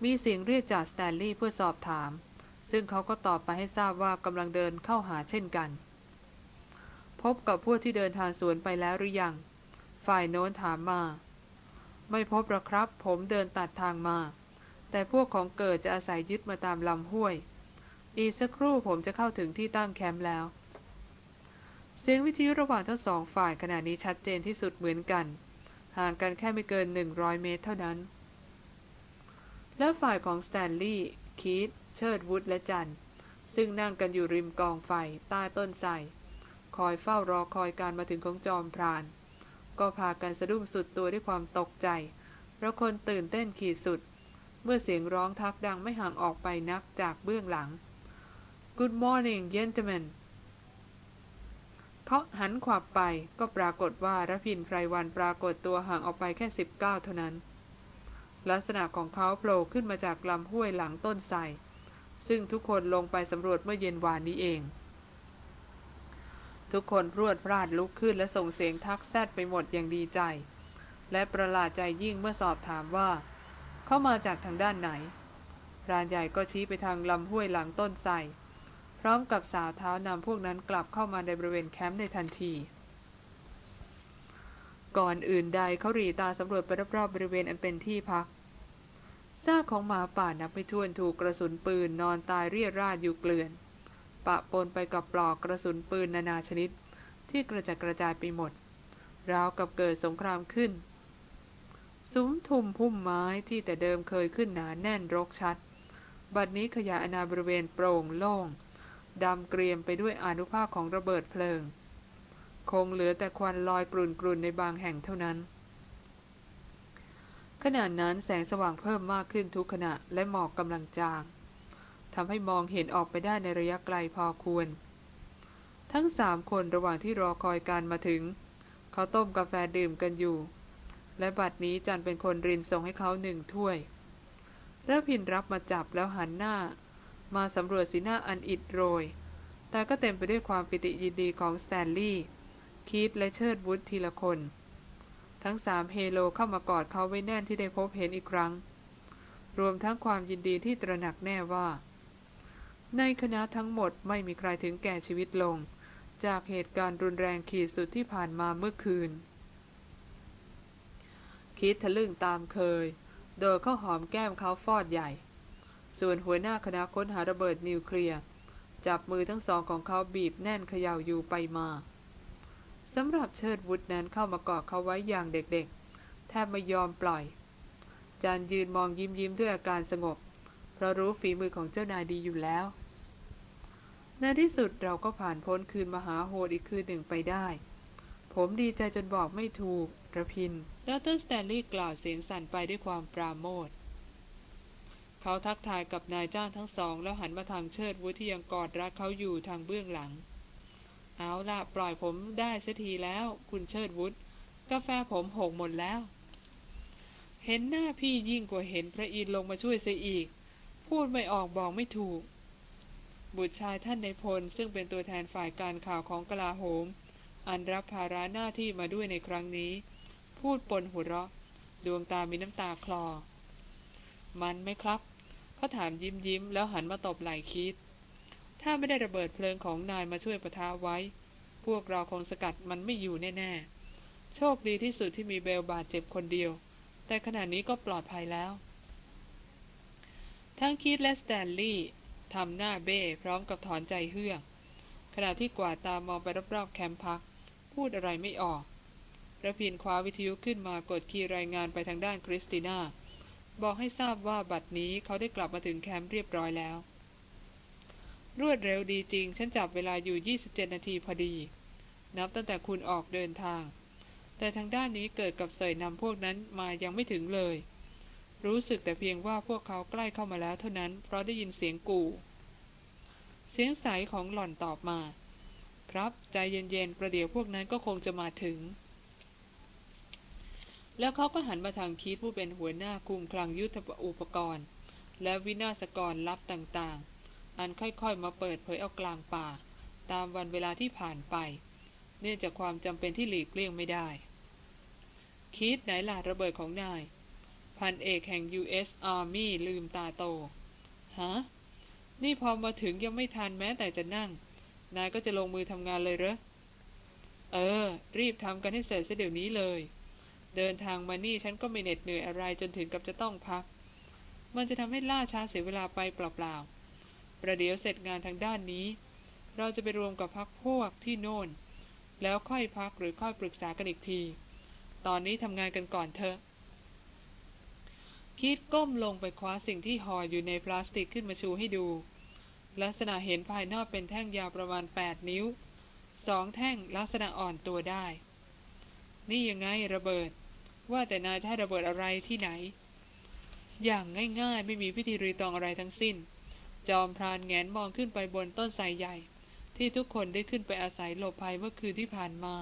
มีเสียงเรียกจากสแตนลีย์เพื่อสอบถาม ซึ่งเขาก็ตอบไปให้ทราบว่ากำลังเดินเข้าหาเช่นกัน พบกับพวกที่เดินทางสวนไปแล้วหรือยัง ฝ่ายโน้นถามมา ไม่พบหรอกครับ ผมเดินตัดทางมา แต่พวกของเกิดจะอาศัยยึดมาตามลำห้วย อีกสักครู่ผมจะเข้าถึงที่ตั้งแคมป์แล้ว เสียงวิทยุระหว่างทั้งสองฝ่ายขณะนี้ชัดเจนที่สุดเหมือนกัน ห่างกันแค่ไม่เกิน100เมตรเท่านั้น และฝ่ายของสแตนลีย์คีธเชิดวุฒและจันซึ่งนั่งกันอยู่ริมกองไฟใต้ต้นไทรคอยเฝ้ารอคอยการมาถึงของจอมพราน ก็พากันสะดุ้งสุดตัวด้วยความตกใจเพราะคนตื่นเต้นขีดสุด เมื่อเสียงร้องทักดังไม่ห่างออกไปนักจากเบื้องหลัง Good morning gentlemen เพราหันขวับไปก็ปรากฏว่ารพินไพรวันปรากฏตัวห่างออกไปแค่สิบเก้าเท่านั้น ลักษณะของเขาโผล่ขึ้นมาจากลำห้วยหลังต้นไทรซึ่งทุกคนลงไปสำรวจเมื่อเย็นวานนี้เอง ทุกคนรวดพลาดลุกขึ้นและส่งเสียงทักแซดไปหมดอย่างดีใจ และประหลาดใจยิ่งเมื่อสอบถามว่า เข้ามาจากทางด้านไหนพรานใหญ่ก็ชี้ไปทางลำห้วยหลังต้นไทรพร้อมกับสาวเท้านำพวกนั้นกลับเข้ามาในบริเวณแคมป์ในทันที ก่อนอื่นใดเขาหรีตาสำรวจไปรอบๆบริเวณอันเป็นที่พักซากของหมาป่านับไม่ถ้วนถูกกระสุนปืนนอนตายเรียราดอยู่เกลื่อน ปะปนไปกับปลอกกระสุนปืนนานาชนิด ที่กระจัดกระจายไปหมด ราวกับเกิดสงครามขึ้นซุ้มทุ่มพุ่มไม้ที่แต่เดิมเคยขึ้นหนาแน่นรกชัด บัดนี้ขยายอนาบริเวณโปร่งโล่งดำเกรียมไปด้วยอนุภาคของระเบิดเพลิง คงเหลือแต่ควันลอยกลุ่นๆในบางแห่งเท่านั้น ขณะนั้นแสงสว่างเพิ่มมากขึ้นทุกขณะและหมอกกำลังจางทำให้มองเห็นออกไปได้ในระยะไกลพอควร ทั้งสามคนระหว่างที่รอคอยการมาถึง เขาต้มกาแฟดื่มกันอยู่ และบัดนี้จันเป็นคนรินส่งให้เขาหนึ่งถ้วยระพินรับมาจับแล้วหันหน้า มาสำรวจสีหน้าอันอิดโรย แต่ก็เต็มไปด้วยความปิติยินดีของสแตนลีย์ คีตและเชิดวุฒทีละคน ทั้งสามเฮโลเข้ามากอดเขาไว้แน่นที่ได้พบเห็นอีกครั้ง รวมทั้งความยินดีที่ตระหนักแน่ว่า ในคณะทั้งหมดไม่มีใครถึงแก่ชีวิตลง จากเหตุการณ์รุนแรงขีดสุดที่ผ่านมาเมื่อคืน คิดทะลึ่งตามเคย โดยเข้าหอมแก้มเขาฟอดใหญ่ ส่วนหัวหน้าคณะค้นหาระเบิดนิวเคลียร์จับมือทั้งสองของเขาบีบแน่นเขย่าอยู่ไปมา สำหรับเชิดวุฒนั้นเข้ามาเกาะเขาไว้อย่างเด็กๆ แทบไม่ยอมปล่อยจานยืนมองยิ้มยิ้มด้วยอาการสงบ เพราะรู้ฝีมือของเจ้านายดีอยู่แล้ว ในที่สุดเราก็ผ่านพ้นคืนมหาโหดอีกคืนหนึ่งไปได้ ผมดีใจจนบอกไม่ถูกระพินดรสแตนลีย์กล่าวเสียงสั่นไปด้วยความปราโมทเขาทักทายกับนายจ้างทั้งสอง แล้วหันมาทางเชิดวุฒที่ยังกอดรักเขาอยู่ทางเบื้องหลัง เอาละปล่อยผมได้สัทีแล้ว คุณเชิดวุฒกาแฟผมหกหมดแล้ว เห็นหน้าพี่ยิ่งกว่าเห็นพระอินทร์ลงมาช่วยเสียอีก พูดไม่ออกบอกไม่ถูก บุตรชายท่านในพลซึ่งเป็นตัวแทนฝ่ายการข่าวของกลาโหม อันรับภาระหน้าที่มาด้วยในครั้งนี้ พูดปนหัวเราะ ดวงตามีน้ำตาคลอ มันไหมครับเขาถามยิ้มยิ้มแล้วหันมาตบไหล่คิด ถ้าไม่ได้ระเบิดเพลิงของนายมาช่วยประท้าไว้ พวกเราคงสกัดมันไม่อยู่แน่ๆ โชคดีที่สุดที่มีเบลบาดเจ็บคนเดียว แต่ขณะนี้ก็ปลอดภัยแล้ว ทั้งคีธและสแตนลีย์ทำหน้าเบ้พร้อมกับถอนใจเฮือก ขณะที่กวาดตามองไปรอบๆแคมป์พัก พูดอะไรไม่ออกรพินทร์คว้าวิทยุขึ้นมากดคีย์รายงานไปทางด้านคริสติน่า บอกให้ทราบว่าบัดนี้เขาได้กลับมาถึงแคมป์เรียบร้อยแล้ว รวดเร็วดีจริง ฉันจับเวลาอยู่ 27 นาทีพอดี นับตั้งแต่คุณออกเดินทาง แต่ทางด้านนี้เกิดกับเสยนำพวกนั้นมายังไม่ถึงเลย รู้สึกแต่เพียงว่าพวกเขาใกล้เข้ามาแล้วเท่านั้น เพราะได้ยินเสียงกู่ เสียงใสของหล่อนตอบมา ครับใจเย็นๆ ประเดี๋ยวพวกนั้นก็คงจะมาถึง แล้วเขาก็หันมาทางคีดผู้เป็นหัวหน้าคุมคลังยุทธอุปกรณ์ และวินาศกรลับต่างๆ อันค่อยๆมาเปิดเผยเอากลางป่า ตามวันเวลาที่ผ่านไป เนื่องจากความจำเป็นที่หลีกเลี่ยงไม่ได้ คิดไหนล่ะระเบิดของนาย พันเอกแห่ง U.S. Army ลืมตาโต ฮะ นี่พอมาถึงยังไม่ทันแม้แต่จะนั่ง นายก็จะลงมือทำงานเลยเหรอ เออ รีบทำกันให้เสร็จเสียเดี๋ยวนี้เลย เดินทางมานี่ฉันก็ไม่เหน็ดเหนื่อยอะไรจนถึงกับจะต้องพัก มันจะทำให้ล่าช้าเสียเวลาไปเปล่าๆ ประเดี๋ยวเสร็จงานทางด้านนี้ เราจะไปรวมกับพักพวกที่โน่น แล้วค่อยพักหรือค่อยปรึกษากันอีกที ตอนนี้ทำงานกันก่อนเถอะ คิดก้มลงไปคว้าสิ่งที่ห่ออยู่ในพลาสติกขึ้นมาชูให้ดู ลักษณะเห็นภายนอกเป็นแท่งยาวประมาณ 8 นิ้วสองแท่งลักษณะอ่อนตัวได้ นี่ยังไงระเบิด ว่าแต่นายจะให้ระเบิดอะไรที่ไหน อย่างง่ายๆ ไม่มีพิธีรีตองอะไรทั้งสิ้น จอมพรานแงนมองขึ้นไปบนต้นไทรใหญ่ ที่ทุกคนได้ขึ้นไปอาศัยหลบภัยเมื่อคืนที่ผ่านมา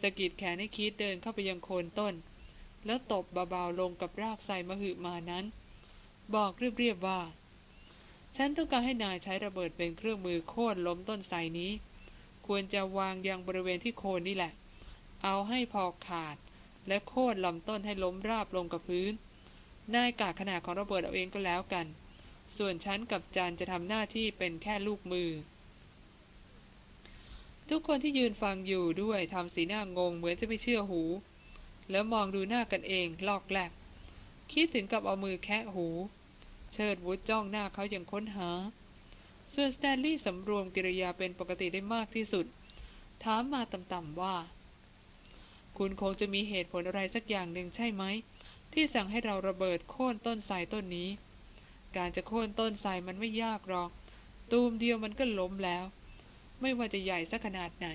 สกิดแขนให้คิดเดินเข้าไปยังโคนต้น แล้วตบเบาๆลงกับรากไทรมหึมานั้น บอกเรียบๆว่า ฉันต้องการให้นายใช้ระเบิดเป็นเครื่องมือโค่นล้มต้นไทรนี้ ควรจะวางยังบริเวณที่โคนนี่แหละ เอาให้พอขาด และโค่นลำต้นให้ล้มราบลงกับพื้นนายกาขนาดของระเบิดเอาเองก็แล้วกัน ส่วนฉันกับจันจะทำหน้าที่เป็นแค่ลูกมือ ทุกคนที่ยืนฟังอยู่ด้วยทำสีหน้างงเหมือนจะไม่เชื่อหู แล้วมองดูหน้ากันเองลอกแลกคีธถึงกับเอามือแคะหู เชิดวุฒจ้องหน้าเขาอย่างค้นหา ส่วนสแตนลีย์สำรวมกิริยาเป็นปกติได้มากที่สุด ถามมาต่ำๆว่า คุณคงจะมีเหตุผลอะไรสักอย่างหนึ่งใช่ไหม ที่สั่งให้เราระเบิดโค่นต้นไทรต้นนี้ การจะโค่นต้นไทรมันไม่ยากหรอก ตูมเดียวมันก็ล้มแล้ว ไม่ว่าจะใหญ่สักขนาดไหน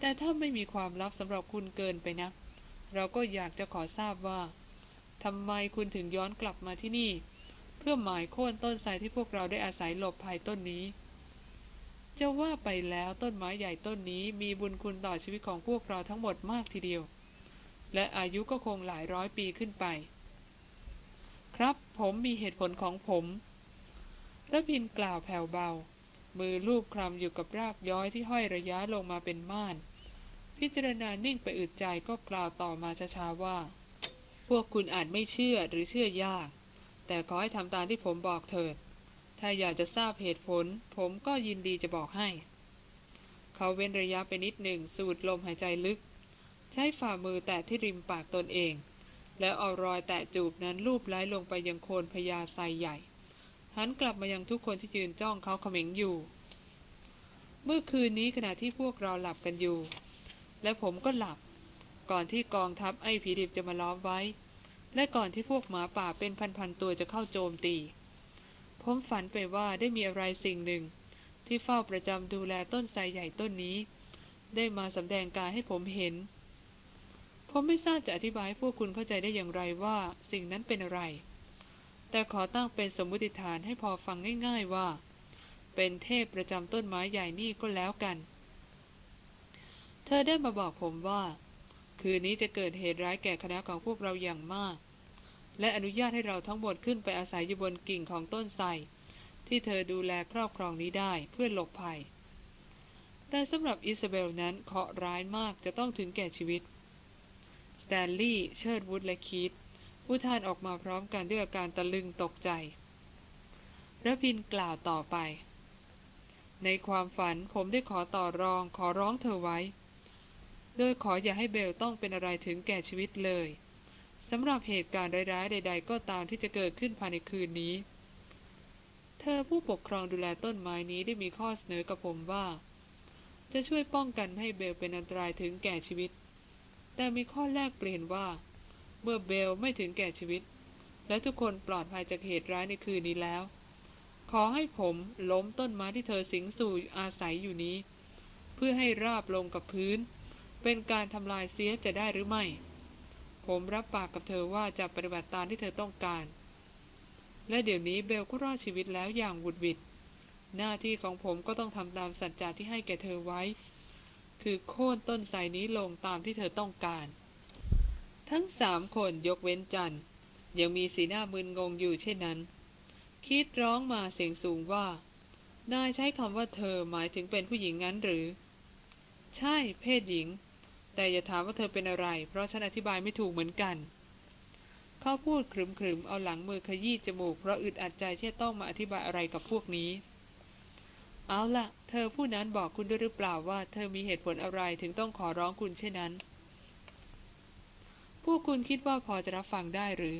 แต่ถ้าไม่มีความลับสำหรับคุณเกินไปนะ เราก็อยากจะขอทราบว่าทำไมคุณถึงย้อนกลับมาที่นี่ เพื่อหมายโค่นต้นไทรที่พวกเราได้อาศัยหลบภัยต้นนี้จะว่าไปแล้วต้นไม้ใหญ่ต้นนี้มีบุญคุณต่อชีวิตของพวกเราทั้งหมดมากทีเดียว และอายุก็คงหลายร้อยปีขึ้นไป ครับผมมีเหตุผลของผมระพินกล่าวแผ่วเบา มือลูบคลำอยู่กับรากย้อยที่ห้อยระยะลงมาเป็นม่าน พิจารณานิ่งไปอึดใจก็กล่าวต่อมาช้าๆว่า พวกคุณอาจไม่เชื่อหรือเชื่อยาก แต่ขอให้ทำตามที่ผมบอกเถิด ถ้าอยากจะทราบเหตุผล ผมก็ยินดีจะบอกให้ เขาเว้นระยะไปนิดหนึ่งสูดลมหายใจลึก ใช้ฝ่ามือแตะที่ริมปากตนเอง แล้วเอารอยแตะจูบนั้นลูบไล้ลงไปยังโคนพญาไซใหญ่ หันกลับมายังทุกคนที่ยืนจ้องเขาเขม็งอยู่ เมื่อคืนนี้ขณะที่พวกเราหลับกันอยู่ และผมก็หลับ ก่อนที่กองทัพไอ้ผีดิบจะมาล้อมไว้ และก่อนที่พวกหมาป่าเป็นพันๆตัวจะเข้าโจมตี ผมฝันไปว่าได้มีอะไรสิ่งหนึ่ง ที่เฝ้าประจำดูแลต้นไทรใหญ่ต้นนี้ ได้มาสำแดงกายให้ผมเห็น ผมไม่ทราบจะอธิบายให้พวกคุณเข้าใจได้อย่างไรว่าสิ่งนั้นเป็นอะไร แต่ขอตั้งเป็นสมมติฐานให้พอฟังง่าย ๆว่า เป็นเทพประจำต้นไม้ใหญ่นี่ก็แล้วกัน เธอได้มาบอกผมว่า คืนนี้จะเกิดเหตุร้ายแก่คณะของพวกเราอย่างมาก และอนุญาตให้เราทั้งหมดขึ้นไปอาศัยอยู่บนกิ่งของต้นไทรที่เธอดูแลครอบครองนี้ได้เพื่อหลบภัย แต่สำหรับอิซาเบลนั้นเคราะห์ร้ายมากจะต้องถึงแก่ชีวิต สแตนลีย์เชิดวุฒและคีตผู้ทานออกมาพร้อมกันด้วยอาการตะลึงตกใจระพินกล่าวต่อไป ในความฝันผมได้ขอต่อรองขอร้องเธอไว้ โดยขออย่าให้เบลต้องเป็นอะไรถึงแก่ชีวิตเลยสำหรับเหตุการณ์ร้ายๆ ใด ๆ ก็ตามที่จะเกิดขึ้นภายในคืนนี้ เธอผู้ปกครองดูแลต้นไม้นี้ได้มีข้อเสนอกับผมว่า จะช่วยป้องกันให้เบลเป็นอันตรายถึงแก่ชีวิต แต่มีข้อแรกเปลี่ยนว่า เมื่อเบลไม่ถึงแก่ชีวิต และทุกคนปลอดภัยจากเหตุร้ายในคืนนี้แล้ว ขอให้ผมล้มต้นไม้ที่เธอสิงสู่อาศัยอยู่นี้ เพื่อให้ราบลงกับพื้น เป็นการทำลายเสียจะได้หรือไม่ ผมรับปากกับเธอว่าจะปฏิบัติตามที่เธอต้องการ และเดี๋ยวนี้เบลก็รอดชีวิตแล้วอย่างวุดวิดหน้าที่ของผมก็ต้องทำตามสัจจะที่ให้แก่เธอไว้ คือโค่นต้นไทรนี้ลงตามที่เธอต้องการ ทั้งสามคนยกเว้นจันยังมีสีหน้ามึนงงอยู่เช่นนั้น คิดร้องมาเสียงสูงว่า นายใช้คำว่าเธอหมายถึงเป็นผู้หญิงงั้นหรือ ใช่เพศหญิง แต่อย่าถามว่าเธอเป็นอะไร เพราะฉันอธิบายไม่ถูกเหมือนกัน เขาพูดครึมๆเอาหลังมือขยี้จมูกเพราะอึดอัดใจที่ต้องมาอธิบายอะไรกับพวกนี้ เอาละ ธอผู้นั้นบอกคุณด้วยหรือเปล่าว่า เธอมีเหตุผลอะไรถึงต้องขอร้องคุณเช่นนั้นพวกคุณคิดว่าพอจะรับฟังได้หรือ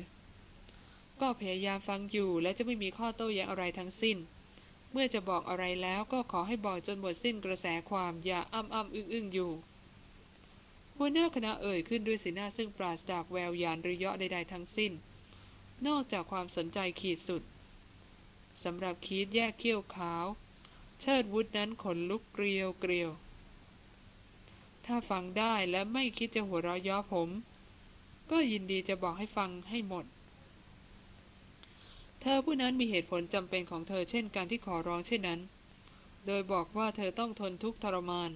ก็พยายามฟังอยู่และจะไม่มีข้อโต้แย้งอะไรทั้งสิ้น เมื่อจะบอกอะไรแล้วก็ขอให้บอกจนหมดสิ้นกระแสความอย่าอ้ำอ้ำอึ้งอึ้งอยู่หัวหน้าคณะเอ่ยขึ้นด้วยสีหน้าซึ่งปราศจากแววยานหรือเยาะใดๆทั้งสิ้น นอกจากความสนใจขีดสุดสำหรับคีดแยกเขี้ยวขาว เชิดวุฒนั้นขนลุกเกลียวเกลียว ถ้าฟังได้และไม่คิดจะหัวเราะย้อผม ก็ยินดีจะบอกให้ฟังให้หมด เธอผู้นั้นมีเหตุผลจำเป็นของเธอเช่นการที่ขอร้องเช่นนั้น โดยบอกว่าเธอต้องทนทุกข์ทรมาน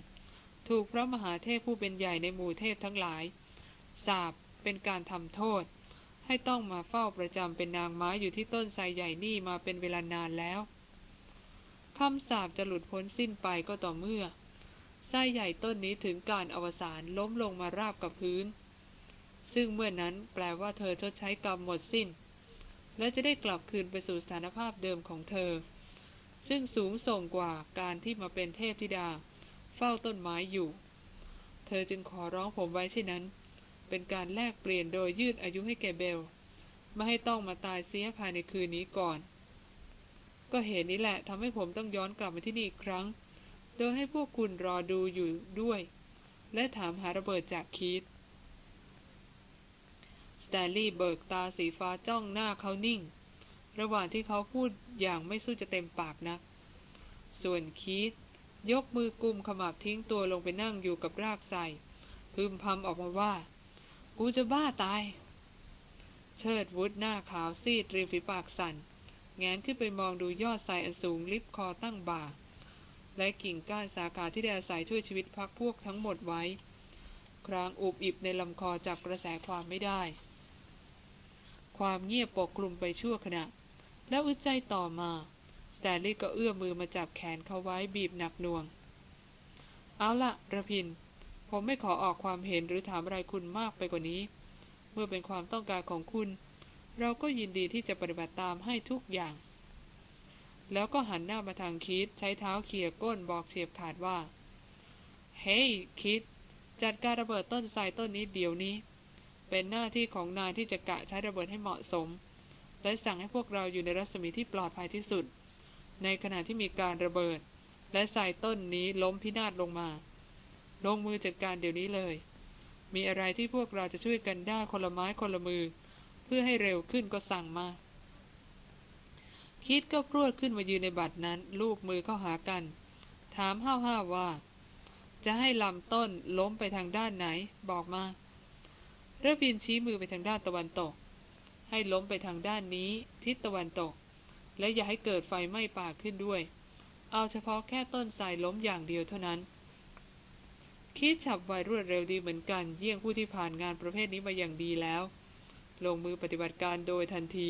ถูกพระมหาเทพผู้เป็นใหญ่ในหมู่เทพทั้งหลายสาบเป็นการทำโทษ ให้ต้องมาเฝ้าประจำเป็นนางไม้อยู่ที่ต้นไทรใหญ่นี่มาเป็นเวลานานแล้ว คำสาปจะหลุดพ้นสิ้นไปก็ต่อเมื่อไส้ใหญ่ต้นนี้ถึงการอวสานล้มลงมาราบกับพื้น ซึ่งเมื่อนั้นแปลว่าเธอชดใช้กรรมหมดสิ้น และจะได้กลับคืนไปสู่สถานภาพเดิมของเธอ ซึ่งสูงส่งกว่าการที่มาเป็นเทพธิดา เฝ้าต้นไม้อยู่ เธอจึงขอร้องผมไว้เช่นนั้น เป็นการแลกเปลี่ยนโดยยืดอายุให้แก่เบลไม่ให้ต้องมาตายเสียภายในคืนนี้ก่อน ก็เหตุนี้แหละทำให้ผมต้องย้อนกลับมาที่นี่อีกครั้ง โดยให้พวกคุณรอดูอยู่ด้วย และถามหาระเบิดจากคีตสแตนลีย์เบิกตาสีฟ้าจ้องหน้าเขานิ่ง ระหว่างที่เขาพูดอย่างไม่สู้จะเต็มปากนัก ส่วนคีตยกมือกุมขมับทิ้งตัวลงไปนั่งอยู่กับรากไทรพึมพำออกมาว่า กูจะบ้าตาย เชิดวุฒหน้าขาวซีดริมฝีปากสัน่น แงนขึ้นไปมองดูยอดทรอันสูงลิบคอตั้งบ่า และกิ่งก้านสาขาที่ได้อาศัยช่วยชีวิตพักพวกทั้งหมดไว้ ครางอุบอิบในลำคอจับกระแสความไม่ได้ ความเงียบปกคลุมไปชั่วขณะ แล้วอึดใจต่อมาสแตนลีย์ก็เอื้อมมือมาจับแขนเขาไว้บีบหนักหน่วง เอาละระพิน ผมไม่ขอออกความเห็นหรือถามอะไรคุณมากไปกว่านี้ เมื่อเป็นความต้องการของคุณ เราก็ยินดีที่จะปฏิบัติตามให้ทุกอย่าง แล้วก็หันหน้ามาทางคิดใช้เท้าเขี่ยก้นบอกเฉียบขาดว่า เฮ้ยคิด จัดการระเบิดต้นไทรต้นนี้เดี๋ยวนี้ เป็นหน้าที่ของนายที่จะกะใช้ระเบิดให้เหมาะสม และสั่งให้พวกเราอยู่ในรัศมีที่ปลอดภัยที่สุด ในขณะที่มีการระเบิด และไทรต้นนี้ล้มพินาศลงมา ลงมือจัดการเดี๋ยวนี้เลย มีอะไรที่พวกเราจะช่วยกันได้คนละไม้คนละมือ พื่อให้เร็วขึ้นก็สั่งมา คิดก็พรวดขึ้นมายืนในบัตรนั้นลูบมือเข้าหากัน ถามห้าวห้าว่า จะให้ลำต้นล้มไปทางด้านไหน บอกมาเรบินชี้มือไปทางด้านตะวันตก ให้ล้มไปทางด้านนี้ทิศตะวันตก และอย่าให้เกิดไฟไหม้ป่าขึ้นด้วย เอาเฉพาะแค่ต้นทรล้มอย่างเดียวเท่านั้น คิดฉับไวรวดเร็วดีเหมือนกัน เยี่ยงผู้ที่ผ่านงานประเภทนี้มาอย่างดีแล้ว ลงมือปฏิบัติการโดยทันที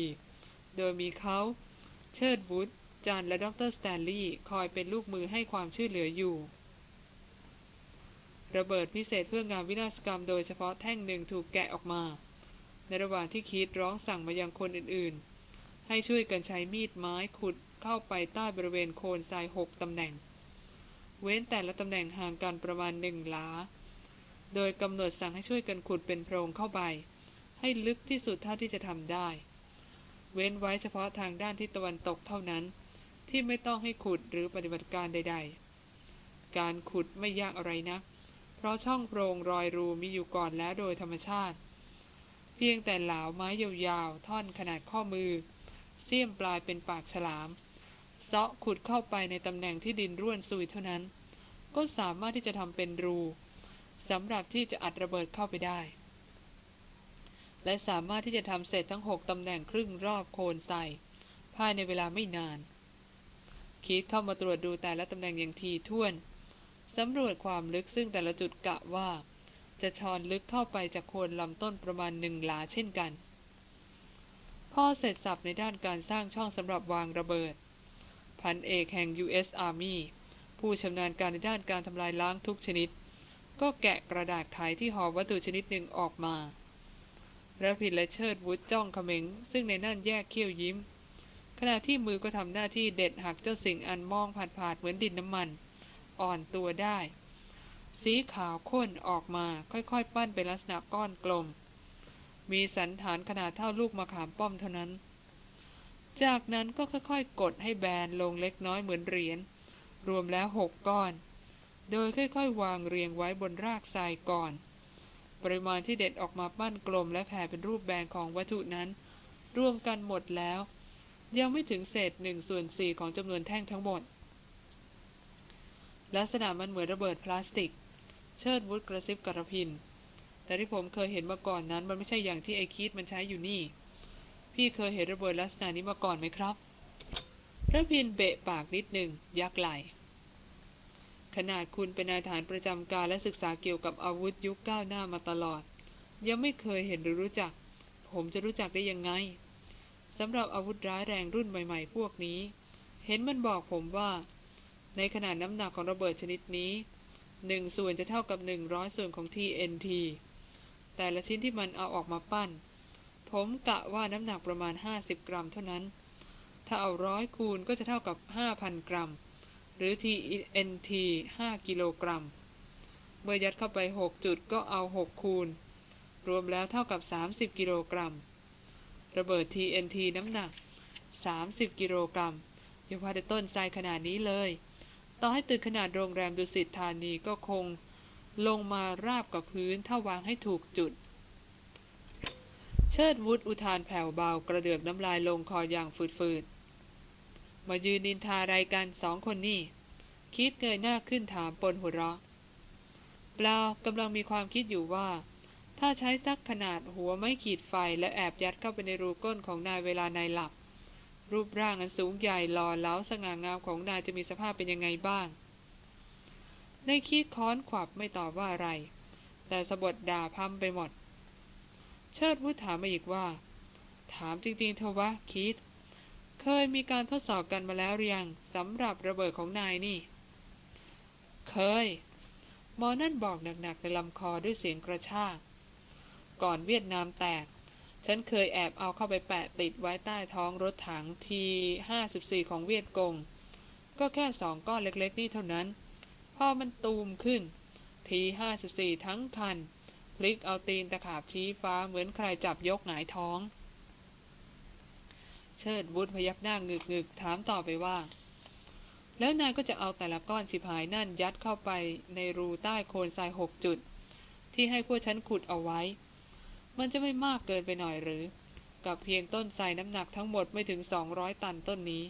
โดยมีเขาเชิดวุฒจานและดรสแตนลีย์คอยเป็นลูกมือให้ความช่วยเหลืออยู่ ระเบิดพิเศษเพื่องานวินาศกรรมโดยเฉพาะแท่งหนึ่งถูกแกะออกมา ในระหว่างที่คิดร้องสั่งมายังคนอื่นๆ ให้ช่วยกันใช้มีดไม้ขุดเข้าไปใต้บริเวณโคนทรายหกตำแหน่ง เว้นแต่ละตำแหน่งห่างกันประมาณหนึ่งหลา โดยกำหนดสั่งให้ช่วยกันขุดเป็นโพรงเข้าไป ให้ลึกที่สุดเท่าที่จะทำได้ เว้นไว้เฉพาะทางด้านทิศตะวันตกเท่านั้น ที่ไม่ต้องให้ขุดหรือปฏิบัติการใด ๆ การขุดไม่ยากอะไรนะ เพราะช่องโพรงรอยรูมีอยู่ก่อนแล้วโดยธรรมชาติ เพียงแต่เหลาไม้ยาวๆ ท่อนขนาดข้อมือ เสี้ยมปลายเป็นปากฉลามเซาะขุดเข้าไปในตำแหน่งที่ดินร่วนซุยเท่านั้น ก็สามารถที่จะทำเป็นรูสำหรับที่จะอัดระเบิดเข้าไปได้ และสามารถที่จะทำเสร็จทั้งหกตำแหน่งครึ่งรอบโคนใส่ภายในเวลาไม่นาน คิดเข้ามาตรวจดูแต่ละตำแหน่งอย่างทีท่วนสำรวจความลึกซึ่งแต่ละจุดกะว่า จะชอนลึกเข้าไปจากโคนลำต้นประมาณหนึ่งหลาเช่นกันพ่อเสร็จสับในด้านการสร้างช่องสำหรับวางระเบิด พันเอกแห่ง U.S. Army ผู้ชำนาญการในด้านการทำลายล้างทุกชนิด ก็แกะกระดาษไขที่ห่อวัตถุชนิดหนึ่งออกมา ระพินและเชิดวุฒจ้องเขม็ง ซึ่งในนั่นแยกเขี้ยวยิ้ม ขณะที่มือก็ทำหน้าที่เด็ดหักเจ้าสิ่งอันมองผาดผาดเหมือนดินน้ำมัน อ่อนตัวได้ สีขาวข้นออกมาค่อยๆ ปั้นเป็นลักษณะก้อนกลม มีสันฐานขนาดเท่าลูกมะขามป้อมเท่านั้น จากนั้นก็ค่อยๆ กดให้แบนลงเล็กน้อยเหมือนเหรียญรวมแล้วหกก้อน โดยค่อยๆ วางเรียงไว้บนรากทรายก่อน ปริมาณที่เด็ดออกมาปั้นกลมและแผ่เป็นรูปแบนของวัตถุนั้น รวมกันหมดแล้ว ยังไม่ถึงเศษหนึ่งส่วนสี่ของจำนวนแท่งทั้งหมด ลักษณะมันเหมือนระเบิดพลาสติก เชิดวุฒกระซิบกระพิน แต่ที่ผมเคยเห็นมาก่อนนั้น มันไม่ใช่อย่างที่ไอคิดมันใช้อยู่นี่ พี่เคยเห็นระเบิดลักษณะนี้มาก่อนไหมครับระพินเบะปากนิดหนึ่งยักไหล ขนาดคุณเป็นนายฐานประจำการและศึกษาเกี่ยวกับอาวุธยุคก้าวหน้ามาตลอด ยังไม่เคยเห็นหรือรู้จัก ผมจะรู้จักได้ยังไงสำหรับอาวุธร้ายแรงรุ่นใหม่ ๆ พวกนี้ เห็นมันบอกผมว่า ในขณะน้ำหนักของระเบิดชนิดนี้หนึ่งส่วนจะเท่ากับหนึ่งร้อยส่วนของ TNT แต่ละชิ้นที่มันเอาออกมาปั้น ผมกะว่าน้ำหนักประมาณ 50 กรัมเท่านั้น ถ้าเอาร้อยคูณก็จะเท่ากับ 5,000 กรัม หรือ TNT 5 กิโลกรัม เมื่อยัดเข้าไป 6 จุดก็เอา 6 คูณ รวมแล้วเท่ากับ 30 กิโลกรัม ระเบิด TNT น้ำหนัก 30 กิโลกรัมอย่าว่าแต่ต้นไทรขนาดนี้เลย ต่อให้ตึกขนาดโรงแรมดุสิตธานีก็คงลงมาราบกับพื้นถ้าวางให้ถูกจุด เชิดวุฒอุทานแผ่วเบากระเดือกน้ำลายลงคออย่างฝืดๆ มายืนนินทาอะไรกันสองคนนี่ คิดเงยหน้าขึ้นถามปนหัวเราะเปล่ากำลังมีความคิดอยู่ว่า ถ้าใช้สักขนาดหัวไม่ขีดไฟและแอบยัดเข้าไปในรูก้นของนายเวลานายหลับ รูปร่างอันสูงใหญ่หล่อเหลาสง่างามของนายจะมีสภาพเป็นยังไงบ้างในคิดค้อนขวับไม่ตอบว่าอะไร แต่สะบดด่าพัมไปหมด เชิดวุฒถามมาอีกว่า ถามจริงๆเถอะวะคิด เคยมีการทดสอบกันมาแล้วหรือยังสำหรับระเบิดของนายนี่ เคย หมอนั่นบอกหนักๆในลำคอด้วยเสียงกระชาก ก่อนเวียดนามแตก ฉันเคยแอบเอาเข้าไปแปะติดไว้ใต้ท้องรถถังที54ของเวียดกง ก็แค่สองก้อนเล็กๆนี่เท่านั้น พอมันตูมขึ้น ที54ทั้งคัน พลิกเอาตีนตะขาบชี้ฟ้าเหมือนใครจับยกหงายท้อง เชิดบุตรพยักหน้างึกงึกถามต่อไปว่า แล้วนายก็จะเอาแต่ละก้อนชิพายนั่นยัดเข้าไปในรูใต้โคนทรายหกจุด ที่ให้พวกฉันขุดเอาไว้ มันจะไม่มากเกินไปหน่อยหรือ กับเพียงต้นทรายน้ำหนักทั้งหมดไม่ถึง200ตันต้นนี้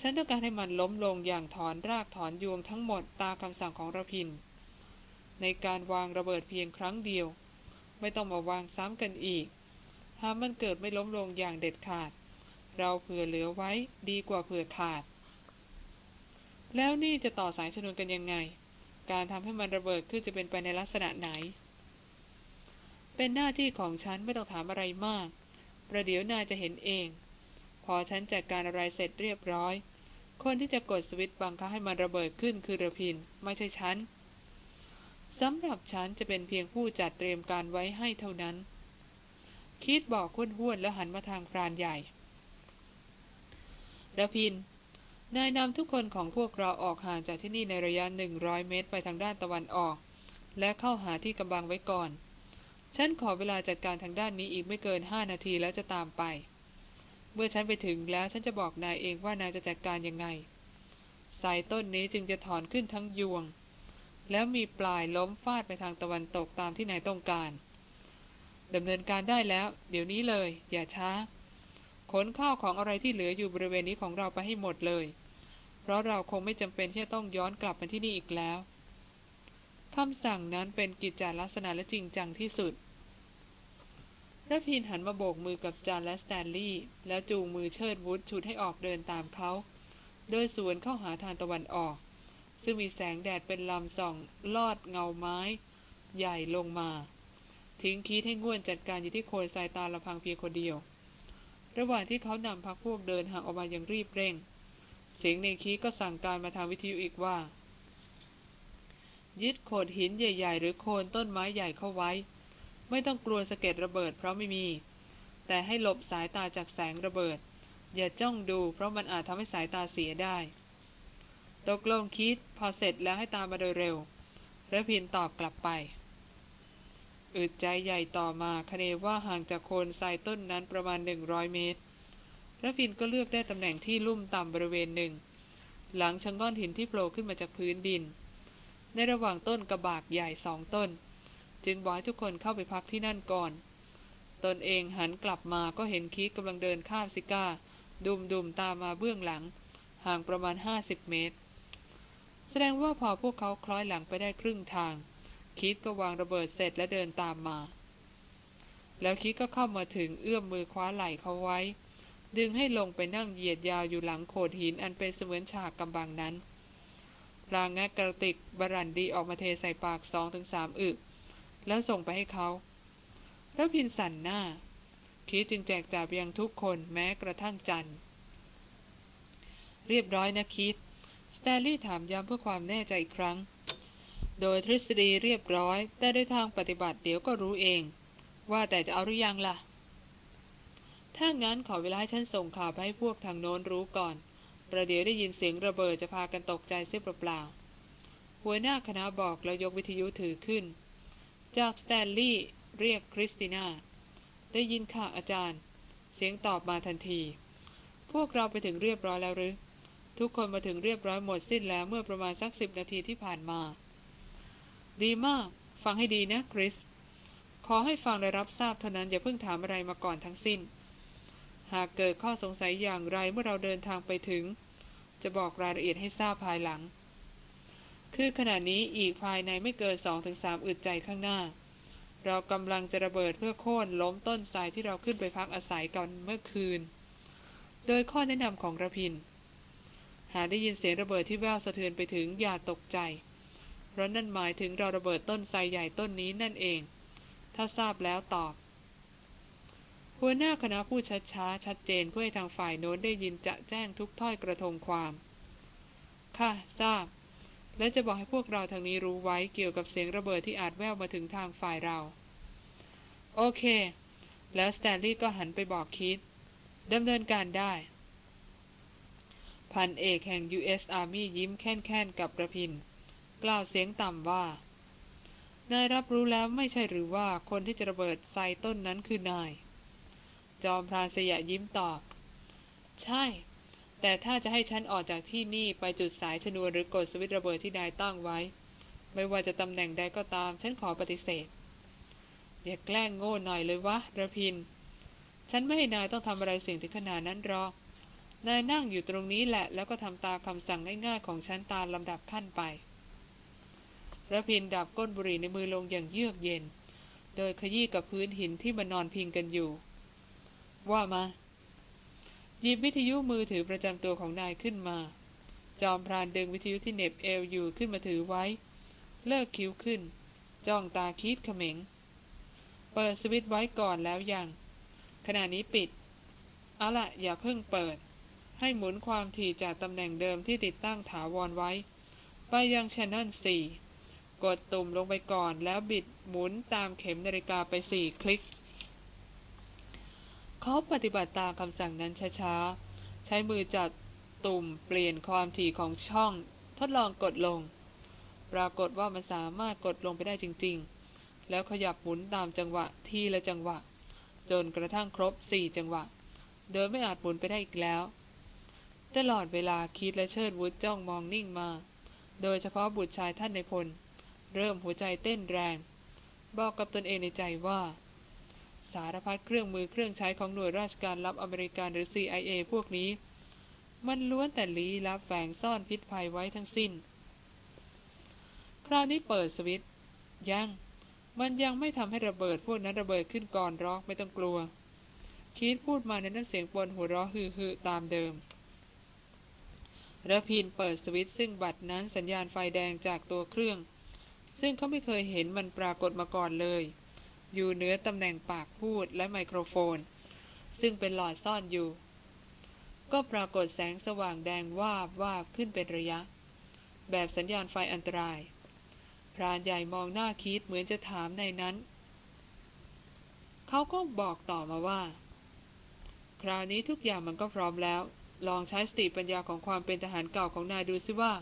ฉันต้องการให้มันล้มลงอย่างถอนรากถอนยวงทั้งหมดตามคำสั่งของระพิน ในการวางระเบิดเพียงครั้งเดียว ไม่ต้องมาวางซ้ำกันอีก หากมันเกิดไม่ล้มลงอย่างเด็ดขาด เราเผื่อเหลือไว้ดีกว่าเผื่อขาด แล้วนี่จะต่อสายชนวนกันยังไง การทำให้มันระเบิดขึ้นจะเป็นไปในลักษณะไหน เป็นหน้าที่ของฉันไม่ต้องถามอะไรมาก ประเดี๋ยวนายจะเห็นเอง พอฉันจัดการอะไรเสร็จเรียบร้อย คนที่จะกดสวิตช์บังคับให้มันระเบิดขึ้นคือระพิน ไม่ใช่ฉันสำหรับฉันจะเป็นเพียงผู้จัดเตรียมการไว้ให้เท่านั้น คิดบอกคุ้นห้วนแล้วหันมาทางพรานใหญ่ระพิน นายนำทุกคนของพวกเราออกห่างจากที่นี่ในระยะ100เมตรไปทางด้านตะวันออก และเข้าหาที่กำบังไว้ก่อน ฉันขอเวลาจัดการทางด้านนี้อีกไม่เกิน5นาทีแล้วจะตามไป เมื่อฉันไปถึงแล้วฉันจะบอกนายเองว่านายจะจัดการยังไงสายต้นนี้จึงจะถอนขึ้นทั้งยวง แล้วมีปลายล้มฟาดไปทางตะวันตกตามที่นายต้องการ ดำเนินการได้แล้ว เดี๋ยวนี้เลย อย่าช้า ขนข้าวของอะไรที่เหลืออยู่บริเวณนี้ของเราไปให้หมดเลย เพราะเราคงไม่จำเป็นที่จะต้องย้อนกลับมาที่นี่อีกแล้วคำสั่งนั้นเป็นกิจจาลักษณะและจริงจังที่สุดระพินหันมาโบกมือกับจานและสแตนลีย์แล้วจูงมือเชิดวุฒชุดให้ออกเดินตามเขาโดยสวนเข้าหาทางตะวันออก ซึ่งมีแสงแดดเป็นลำส่อง ลอดเงาไม้ ใหญ่ลงมา ทิ้งคิดให้ง่วนจัดการอยู่ที่โคนสายตาละพังเพียงคนเดียว ระหว่างที่เขานำพักพวกเดินห่างออกมาอย่างรีบเร่ง เสียงในคีก็สั่งการมาทางวิทยุอีกว่า ยึดโขดหินใหญ่ ๆ หรือโคนต้นไม้ใหญ่เข้าไว้ ไม่ต้องกลัวสะเก็ดระเบิดเพราะไม่มี แต่ให้หลบสายตาจากแสงระเบิด อย่าจ้องดูเพราะมันอาจทำให้สายตาเสียได้ตกลงคิดพอเสร็จแล้วให้ตามมาโดยเร็วระพินตอบกลับไป อึดใจใหญ่ต่อมาคเนว่าห่างจากโคนทรายต้นนั้นประมาณ 100 เมตรระพินก็เลือกได้ตำแหน่งที่ลุ่มต่ำบริเวณหนึ่ง หลังชะงง่อนหินที่โผล่ขึ้นมาจากพื้นดิน ในระหว่างต้นกระบากใหญ่สองต้น จึงบอกให้ทุกคนเข้าไปพักที่นั่นก่อน ตนเองหันกลับมาก็เห็นคีกำลังเดินข้ามซิก้า ดุมดุมตามมาเบื้องหลัง ห่างประมาณ 50 เมตร แสดงว่าพอพวกเขาคล้อยหลังไปได้ครึ่งทาง คิดก็วางระเบิดเสร็จและเดินตามมา แล้วคิดก็เข้ามาถึงเอื้อมมือคว้าไหล่เขาไว้ ดึงให้ลงไปนั่งเหยียดยาวอยู่หลังโขดหินอันเป็นเสมือนฉากกำบังนั้นพลางงัดกระติกบรันดีออกมาเทใส่ปากสองถึงสามอึก แล้วส่งไปให้เขาแล้วพินสันหน้า คิดจึงแจกจ่ายไปยังทุกคนแม้กระทั่งจันเรียบร้อยนะคีธสแตนลีย์ถามย้ำเพื่อความแน่ใจอีกครั้ง โดยทฤษฎีเรียบร้อย แต่โดยทางปฏิบัติเดี๋ยวก็รู้เอง ว่าแต่จะเอาหรือยังล่ะ ถ้างั้นขอเวลาให้ฉันส่งข่าวไปให้พวกทางโน้นรู้ก่อน ประเดี๋ยวได้ยินเสียงระเบิดจะพากันตกใจเสียเปล่าๆหัวหน้าคณะบอกแล้วยกวิทยุถือขึ้น จากสแตนลีย์เรียกคริสติน่า ได้ยินค่ะอาจารย์ เสียงตอบมาทันที พวกเราไปถึงเรียบร้อยแล้วหรือ ทุกคนมาถึงเรียบร้อยหมดสิ้นแล้วเมื่อประมาณสักสิบนาทีที่ผ่านมา ดีมาก ฟังให้ดีนะคริส ขอให้ฟังและรับทราบเท่านั้นอย่าเพิ่งถามอะไรมาก่อนทั้งสิ้น หากเกิดข้อสงสัยอย่างไรเมื่อเราเดินทางไปถึง จะบอกรายละเอียดให้ทราบภายหลัง คือขณะนี้อีกภายในไม่เกินสองถึงสามอึดใจข้างหน้า เรากำลังจะระเบิดเพื่อโค่นล้มต้นทรายที่เราขึ้นไปพักอาศัยกันเมื่อคืน โดยข้อแนะนำของระพิน หากได้ยินเสียงระเบิดที่แววสะเทือนไปถึงอย่าตกใจ เพราะนั่นหมายถึงเราระเบิดต้นไทรใหญ่ต้นนี้นั่นเอง ถ้าทราบแล้วตอบ หัวหน้าคณะพูดช้าๆชัดเจนเพื่อให้ทางฝ่ายโน้นได้ยินจะแจ้งทุกถ้อยกระทงความ ค่ะทราบ และจะบอกให้พวกเราทางนี้รู้ไว้เกี่ยวกับเสียงระเบิดที่อาจแว่วมาถึงทางฝ่ายเรา โอเค แล้วสแตนลีย์ก็หันไปบอกคิดดำเนินการได้ พันเอกแห่ง U.S. Army ยิ้มแค่นๆกับระพิน กล่าวเสียงต่ำว่า นายรับรู้แล้วไม่ใช่หรือว่าคนที่จะระเบิดไซต้นนั้นคือนาย จอมพรานสยะยิ้มตอบ ใช่ แต่ถ้าจะให้ฉันออกจากที่นี่ไปจุดสายชนวนหรือกดสวิตช์ระเบิดที่นายตั้งไว้ ไม่ว่าจะตำแหน่งใดก็ตาม ฉันขอปฏิเสธอย่าแกล้งโง่หน่อยเลยวะระพิน ฉันไม่ให้นายต้องทำอะไรสิ่งถึงขนาดนั้นหรอกนายนั่งอยู่ตรงนี้แหละ แล้วก็ทำตามคำสั่งง่ายๆของฉันตามลำดับขั้นไป ระพินดับก้นบุหรี่ในมือลงอย่างเยือกเย็น โดยขยี้กับพื้นหินที่มันนอนพิงกันอยู่ ว่ามาหยิบวิทยุมือถือประจำตัวของนายขึ้นมา จอมพรานดึงวิทยุที่เน็บเอวอยู่ขึ้นมาถือไว้ เลิกคิ้วขึ้น จ้องตาคิดเขม็ง เปิดสวิตไว้ก่อนแล้วยัง ขณะนี้ปิด เอาละอย่าเพิ่งเปิด ให้หมุนความถี่จากตำแหน่งเดิมที่ติดตั้งถาวรไว้ ไปยังช n น e l 4 กดตุ่มลงไปก่อน แล้วบิดหมุนตามเข็มนาฬิกาไปสี่คลิก เขาปฏิบัติตามคำสั่งนั้นช้าๆ ใช้มือจับตุ่มเปลี่ยนความถี่ของช่อง ทดลองกดลง ปรากฏว่ามันสามารถกดลงไปได้จริงๆ แล้วขยับหมุนตามจังหวะทีละจังหวะ จนกระทั่งครบสี่จังหวะ โดยไม่อาจหมุนไปได้อีกแล้ว ตลอดเวลาคิดและเชิดวุฒจ้องมองนิ่งมา โดยเฉพาะบุตรชายท่านในพล เริ่มหัวใจเต้นแรง บอกกับตนเองในใจว่า สารพัดเครื่องมือเครื่องใช้ของหน่วยราชการลับอเมริกันหรือ CIA พวกนี้ มันล้วนแต่ลี้ลับแฝงซ่อนพิษภัยไว้ทั้งสิ้น คราวนี้เปิดสวิตช์ยัง มันยังไม่ทำให้ระเบิดพวกนั้นระเบิดขึ้นก่อนรอกไม่ต้องกลัวคิดพูดมาในน้ำเสียงปนหัวเราะฮือๆตามเดิมระพินเปิดสวิตช์ซึ่งบัตรนั้นสัญญาณไฟแดงจากตัวเครื่อง ซึ่งเขาไม่เคยเห็นมันปรากฏมาก่อนเลย อยู่เหนือตำแหน่งปากพูดและไมโครโฟน ซึ่งเป็นหลอดซ่อนอยู่ ก็ปรากฏแสงสว่างแดงวาบวาบขึ้นเป็นระยะ แบบสัญญาณไฟอันตราย พรานใหญ่มองหน้าคิดเหมือนจะถามในนั้น เขาก็บอกต่อมาว่า คราวนี้ทุกอย่างมันก็พร้อมแล้ว ลองใช้สติปัญญาของความเป็นทหารเก่าของนายดูสิว่า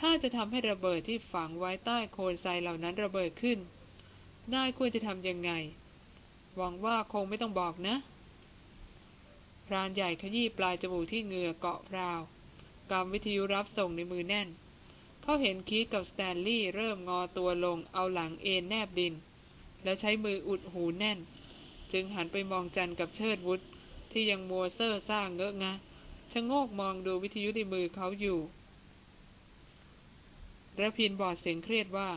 ถ้าจะทำให้ระเบิดที่ฝังไว้ใต้โคนไซเหล่านั้นระเบิดขึ้น นายควรจะทำยังไง หวังว่าคงไม่ต้องบอกนะ พรานใหญ่ขยี้ปลายจมูกที่เหงื่อเกาะพราวกำวิทยุรับส่งในมือแน่น เขาเห็นคีกับสแตนลีย์เริ่มงอตัวลงเอาหลังเอนแนบดิน และใช้มืออุดหูแน่น จึงหันไปมองจันกับเชิดวุฒที่ยังมัวเซ่อซ่างเงอะงะชะโงกมองดูวิทยุในมือเขาอยู่ ระพินบอกเสียงเครียดว่า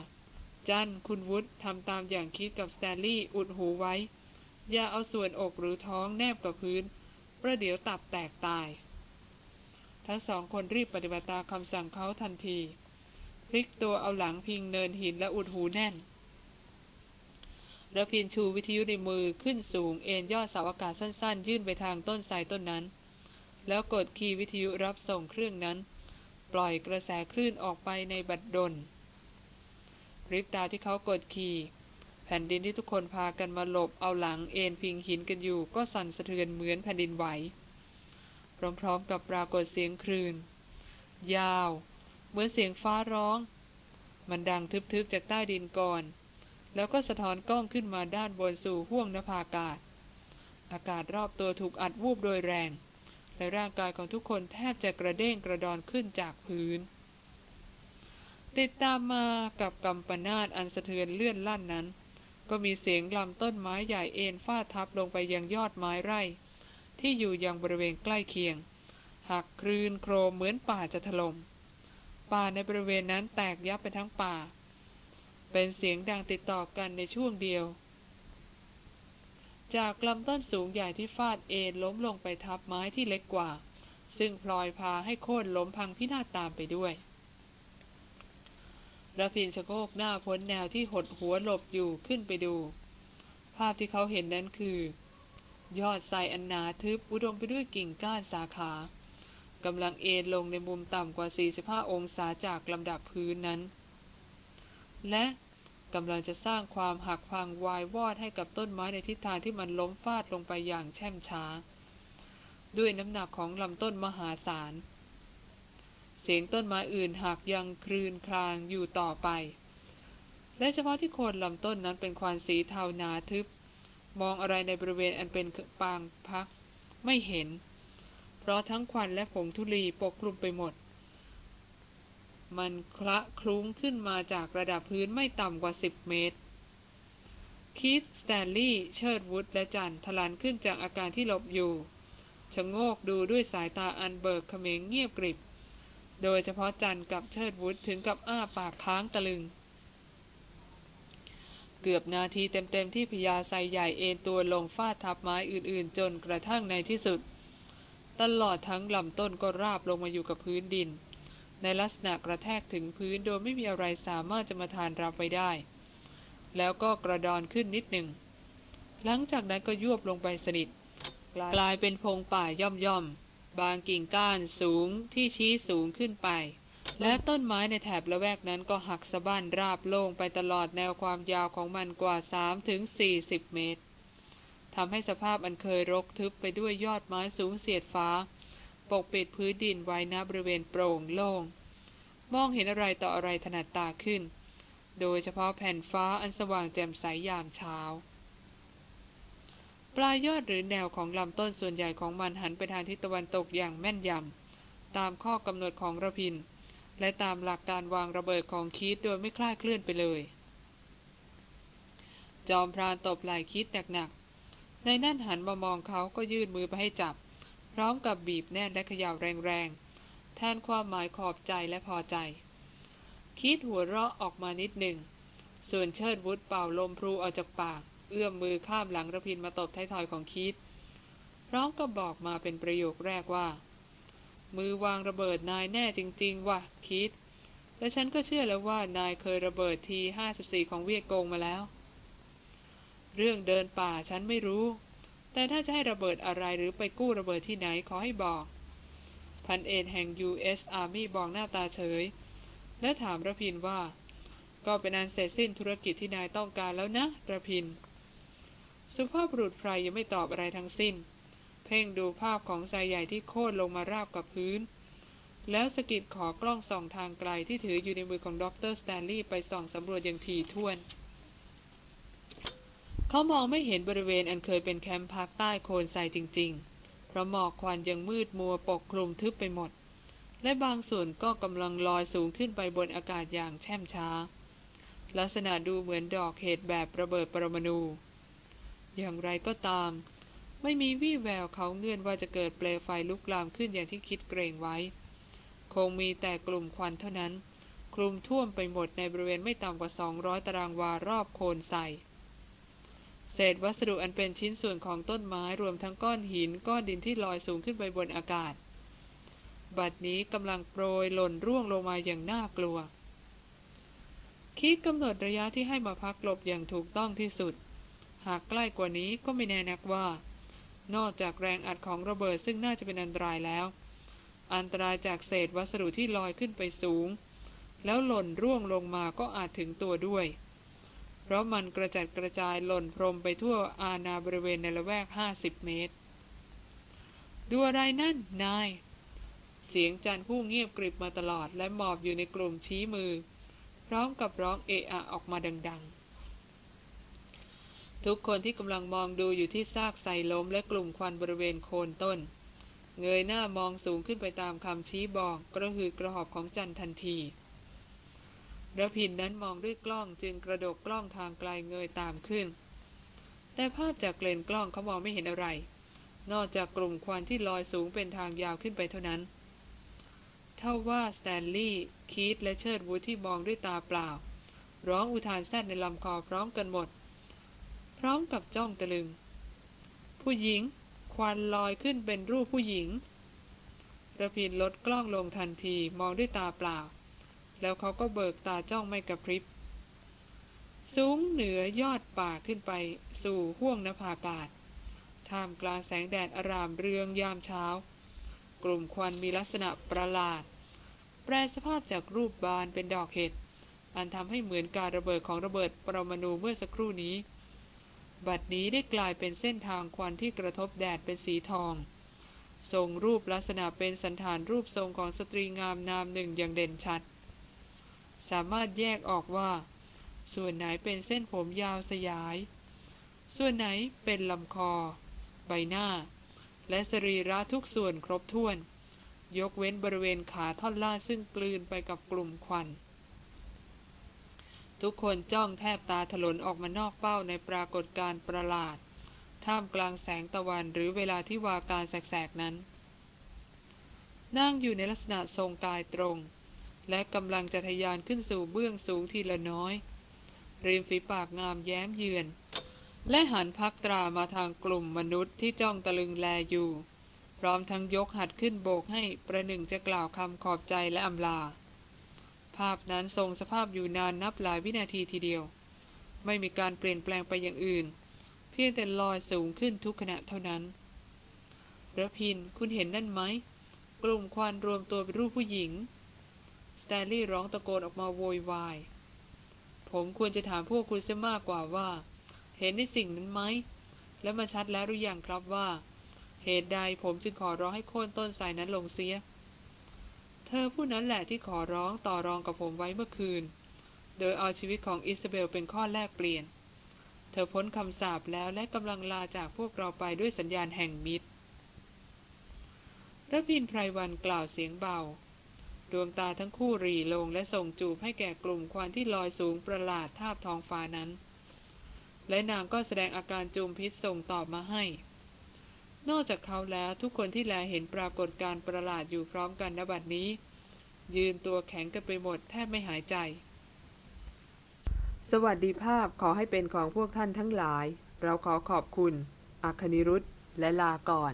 จันคุณวุฒิทำตามอย่างคิดกับสแตนลีย์อุดหูไว้ อย่าเอาส่วนอกหรือท้องแนบกับพื้น ประเดี๋ยวตับแตกตาย ทั้งสองคนรีบปฏิบัติตามคำสั่งเขาทันที พลิกตัวเอาหลังพิงเนินหินและอุดหูแน่นระพินชูวิทยุในมือขึ้นสูงเอ็นยอดเสาอากาศสั้นๆ ยื่นไปทางต้นไทรต้นนั้น แล้วกดคีย์วิทยุรับส่งเครื่องนั้น ปล่อยกระแสคลื่นออกไปในบัดดลริบตาที่เขากดขี่ แผ่นดินที่ทุกคนพากันมาหลบเอาหลังเอ็นพิงหินกันอยู่ก็สั่นสะเทือนเหมือนแผ่นดินไหว พร้อมๆกับปรากฏเสียงคลื่น ยาว เหมือนเสียงฟ้าร้อง มันดังทึบๆจากใต้ดินก่อน แล้วก็สะท้อนกล้องขึ้นมาด้านบนสู่ห้วงนภาอากาศ อากาศรอบตัวถูกอัดวูบโดยแรง และร่างกายของทุกคนแทบจะกระเด้งกระดอนขึ้นจากพื้น ติดตามมากับกำปนาตอันสะเทือนเลื่อนลั่นนั้น ก็มีเสียงลำต้นไม้ใหญ่เอ็นฟาดทับลงไปยังยอดไม้ไร่ ที่อยู่ยังบริเวณใกล้เคียง หักคลืนโครมเหมือนป่าจะถลม่มป่าในบริเวณนั้นแตกยับไปทั้งป่า เป็นเสียงดังติดต่อกันในช่วงเดียว จากลำต้นสูงใหญ่ที่ฟาดเอ็นล้มลงไปทับไม้ที่เล็กกว่า ซึ่งพลอยพาให้โค่นล้มพังพินาศตามไปด้วยระพินชะโงกหน้าพ้นแนวที่หดหัวหลบอยู่ขึ้นไปดู ภาพที่เขาเห็นนั้นคือ ยอดไทรอันหนาทึบอุดมไปด้วยกิ่งก้านสาขากำลังเอ็นลงในมุมต่ำกว่า 45 องศาจากลำดับพื้นนั้น และ กำลังจะสร้างความหักพังวายวอดให้กับต้นไม้ในทิศทางที่มันล้มฟาดลงไปอย่างแช่มช้า ด้วยน้ำหนักของลำต้นมหาศาล เสียงต้นไม้อื่นหักยังคลืนคลางอยู่ต่อไป และเฉพาะที่โคนลำต้นนั้นเป็นควันสีเทาหนาทึบ มองอะไรในบริเวณอันเป็นปางพัก ไม่เห็น เพราะทั้งควันและผงธุลีปกคลุมไปหมด มันคละคลุ้งขึ้นมาจากระดับพื้นไม่ต่ำกว่า 10 เมตรคีธสแตนลีย์เชิดวุฒและจันถลันขึ้นจากอาการที่หลบอยู่ชะโงกดูด้วยสายตาอันเบิกเขม็งเงียบกริบ โดยเฉพาะจันกับเชิดวุฒถึงกับอ้าปากค้างตะลึง เกือบนาทีเต็มๆที่พญาไทรใหญ่เอนตัวลงฟาดทับไม้อื่นๆ จนกระทั่งในที่สุด ตลอดทั้งลำต้นก็ราบลงมาอยู่กับพื้นดิน ในลักษณะกระแทกถึงพื้นโดยไม่มีอะไรสามารถจะมาทานรับไว้ได้ แล้วก็กระดอนขึ้นนิดหนึ่ง หลังจากนั้นก็ยวบลงไปสนิท กลายเป็นพงป่าย่อมๆ บางกิ่งก้านสูงที่ชี้สูงขึ้นไป และต้นไม้ในแถบละแวกนั้นก็หักสะบั้นราบโล่งไปตลอดแนวความยาวของมันกว่า 3-40 เมตรทำให้สภาพอันเคยรกทึบไปด้วยยอดไม้สูงเสียดฟ้า ปกปิดพื้นดินไว้ณบริเวณโปร่งโล่ง มองเห็นอะไรต่ออะไรถนัดตาขึ้น โดยเฉพาะแผ่นฟ้าอันสว่างแจ่มใสยยามเช้า ปลายยอดหรือแนวของลำต้นส่วนใหญ่ของมันหันไปทางทิศตะวันตกอย่างแม่นยำ ตามข้อกำหนดของระพิน และตามหลักการวางระเบิดของคิดโดยไม่คลาดเคลื่อนไปเลย จอมพรานตบไหล่คิดหนักๆในนั่นหันมามองเขาก็ยื่นมือไปให้จับ ร้อมกับบีบแน่นและเขย่าแรงๆ แทนความหมายขอบใจและพอใจ คิดหัวเราะออกมานิดหนึ่ง ส่วนเชิดวุฒเป่าลมพลูออกจากปาก เอื้อมมือข้ามหลังระพินมาตบท้ายทอยของคิด พร้อมกับบอกมาเป็นประโยคแรกว่า มือวางระเบิดนายแน่จริง ๆ ว่ะคิด และฉันก็เชื่อแล้วว่านายเคยระเบิดทีห้าสิบสี่ของเวียดกงมาแล้ว เรื่องเดินป่าฉันไม่รู้ แต่ถ้าจะให้ระเบิดอะไรหรือไปกู้ระเบิดที่ไหนขอให้บอก พันเอกแห่ง U.S. Army บอกหน้าตาเฉย และถามระพินว่า ก็เป็นอันเสร็จสิ้นธุรกิจที่นายต้องการแล้วนะระพิน สุภาพบุรุษไพรยังไม่ตอบอะไรทั้งสิ้น เพ่งดูภาพของทรายใหญ่ที่โค่นลงมาราบกับพื้น แล้วสะกิดขอกล้องส่องทางไกลที่ถืออยู่ในมือของดรสแตนลีย์ไปส่องสำรวจอย่างถี่ถ้วน เขามองไม่เห็นบริเวณอันเคยเป็นแคมป์พักใต้โคนไทรจริง ๆ เพราะหมอกควันยังมืดมัวปกคลุมทึบไปหมด และบางส่วนก็กำลังลอยสูงขึ้นไปบนอากาศอย่างแช่มช้า ลักษณะดูเหมือนดอกเห็ดแบบระเบิดปรมาณูอย่างไรก็ตาม ไม่มีวี่แววเขาเงื่อนว่าจะเกิดเปลวไฟลุกลามขึ้นอย่างที่คิดเกรงไว้ คงมีแต่กลุ่มควันเท่านั้น คลุมท่วมไปหมดในบริเวณไม่ต่ำกว่า 200 ตารางวารอบโคนใส เศษวัสดุอันเป็นชิ้นส่วนของต้นไม้รวมทั้งก้อนหินก้อนดินที่ลอยสูงขึ้นไปบนอากาศ บัดนี้กำลังโปรยหล่นร่วงลงมาอย่างน่ากลัว คิดกำหนดระยะที่ให้มาพักหลบอย่างถูกต้องที่สุด หากใกล้กว่านี้ก็ไม่แน่นักว่า นอกจากแรงอัดของระเบิดซึ่งน่าจะเป็นอันตรายแล้ว อันตรายจากเศษวัสดุที่ลอยขึ้นไปสูง แล้วหล่นร่วงลงมาก็อาจถึงตัวด้วย เพราะมันกระจัดกระจายหล่นพรมไปทั่วอาณาบริเวณในละแวก50เมตร ดูอะไรนั่น นาย เสียงจันผู้เงียบกริบมาตลอด และหมอบอยู่ในกลุ่มชี้มือ พร้อมกับร้องเอะอะออกมาดัง ๆ ทุกคนที่กำลังมองดูอยู่ที่ซากไซล้มและกลุ่มควันบริเวณโคนต้น เงยหน้ามองสูงขึ้นไปตามคำชี้บอกกระหือกระหอบของจันทันที ระพินนั้นมองด้วยกล้องจึงกระดกกล้องทางไกลเงยตามขึ้น แต่ภาพจากเลนกล้องเขามองไม่เห็นอะไร นอกจากกลุ่มควันที่ลอยสูงเป็นทางยาวขึ้นไปเท่านั้นเท่าว่าสแตนลีย์คีตและเชิดวูดที่มองด้วยตาเปล่า ร้องอุทานแซดในลำคอพร้อมกันหมด พร้อมกับจ้องตะลึง ผู้หญิง ควันลอยขึ้นเป็นรูปผู้หญิงระพินลดกล้องลงทันทีมองด้วยตาเปล่า แล้วเขาก็เบิกตาจ้องไม่กระพริบ สูงเหนือยอดป่าขึ้นไปสู่ห้วงนภาอากาศ ท่ามกลางแสงแดดอร่ามเรืองยามเช้า กลุ่มควันมีลักษณะประหลาด แปลสภาพจากรูปบานเป็นดอกเห็ด อันทำให้เหมือนการระเบิดของระเบิดปรมาณูเมื่อสักครู่นี้ บัดนี้ได้กลายเป็นเส้นทางควันที่กระทบแดดเป็นสีทองทรงรูปลักษณะเป็นสันฐานรูปทรงของสตรีงามนามหนึ่งอย่างเด่นชัด สามารถแยกออกว่า ส่วนไหนเป็นเส้นผมยาวสยาย ส่วนไหนเป็นลำคอ ใบหน้า และสรีระทุกส่วนครบถ้วน ยกเว้นบริเวณขาท่อนล่างซึ่งกลืนไปกับกลุ่มควัน ทุกคนจ้องแทบตาถลนออกมานอกเป้าในปรากฏการณ์ประหลาด ท่ามกลางแสงตะวันหรือเวลาที่วาการแสกๆนั้นนั่งอยู่ในลักษณะทรงกายตรง และกำลังจะทะยานขึ้นสู่เบื้องสูงทีละน้อย ริมฝีปากงามแย้มเยือน และหันพักตรามาทางกลุ่มมนุษย์ที่จ้องตะลึงแลอยู่ พร้อมทั้งยกหัดขึ้นโบกให้ประหนึ่งจะกล่าวคำขอบใจและอำลา ภาพนั้นทรงสภาพอยู่นานนับหลายวินาทีทีเดียว ไม่มีการเปลี่ยนแปลงไปอย่างอื่น เพียงแต่ลอยสูงขึ้นทุกขณะเท่านั้นระพินคุณเห็นนั่นไหม กลุ่มควันรวมตัวเป็นรูปผู้หญิง แตนลี่ร้องตะโกนออกมาโวยวาย ผมควรจะถามพวกคุณเสียมากกว่าว่า เห็นในสิ่งนั้นไหม และมาชัดแล้วหรือยังครับว่า เหตุใดผมจึงขอร้องให้โค่นต้นไทรนั้นลงเสีย เธอผู้นั้นแหละที่ขอร้องต่อรองกับผมไว้เมื่อคืน โดยเอาชีวิตของอิซาเบลเป็นข้อแลกเปลี่ยน เธอพ้นคำสาปแล้วและกำลังลาจากพวกเราไปด้วยสัญญาณแห่งมิตรระพินไพรวันกล่าวเสียงเบา ดวงตาทั้งคู่รีลงและส่งจูบให้แก่กลุ่มควันที่ลอยสูงประหลาดทาบท้องฟ้านั้น และนางก็แสดงอาการจูมพิษส่งตอบมาให้ นอกจากเขาแล้วทุกคนที่แลเห็นปรากฏการประหลาดอยู่พร้อมกันณบัดนี้ ยืนตัวแข็งกันไปหมดแทบไม่หายใจ สวัสดีภาพขอให้เป็นของพวกท่านทั้งหลาย เราขอขอบคุณ อัคนิรุธและลาก่อน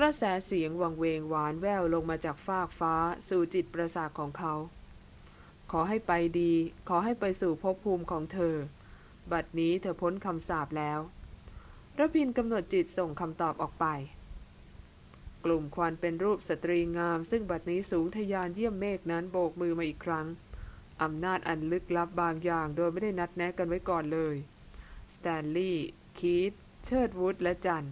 กระแสเสียงวังเวงหวานแววลงมาจากฟากฟ้าสู่จิตประสาทของเขา ขอให้ไปดี ขอให้ไปสู่ภพภูมิของเธอ บัดนี้เธอพ้นคำสาปแล้วระพินกำหนดจิตส่งคำตอบออกไป กลุ่มควันเป็นรูปสตรีงาม ซึ่งบัดนี้สูงทยานเยี่ยมเมฆนั้นโบกมือมาอีกครั้งอำนาจอันลึกลับบางอย่างโดยไม่ได้นัดแนะกันไว้ก่อนเลย สแตนลีย์ คีต เชิดวูด และจัน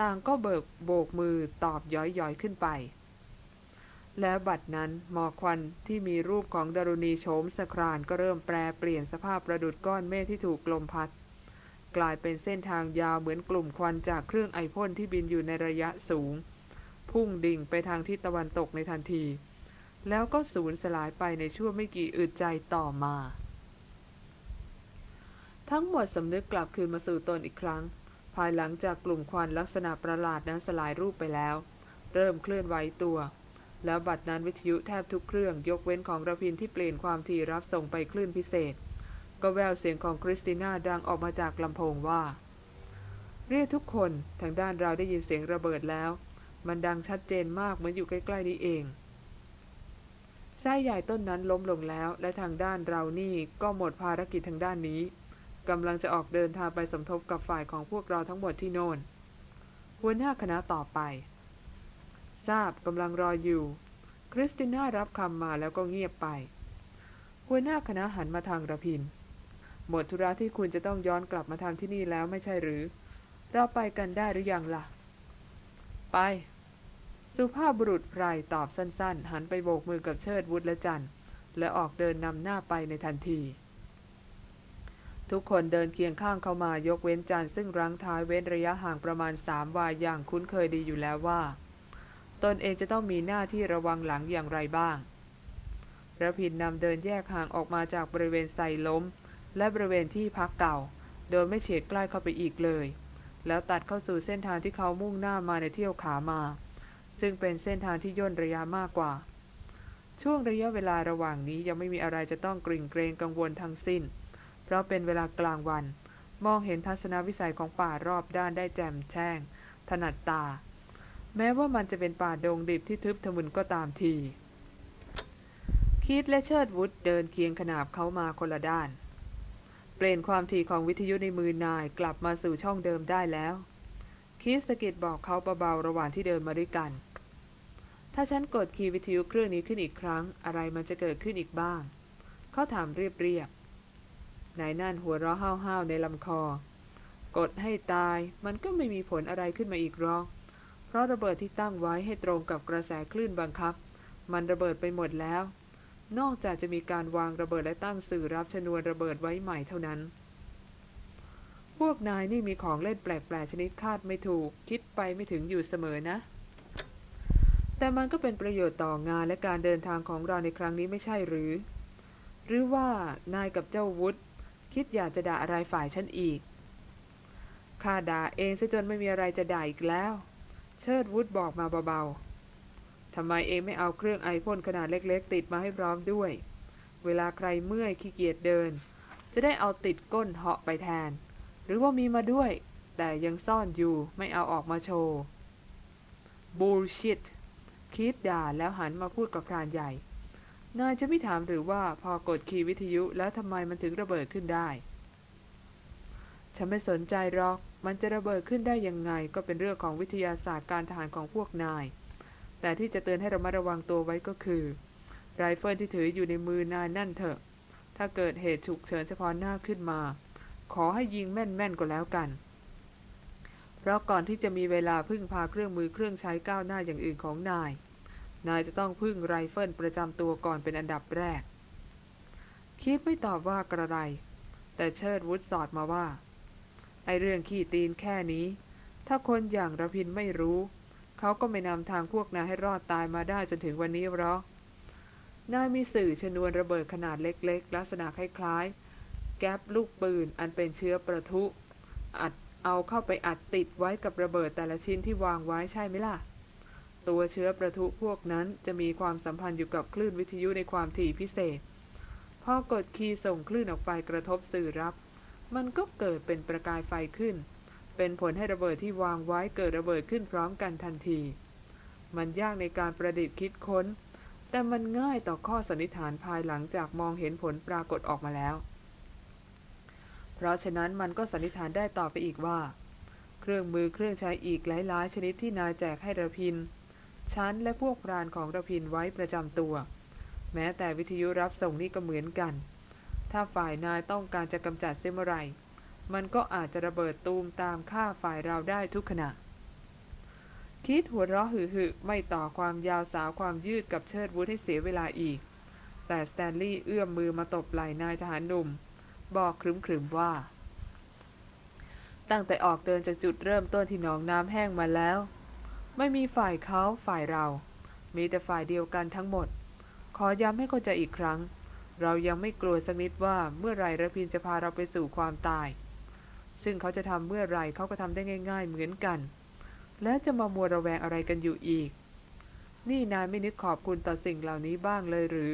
ต่างก็เบิกโบกมือตอบย้อยๆขึ้นไป แล้วบัดนั้นหมอกควันที่มีรูปของดารุณีโฉมสครานก็เริ่มแปรเปลี่ยนสภาพประดุดก้อนเมฆที่ถูกลมพัด กลายเป็นเส้นทางยาวเหมือนกลุ่มควันจากเครื่องไอพ่นที่บินอยู่ในระยะสูง พุ่งดิ่งไปทางทิศตะวันตกในทันที แล้วก็สูญสลายไปในช่วงไม่กี่อึดใจต่อมา ทั้งหมดสำนึกกลับคืนมาสู่ตนอีกครั้ง ภายหลังจากกลุ่มควันลักษณะประหลาดนั้นสลายรูปไปแล้ว เริ่มเคลื่อนไหวตัว แล้วบัดนั้นวิทยุแทบทุกเครื่องยกเว้นของระพินที่เปลี่ยนความถี่รับส่งไปคลื่นพิเศษ ก็แววเสียงของคริสติน่าดังออกมาจากลำโพงว่า เรียกทุกคนทางด้านเราได้ยินเสียงระเบิดแล้ว มันดังชัดเจนมากเหมือนอยู่ใกล้ๆนี้เองไส้ใหญ่ต้นนั้นล้มลงแล้ว และทางด้านเรานี่ก็หมดภารกิจทางด้านนี้ กำลังจะออกเดินทางไปสมทบกับฝ่ายของพวกเราทั้งหมดที่โน่นหัวหน้าคณะต่อไป ทราบกำลังรออยู่ คริสติน่ารับคำมาแล้วก็เงียบไป หัวหน้าคณะหันมาทางระพิน หมดธุระที่คุณจะต้องย้อนกลับมาทำที่นี่แล้วไม่ใช่หรือ เราไปกันได้หรือยังล่ะ ไป สุภาพบุรุษไพรตอบสั้นๆ หันไปโบกมือกับเชิดวุฒและจันทร์และออกเดินนำหน้าไปในทันที ทุกคนเดินเคียงข้างเข้ามายกเว้นจันทร์ซึ่งรั้งท้ายเว้นระยะห่างประมาณสามวาอย่างคุ้นเคยดีอยู่แล้วว่า ตนเองจะต้องมีหน้าที่ระวังหลังอย่างไรบ้างระพินนำเดินแยกห่างออกมาจากบริเวณไซล้ม และบริเวณที่พักเก่า โดยไม่เฉียดใกล้เข้าไปอีกเลย แล้วตัดเข้าสู่เส้นทางที่เขามุ่งหน้ามาในเที่ยวขามา ซึ่งเป็นเส้นทางที่ย่นระยะมากกว่า ช่วงระยะเวลาระหว่างนี้ยังไม่มีอะไรจะต้องกริ่งเกรงกังวลทั้งสิ้น เพราะเป็นเวลากลางวัน มองเห็นทัศนวิสัยของป่ารอบด้านได้แจ่มแจ้ง ถนัดตา แม้ว่ามันจะเป็นป่าดงดิบที่ทึบทะมึนก็ตามทีคีตและเชิดวุฒเดินเคียงขนาบเขามาคนละด้าน เปลี่ยนความถี่ของวิทยุในมือนายกลับมาสู่ช่องเดิมได้แล้วคีตสกิดบอกเขาเบาๆระหว่างที่เดินมาด้วยกัน ถ้าฉันกดคีย์วิทยุเครื่องนี้ขึ้นอีกครั้ง อะไรมันจะเกิดขึ้นอีกบ้าง เขาถามเรียบ นายนั่นหัวเราะห้าวๆในลำคอ กดให้ตายมันก็ไม่มีผลอะไรขึ้นมาอีกหรอก เพราะระเบิดที่ตั้งไว้ให้ตรงกับกระแสคลื่นบังคับ มันระเบิดไปหมดแล้ว นอกจากจะมีการวางระเบิดและตั้งสื่อรับชนวนระเบิดไว้ใหม่เท่านั้น พวกนายนี่มีของเล่นแปลกๆชนิดคาดไม่ถูก คิดไปไม่ถึงอยู่เสมอนะ แต่มันก็เป็นประโยชน์ต่องานและการเดินทางของเราในครั้งนี้ไม่ใช่หรือหรือว่านายกับเจ้าวุฒ คิดอยากจะด่าอะไรฝ่ายฉันอีก ข้าด่าเองซะจนไม่มีอะไรจะด่าอีกแล้ว เชิดวุฒบอกมาเบาๆ ทำไมเองไม่เอาเครื่องไอพ่นขนาดเล็กๆ ติดมาให้พร้อมด้วย เวลาใครเมื่อยขี้เกียจเดิน จะได้เอาติดก้นเหาะไปแทน หรือว่ามีมาด้วย แต่ยังซ่อนอยู่ไม่เอาออกมาโชว์ bullshit คิดด่าแล้วหันมาพูดกับพรานใหญ่ นายจะไม่ถามหรือว่าพอกดคีย์วิทยุแล้วทำไมมันถึงระเบิดขึ้นได้ ฉันไม่สนใจหรอก มันจะระเบิดขึ้นได้ยังไง ก็เป็นเรื่องของวิทยาศาสตร์การทหารของพวกนาย แต่ที่จะเตือนให้เรามาระวังตัวไว้ก็คือ ไรเฟิลที่ถืออยู่ในมือนายนั่นเถอะ ถ้าเกิดเหตุฉุกเฉินเฉพาะหน้าขึ้นมา ขอให้ยิงแม่นๆก็แล้วกัน เพราะก่อนที่จะมีเวลาพึ่งพาเครื่องมือเครื่องใช้ก้าวหน้าอย่างอื่นของนาย นายจะต้องพึ่งไรเฟิลประจำตัวก่อนเป็นอันดับแรก คีตไม่ตอบว่ากระไร แต่เชิดวุฒสอดมาว่า ไอเรื่องขี้ตีนแค่นี้ ถ้าคนอย่างระพินไม่รู้ เขาก็ไม่นำทางพวกนายให้รอดตายมาได้จนถึงวันนี้หรอกนายมีสื่อชนวนระเบิดขนาดเล็ก ๆ ลักษณะคล้าย ๆ แก๊ปลูกปืนอันเป็นเชื้อประทุ อัดเอาเข้าไปอัดติดไว้กับระเบิดแต่ละชิ้นที่วางไว้ใช่ไหมล่ะ ตัวเชื้อประทุพวกนั้นจะมีความสัมพันธ์อยู่กับคลื่นวิทยุในความถี่พิเศษ พอกดคีย์ส่งคลื่นออกไปกระทบสื่อรับ มันก็เกิดเป็นประกายไฟขึ้น เป็นผลให้ระเบิดที่วางไว้เกิดระเบิดขึ้นพร้อมกันทันที มันยากในการประดิษฐ์คิดค้น แต่มันง่ายต่อข้อสันนิษฐานภายหลังจากมองเห็นผลปรากฏออกมาแล้ว เพราะฉะนั้นมันก็สันนิษฐานได้ต่อไปอีกว่า เครื่องมือเครื่องใช้อีกหลายๆ ชนิดที่นายแจกให้ระพิน ชั้นและพวกพรานของระพินไว้ประจำตัว แม้แต่วิทยุรับส่งนี่ก็เหมือนกัน ถ้าฝ่ายนายต้องการจะกำจัดเซมอไรมันก็อาจจะระเบิดตูมตามฆ่าฝ่ายเราได้ทุกขณะ คิดหัวเราะหึ่ไม่ต่อความยาวสาวความยืดกับเชิดวุฒให้เสียเวลาอีก แต่สแตนลีย์เอื้อมมือมาตบไหล่นายทหารหนุ่ม บอกครึมๆว่า ตั้งแต่ออกเดินจากจุดเริ่มต้นที่หนองน้ำแห้งมาแล้ว ไม่มีฝ่ายเขาฝ่ายเรา มีแต่ฝ่ายเดียวกันทั้งหมด ขอย้ำให้เข้าใจอีกครั้ง เรายังไม่กลัวสักนิดว่าเมื่อไรระพินจะพาเราไปสู่ความตาย ซึ่งเขาจะทำเมื่อไรเขาก็ทำได้ง่าย ๆ เหมือนกัน แล้วจะมามัวระแวงอะไรกันอยู่อีก นี่นายไม่นึกขอบคุณต่อสิ่งเหล่านี้บ้างเลยหรือ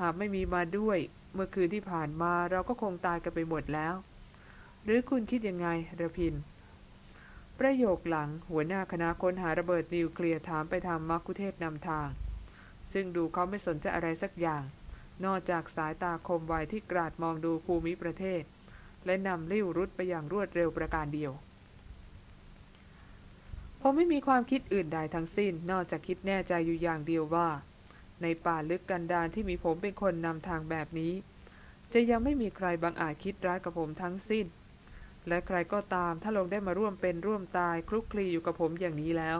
หากไม่มีมาด้วย เมื่อคืนที่ผ่านมาเราก็คงตายกันไปหมดแล้ว หรือคุณคิดยังไงระพิน ประโยคหลังหัวหน้าคณะค้นหาระเบิดนิวเคลียร์ถามไปทางมักคุเทศนำทาง ซึ่งดูเขาไม่สนใจอะไรสักอย่าง นอกจากสายตาคมไวที่กราดมองดูภูมิประเทศ และนำลิ้วรุดไปอย่างรวดเร็วประการเดียวผมไม่มีความคิดอื่นใดทั้งสิ้น นอกจากคิดแน่ใจอยู่อย่างเดียวว่า ในป่าลึกกันดารที่มีผมเป็นคนนำทางแบบนี้ จะยังไม่มีใครบังอาจคิดร้ายกับผมทั้งสิ้น และใครก็ตามถ้าลงได้มาร่วมเป็นร่วมตายคลุกคลีอยู่กับผมอย่างนี้แล้ว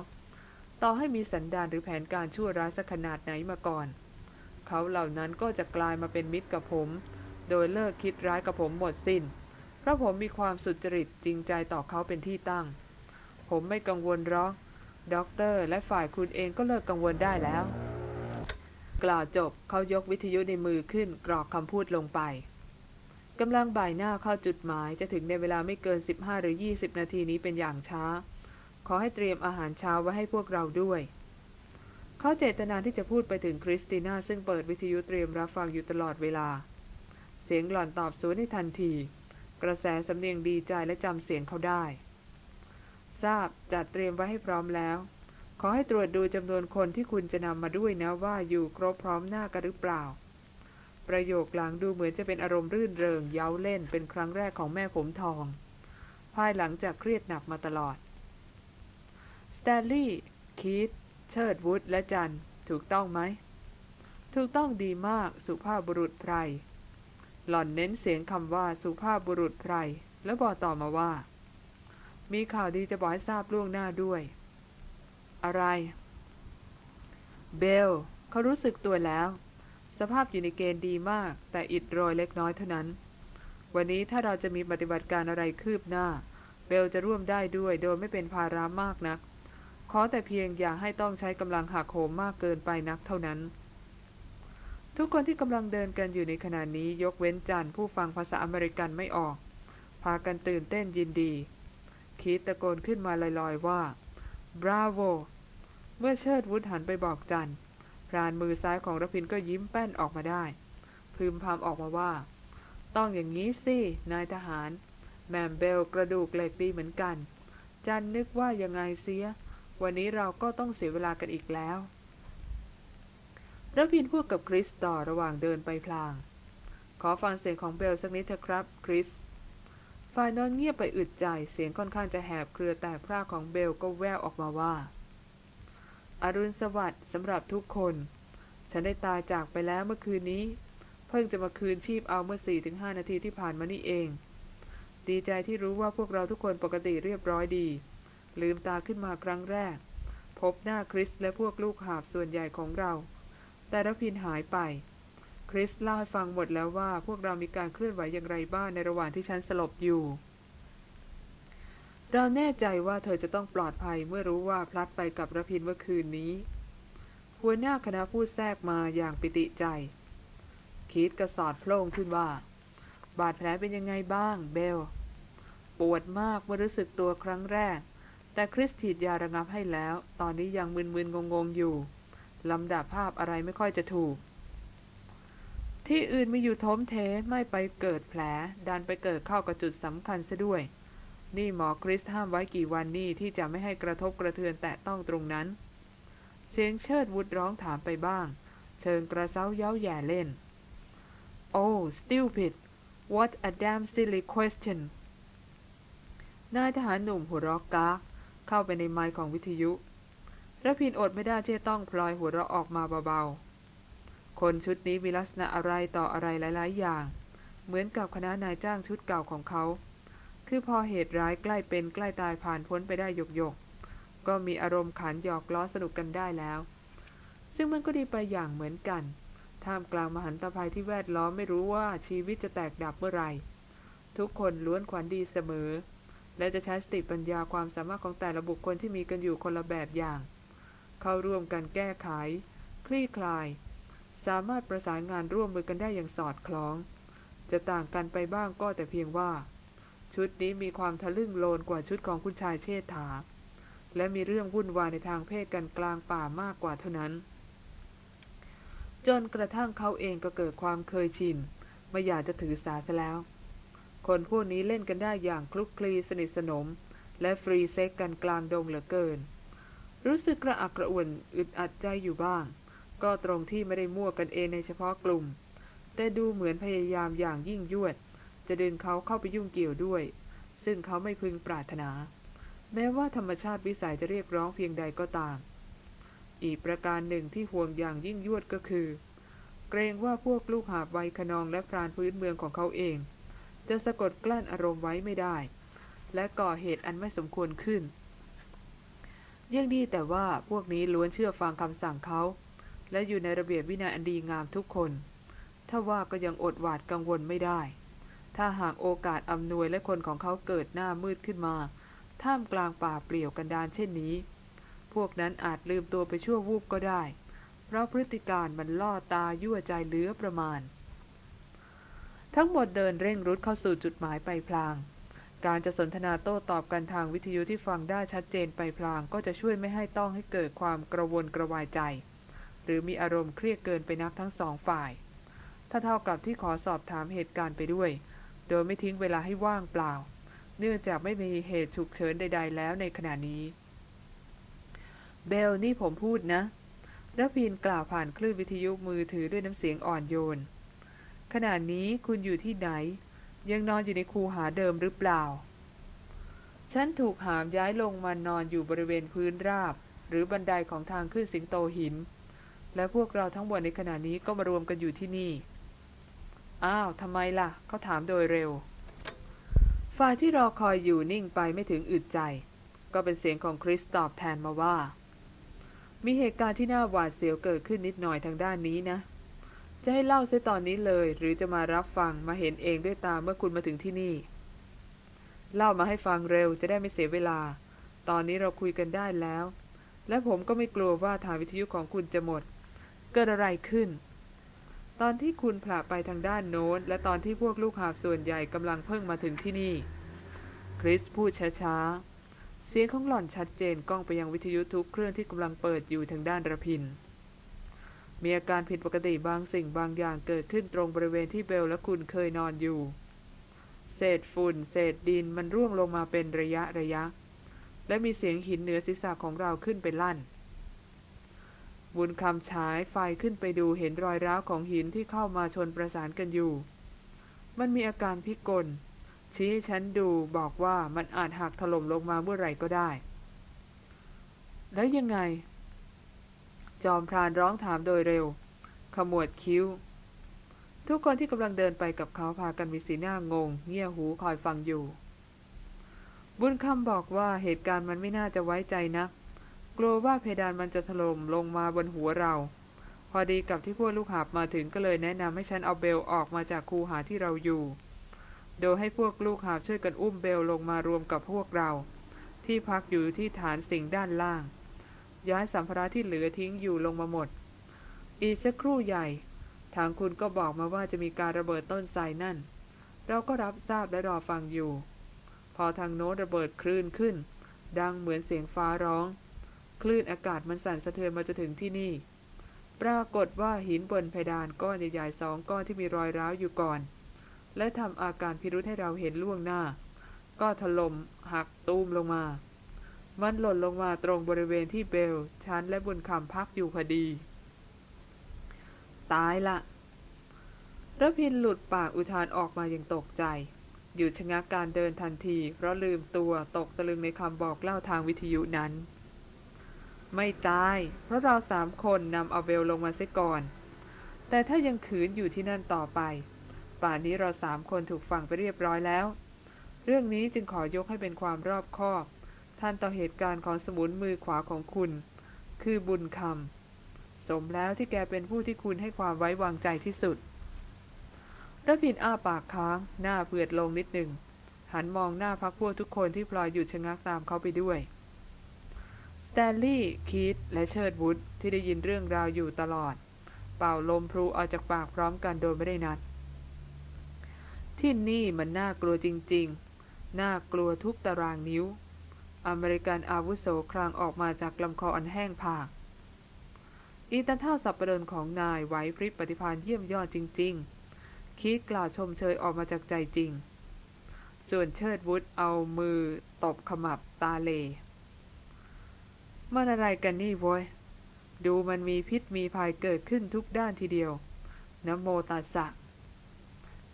ต่อให้มีสันดานหรือแผนการชั่วร้ายสักขนาดไหนมาก่อน เขาเหล่านั้นก็จะกลายมาเป็นมิตรกับผม โดยเลิกคิดร้ายกับผมหมดสิ้น เพราะผมมีความสุจริตจริงใจต่อเขาเป็นที่ตั้ง ผมไม่กังวลหรอกด็อกเตอร์ และฝ่ายคุณเองก็เลิกกังวลได้แล้ว กล่าวจบเขายกวิทยุในมือขึ้นกรอกคำพูดลงไป กำลังบ่ายหน้าเข้าจุดหมายจะถึงในเวลาไม่เกิน 15 หรือ 20 นาทีนี้เป็นอย่างช้า ขอให้เตรียมอาหารเช้าไว้ให้พวกเราด้วย เขาเจตนาที่จะพูดไปถึงคริสติน่าซึ่งเปิดวิทยุเตรียมรับฟังอยู่ตลอดเวลา เสียงหล่อนตอบสวนในทันที กระแสสำเนียงดีใจและจำเสียงเขาได้ ทราบจัดเตรียมไว้ให้พร้อมแล้ว ขอให้ตรวจดูจำนวนคนที่คุณจะนำมาด้วยนะว่าอยู่ครบพร้อมหน้ากันหรือเปล่า ประโยคหลังดูเหมือนจะเป็นอารมณ์รื่นเริงเย้าเล่นเป็นครั้งแรกของแม่ผมทอง ภายหลังจากเครียดหนักมาตลอดสแตนลีย์คีตเชิดวุฒและจันถูกต้องไหม ถูกต้องดีมากสุภาพบุรุษไพร หล่อนเน้นเสียงคำว่าสุภาพบุรุษไพร แล้วบอกต่อมาว่า มีข่าวดีจะบอกให้ทราบล่วงหน้าด้วย อะไร เบลเขารู้สึกตัวแล้ว สภาพอยู่ในเกณฑ์ดีมาก แต่อิดโรยเล็กน้อยเท่านั้น วันนี้ถ้าเราจะมีปฏิบัติการอะไรคืบหน้า เบลจะร่วมได้ด้วยโดยไม่เป็นภาระมากนัก ขอแต่เพียงอย่าให้ต้องใช้กำลังหักโหมมากเกินไปนักเท่านั้น ทุกคนที่กำลังเดินกันอยู่ในขณะนี้ยกเว้นจันผู้ฟังภาษาอเมริกันไม่ออก พากันตื่นเต้นยินดีคิดตะโกนขึ้นมาลอยๆว่าบราโวเมื่อเชิดวุฒหันไปบอกจันพ รานมือซ้ายของรพินก็ยิ้มแป้นออกมาได้ พึมพำออกมาว่า ต้องอย่างนี้สิ นายทหาร แมมเบลกระดูกเหล็กดีเหมือนกัน จันนึกว่ายังไงเสีย วันนี้เราก็ต้องเสียเวลากันอีกแล้วรพินพูดกับคริสต่อระหว่างเดินไปพลาง ขอฟังเสียงของเบลสักนิดเถอะครับ คริสฝ่ายนอนเงียบไปอึดใจ เสียงค่อนข้างจะแหบเครือแต่พร่าของเบลก็แววออกมาว่า อรุณสวัสดิ์สำหรับทุกคน ฉันได้ตายจากไปแล้วเมื่อคืนนี้ เพิ่งจะมาคืนชีพเอาเมื่อสี่ถึงห้านาทีที่ผ่านมานี่เอง ดีใจที่รู้ว่าพวกเราทุกคนปกติเรียบร้อยดี ลืมตาขึ้นมาครั้งแรก พบหน้าคริสและพวกลูกหาบส่วนใหญ่ของเรา แต่รพินหายไป คริสเล่าให้ฟังหมดแล้วว่าพวกเรามีการเคลื่อนไหวอย่างไรบ้างในระหว่างที่ฉันสลบอยู่ เราแน่ใจว่าเธอจะต้องปลอดภัยเมื่อรู้ว่าพลัดไปกับระพินเมื่อคืนนี้ หัวหน้าคณะพูดแทรกมาอย่างปิติใจ คิดกระสอดโพล่งขึ้นว่า บาดแผลเป็นยังไงบ้างเบล ปวดมากเมื่อรู้สึกตัวครั้งแรก แต่คริสฉีดยาระงับให้แล้ว ตอนนี้ยังมึนๆงงๆอยู่ลำดับภาพอะไรไม่ค่อยจะถูก ที่อื่นมีอยู่ทมเทไม่ไปเกิดแผลดันไปเกิดเข้ากับจุดสำคัญซะด้วย นี่หมอคริสห้ามไว้กี่วันนี่ที่จะไม่ให้กระทบกระเทือนแตะต้องตรงนั้น เสียงเชิดวุดร้องถามไปบ้าง เชิงกระเซ้าเย้าแย่เล่น Oh stupid what a damn silly question นายทหารหนุ่มหัวเราะกากเข้าไปในไมค์ของวิทยุระพินอดไม่ได้ที่ต้องพลอยหัวเราะออกมาเบาๆ คนชุดนี้มีลักษณะอะไรต่ออะไรหลายๆ อย่าง เหมือนกับคณะนายจ้างชุดเก่าของเขา คือพอเหตุร้ายใกล้เป็นใกล้ตายผ่านพ้นไปได้หยกหยกก็มีอารมณ์ขันหยอกล้อสนุกกันได้แล้ว ซึ่งมันก็ดีไปอย่างเหมือนกัน ท่ามกลางมหันตภัยที่แวดล้อมไม่รู้ว่าชีวิตจะแตกดับเมื่อไรทุกคนล้วนขวัญดีเสมอ และจะใช้สติปัญญาความสามารถของแต่ละบุคคลที่มีกันอยู่คนละแบบอย่าง เข้าร่วมกันแก้ไข คลี่คลาย สามารถประสานงานร่วมมือกันได้อย่างสอดคล้อง จะต่างกันไปบ้างก็แต่เพียงว่า ชุดนี้มีความทะลึ่งโลนกว่าชุดของคุณชายเชษฐา และมีเรื่องวุ่นวายในทางเพศกันกลางป่ามากกว่าเท่านั้น จนกระทั่งเขาเองก็เกิดความเคยชิน ไม่อยากจะถือสาซะแล้ว คนพวกนี้เล่นกันได้อย่างคลุกคลีสนิทสนม และ free sex กันกลางดงเหลือเกิน รู้สึกกระอักกระอ่วนอึดอัดใจอยู่บ้าง ก็ตรงที่ไม่ได้มั่วกันเองในเฉพาะกลุ่ม แต่ดูเหมือนพยายามอย่างยิ่งยวด จะดึงเขาเข้าไปยุ่งเกี่ยวด้วย ซึ่งเขาไม่พึงปรารถนา แม้ว่าธรรมชาติวิสัยจะเรียกร้องเพียงใดก็ตาม อีกประการหนึ่งที่ห่วงอย่างยิ่งยวดก็คือ เกรงว่าพวกลูกหาบไวขนองและพรานพื้นเมืองของเขาเอง จะสะกดกลั้นอารมณ์ไว้ไม่ได้ และก่อเหตุอันไม่สมควรขึ้นยังดีแต่ว่าพวกนี้ล้วนเชื่อฟังคำสั่งเขา และอยู่ในระเบียบวินัยอันดีงามทุกคน ถ้าว่าก็ยังอดหวาดกังวลไม่ได้ ถ้าหากโอกาสอำนวยและคนของเขาเกิดหน้ามืดขึ้นมา ท่ามกลางป่าเปลี่ยวกันดานเช่นนี้ พวกนั้นอาจลืมตัวไปชั่ววูบก็ได้ เพราะพฤติการมันล่อตายั่วใจเหลือประมาณ ทั้งหมดเดินเร่งรุดเข้าสู่จุดหมายไปพลาง การจะสนทนาโต้ตอบกันทางวิทยุที่ฟังได้ชัดเจนไปพลางก็จะช่วยไม่ให้ต้องให้เกิดความกระวนกระวายใจ หรือมีอารมณ์เครียดเกินไปนักทั้งสองฝ่ายถ้าเท่ากับที่ขอสอบถามเหตุการณ์ไปด้วย โดยไม่ทิ้งเวลาให้ว่างเปล่า เนื่องจากไม่มีเหตุฉุกเฉินใด ๆ แล้วในขณะนี้ เบลนี่ผมพูดนะรพินกล่าวผ่านคลื่นวิทยุมือถือด้วยน้ำเสียงอ่อนโยน ขณะนี้คุณอยู่ที่ไหน ยังนอนอยู่ในคูหาเดิมหรือเปล่า ฉันถูกหามย้ายลงมานอนอยู่บริเวณพื้นราบ หรือบันไดของทางขึ้นสิงโตหิน และพวกเราทั้งหมดในขณะนี้ก็มารวมกันอยู่ที่นี่ อ้าวทำไมล่ะ เขาถามโดยเร็ว ฝ่ายที่รอคอยอยู่นิ่งไปไม่ถึงอึดใจ ก็เป็นเสียงของคริสตอบแทนมาว่า มีเหตุการณ์ที่น่าหวาดเสียวเกิดขึ้นนิดหน่อยทางด้านนี้นะ จะให้เล่าเสียตอนนี้เลย หรือจะมารับฟังมาเห็นเองด้วยตาเมื่อคุณมาถึงที่นี่ เล่ามาให้ฟังเร็วจะได้ไม่เสียเวลา ตอนนี้เราคุยกันได้แล้ว และผมก็ไม่กลัวว่าทางวิทยุของคุณจะหมด เกิดอะไรขึ้น ตอนที่คุณผละไปทางด้านโน้น และตอนที่พวกลูกหาบส่วนใหญ่กำลังเพิ่งมาถึงที่นี่ คริสพูดช้าๆ เสียงของหล่อนชัดเจนก้องไปยังวิทยุทุกเครื่องที่กำลังเปิดอยู่ทางด้านระพิน มีอาการผิดปกติบางสิ่งบางอย่างเกิดขึ้นตรงบริเวณที่เบลและคุณเคยนอนอยู่ เศษฝุ่น เศษดินมันร่วงลงมาเป็นระยะระยะ และมีเสียงหินเหนือศีรษะของเราขึ้นไปลั่น บุญคำฉายไฟขึ้นไปดูเห็นรอยร้าวของหินที่เข้ามาชนประสานกันอยู่ มันมีอาการพิกล ชี้ให้ฉันดูบอกว่ามันอาจหักถล่มลงมาเมื่อไหร่ก็ได้ แล้วยังไง จอมพรานร้องถามโดยเร็ว ขมวดคิ้ว ทุกคนที่กำลังเดินไปกับเขาพากันมีสีหน้างง เงี่ยหูคอยฟังอยู่ บุญคำบอกว่าเหตุการณ์มันไม่น่าจะไว้ใจนะก กลัวว่าเพดานมันจะถล่มลงมาบนหัวเรา พอดีกับที่พวกลูกหาบมาถึงก็เลยแนะนำให้ฉันเอาเบลออกมาจากคูหาที่เราอยู่ โดยให้พวกลูกหาบช่วยกันอุ้มเบลลงมารวมกับพวกเรา ที่พักอยู่ที่ฐานสิ่งด้านล่าง ย้ายสัมภาระที่เหลือทิ้งอยู่ลงมาหมด อีกสักครู่ใหญ่ ทางคุณก็บอกมาว่าจะมีการระเบิดต้นไทรนั่น เราก็รับทราบและรอฟังอยู่ พอทางโน้ตระเบิดคลื่นขึ้น ดังเหมือนเสียงฟ้าร้อง คลื่นอากาศมันสั่นสะเทือนมาจะถึงที่นี่ ปรากฏว่าหินบนเพดานก้อนใหญ่ๆสองก้อนที่มีรอยร้าวอยู่ก่อน และทำอาการพิรุธให้เราเห็นล่วงหน้า ก็ถล่มหักตูมลงมา มันหล่นลงมาตรงบริเวณที่เบลชั้นและบุญคำพักอยู่พอดี ตายละระพินหลุดปากอุทานออกมาอย่างตกใจ หยุดชะงักการเดินทันที เพราะลืมตัวตกตะลึงในคำบอกเล่าทางวิทยุนั้น ไม่ตาย เพราะเราสามคนนำเอาเบลลงมาเสียก่อน แต่ถ้ายังขืนอยู่ที่นั่นต่อไป ป่านนี้เราสามคนถูกฝังไปเรียบร้อยแล้ว เรื่องนี้จึงขอยกให้เป็นความรอบคอบ ท่านต่อเหตุการณ์ของสมุนมือขวาของคุณ คือบุญคสมแล้วที่แกเป็นผู้ที่คุณให้ความไว้วางใจที่สุดระพินอ้าปากค้าง หน้าเผือดลงนิดหนึ่งหันมองหน้าพรรคพวกทุกคนที่พลอยหยุดชะงักตามเขาไปด้วย สแตนลีย์คีตและเชิดวุธที่ได้ยินเรื่องราวอยู่ตลอด เป่าลมพรูออกจากปากพร้อมกันโดยไม่ได้นัด ที่นี่มันน่ากลัวจริงๆ น่ากลัวทุกตารางนิ้ว อเมริกันอาวุโสคลางออกมาจากลำคออันแห้งผาก อีตันเท่าสับประเดินของนายไหวพริบปฏิพานเยี่ยมยอดจริง ๆคิดกล่าวชมเชยออกมาจากใจจริง ส่วนเชิดวุฒเอามือตบขมับตาเล มันอะไรกันนี่โว้ย ดูมันมีพิษมีภัยเกิดขึ้นทุกด้านทีเดียวนโมตาสะ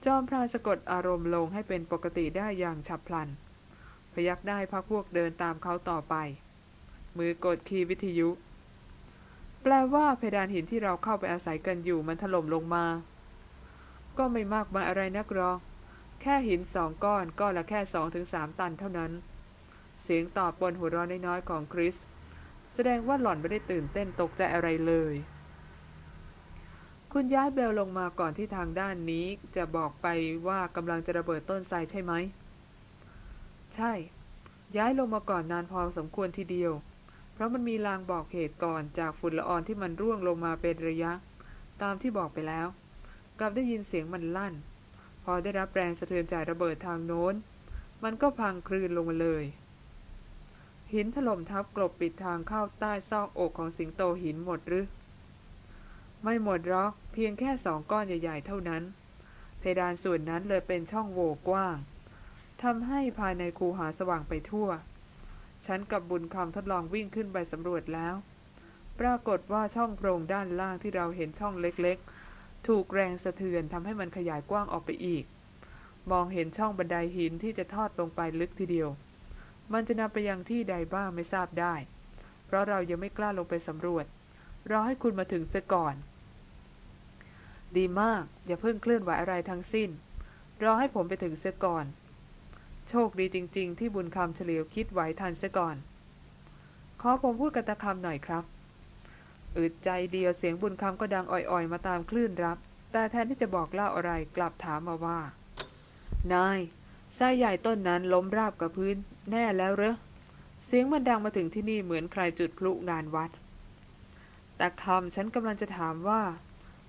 จอมพระสะกดอารมณ์ลงให้เป็นปกติได้อย่างฉับพลัน พยักได้พักพวกเดินตามเขาต่อไป มือกดคีย์วิทยุ แปลว่าเพดานหินที่เราเข้าไปอาศัยกันอยู่มันถล่มลงมา ก็ไม่มากมายอะไรนักหรอกแค่หินสองก้อนก้อนละแค่สองถึงสามตันเท่านั้น เสียงตอบบนหัวเร้อนน้อยๆของคริส ดงว่าหล่อนไม่ได้ตื่นเต้นตกใจอะไรเลย คุณย้ายเบลลงมาก่อนที่ทางด้านนี้จะบอกไปว่ากำลังจะระเบิดต้นไทรใช่ไหม ใช่ ย้ายลงมาก่อนนานพอสมควรทีเดียว เพราะมันมีลางบอกเหตุก่อนจากฝุ่นละอองที่มันร่วงลงมาเป็นระยะ ตามที่บอกไปแล้ว กลับได้ยินเสียงมันลั่น พอได้รับแรงสะเทือนจากระเบิดทางโน้น มันก็พังคลืนลงมาเลย หินถล่มทับกลบปิดทางเข้าใต้ซอกอกของสิงโตหินหมดหรือ ไม่หมดหรอก เพียงแค่สองก้อนใหญ่ ๆ เท่านั้น เพดานส่วนนั้นเลยเป็นช่องโหว่กว้างทำให้ภายในคูหาสว่างไปทั่ว ฉันกับบุญคำทดลองวิ่งขึ้นไปสำรวจแล้ว ปรากฏว่าช่องโพรงด้านล่างที่เราเห็นช่องเล็กๆ ถูกแรงสะเทือนทำให้มันขยายกว้างออกไปอีก มองเห็นช่องบันไดหินที่จะทอดลงไปลึกทีเดียว มันจะนำไปยังที่ใดบ้างไม่ทราบได้ เพราะเรายังไม่กล้าลงไปสำรวจ รอให้คุณมาถึงเสียก่อน ดีมาก อย่าเพิ่งเคลื่อนไหวอะไรทั้งสิ้น รอให้ผมไปถึงเสียก่อน โชคดีจริง ๆ ที่บุญคำเฉลียวคิดไหวทันเสียก่อน ขอผมพูดกันตะคำหน่อยครับอึดใจเดียวเสียงบุญคำก็ดังอ่อยๆ มาตามคลื่นรับ แต่แทนที่จะบอกเล่าอะไรกลับถามมาว่า นาย ไส้ใหญ่ต้นนั้นล้มราบกับพื้นแน่แล้วเหรอเสียงมันดังมาถึงที่นี่เหมือนใครจุดพลุงานวัด แต่คำฉันกำลังจะถามว่า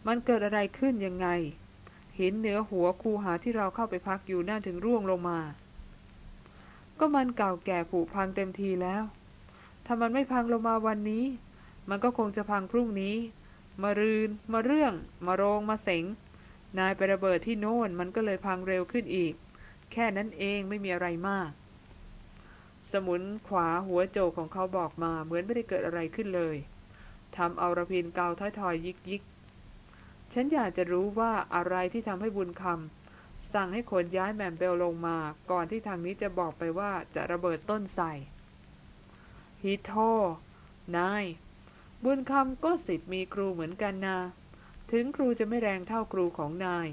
มันเกิดอะไรขึ้นยังไง หินเหนือหัวคูหาที่เราเข้าไปพักอยู่น่าถึงร่วงลงมา ก็มันเก่าแก่ผุพังเต็มทีแล้ว ถ้ามันไม่พังลงมาวันนี้ มันก็คงจะพังพรุ่งนี้ มารืน มาเรื่อง มาโรง มาเสง นายไประเบิดที่โน่นมันก็เลยพังเร็วขึ้นอีก แค่นั้นเองไม่มีอะไรมาก สมุนขวาหัวโจกของเขาบอกมาเหมือนไม่ได้เกิดอะไรขึ้นเลยทำเอาระพินเกาท้ายทอยยิกยิกฉันอยากจะรู้ว่าอะไรที่ทำให้บุญคำสั่งให้ขนย้ายแหม่มเบลลงมา ก่อนที่ทางนี้จะบอกไปว่าจะระเบิดต้นไทรฮิโทนาย บุญคำก็ศิษย์มีครูเหมือนกันนา ถึงครูจะไม่แรงเท่าครูของนาย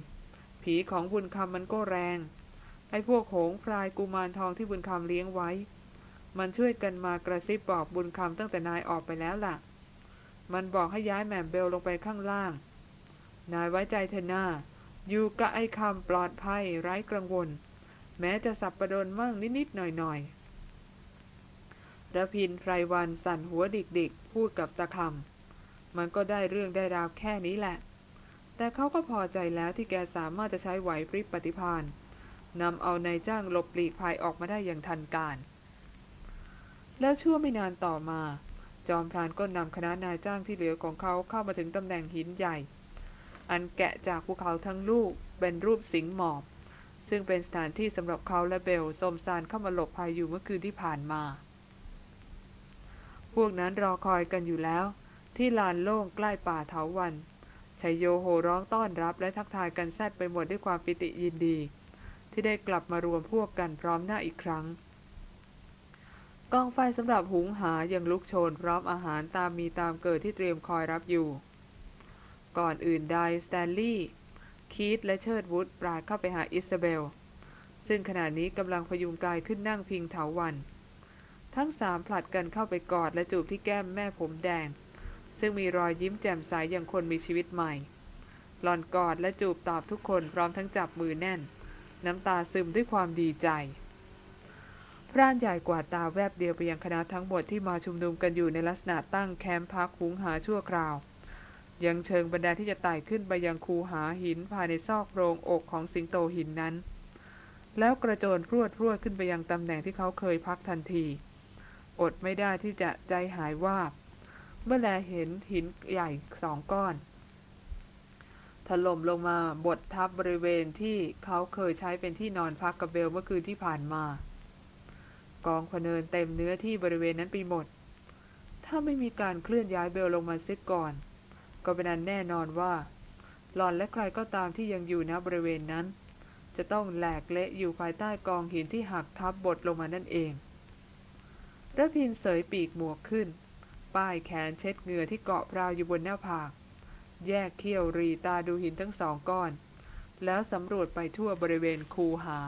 ผีของบุญคำมันก็แรง ไอ้พวกโหงพรายกุมารทองที่บุญคำเลี้ยงไว้ มันช่วยกันมากระซิบบอกบุญคำตั้งแต่นายออกไปแล้วล่ะ มันบอกให้ย้ายแม่มเบลลงไปข้างล่าง นายไว้ใจเธอหน้า อยู่กับไอ้คำปลอดภัยไร้กังวล แม้จะสับประดนมั่งนิดๆหน่อยๆระพินไพรวันสั่นหัวดิกๆ พูดกับตะคำมันก็ได้เรื่องได้ราวแค่นี้แหละ แต่เขาก็พอใจแล้วที่แกสามารถจะใช้ไหวพริบปฏิพาน นำเอานายจ้างหลบหลีกภัยออกมาได้อย่างทันการ แล้วชั่วไม่นานต่อมา จอมพรานก็นำคณะนายจ้างที่เหลือของเขาเข้ามาถึงตำแหน่งหินใหญ่ อันแกะจากภูเขาทั้งลูกเป็นรูปสิงห์หมอบ ซึ่งเป็นสถานที่สำหรับเขาและเบลสมซานเข้ามาหลบภัยอยู่เมื่อคืนที่ผ่านมา พวกนั้นรอคอยกันอยู่แล้ว ที่ลานโล่งใกล้ป่าเถาวันชัยโยโหร้องต้อนรับและทักทายกันแซดไปหมดด้วยความปิติยินดี ที่ได้กลับมารวมพวกกันพร้อมหน้าอีกครั้ง กองไฟสำหรับหุงหายังลุกโชนพร้อมอาหารตามมีตามเกิดที่เตรียมคอยรับอยู่ ก่อนอื่นใดสแตนลีย์คีตและเชิดวุฒปราดเข้าไปหาอิซาเบล ซึ่งขณะนี้กำลังพยุงกายขึ้นนั่งพิงเถาวัน ทั้งสามผลัดกันเข้าไปกอดและจูบที่แก้มแม่ผมแดง ซึ่งมีรอยยิ้มแจ่มใสยอย่างคนมีชีวิตใหม่หลอนกอดและจูบตอบทุกคนพร้อมทั้งจับมือแน่น น้ำตาซึมด้วยความดีใจ พรานใหญ่กว่าตาแวบเดียวไปยังคณะทั้งหมดที่มาชุมนุมกันอยู่ในลักษณะตั้งแคมป์พักหุงหาชั่วคราว ยังเชิงบันไดที่จะไต่ขึ้นไปยังคูหาหินภายในซอกโรงอกของสิงโตหินนั้น แล้วกระโจนพรวดพรวดขึ้นไปยังตำแหน่งที่เขาเคยพักทันที อดไม่ได้ที่จะใจหายวาบเมื่อแลเห็นหินใหญ่สองก้อน ถล่มลงมาบดทับบริเวณที่เขาเคยใช้เป็นที่นอนพักกับเบลเมื่อคืนที่ผ่านมา กองพเนินเต็มเนื้อที่บริเวณนั้นไปหมด ถ้าไม่มีการเคลื่อนย้ายเบลลงมาซิก่อน ก็เป็นอันแน่นอนว่า หลอนและใครก็ตามที่ยังอยู่ณบริเวณนั้น จะต้องแหลกเละอยู่ภายใต้กองหินที่หักทับบดลงมานั่นเองระพินเสยปีกหมวกขึ้น ป้ายแขนเช็ดเหงื่อที่เกาะพราวอยู่บนหน้าผาก แยกเขี้ยวรีตาดูหินทั้งสองก้อน แล้วสำรวจไปทั่วบริเวณคูหา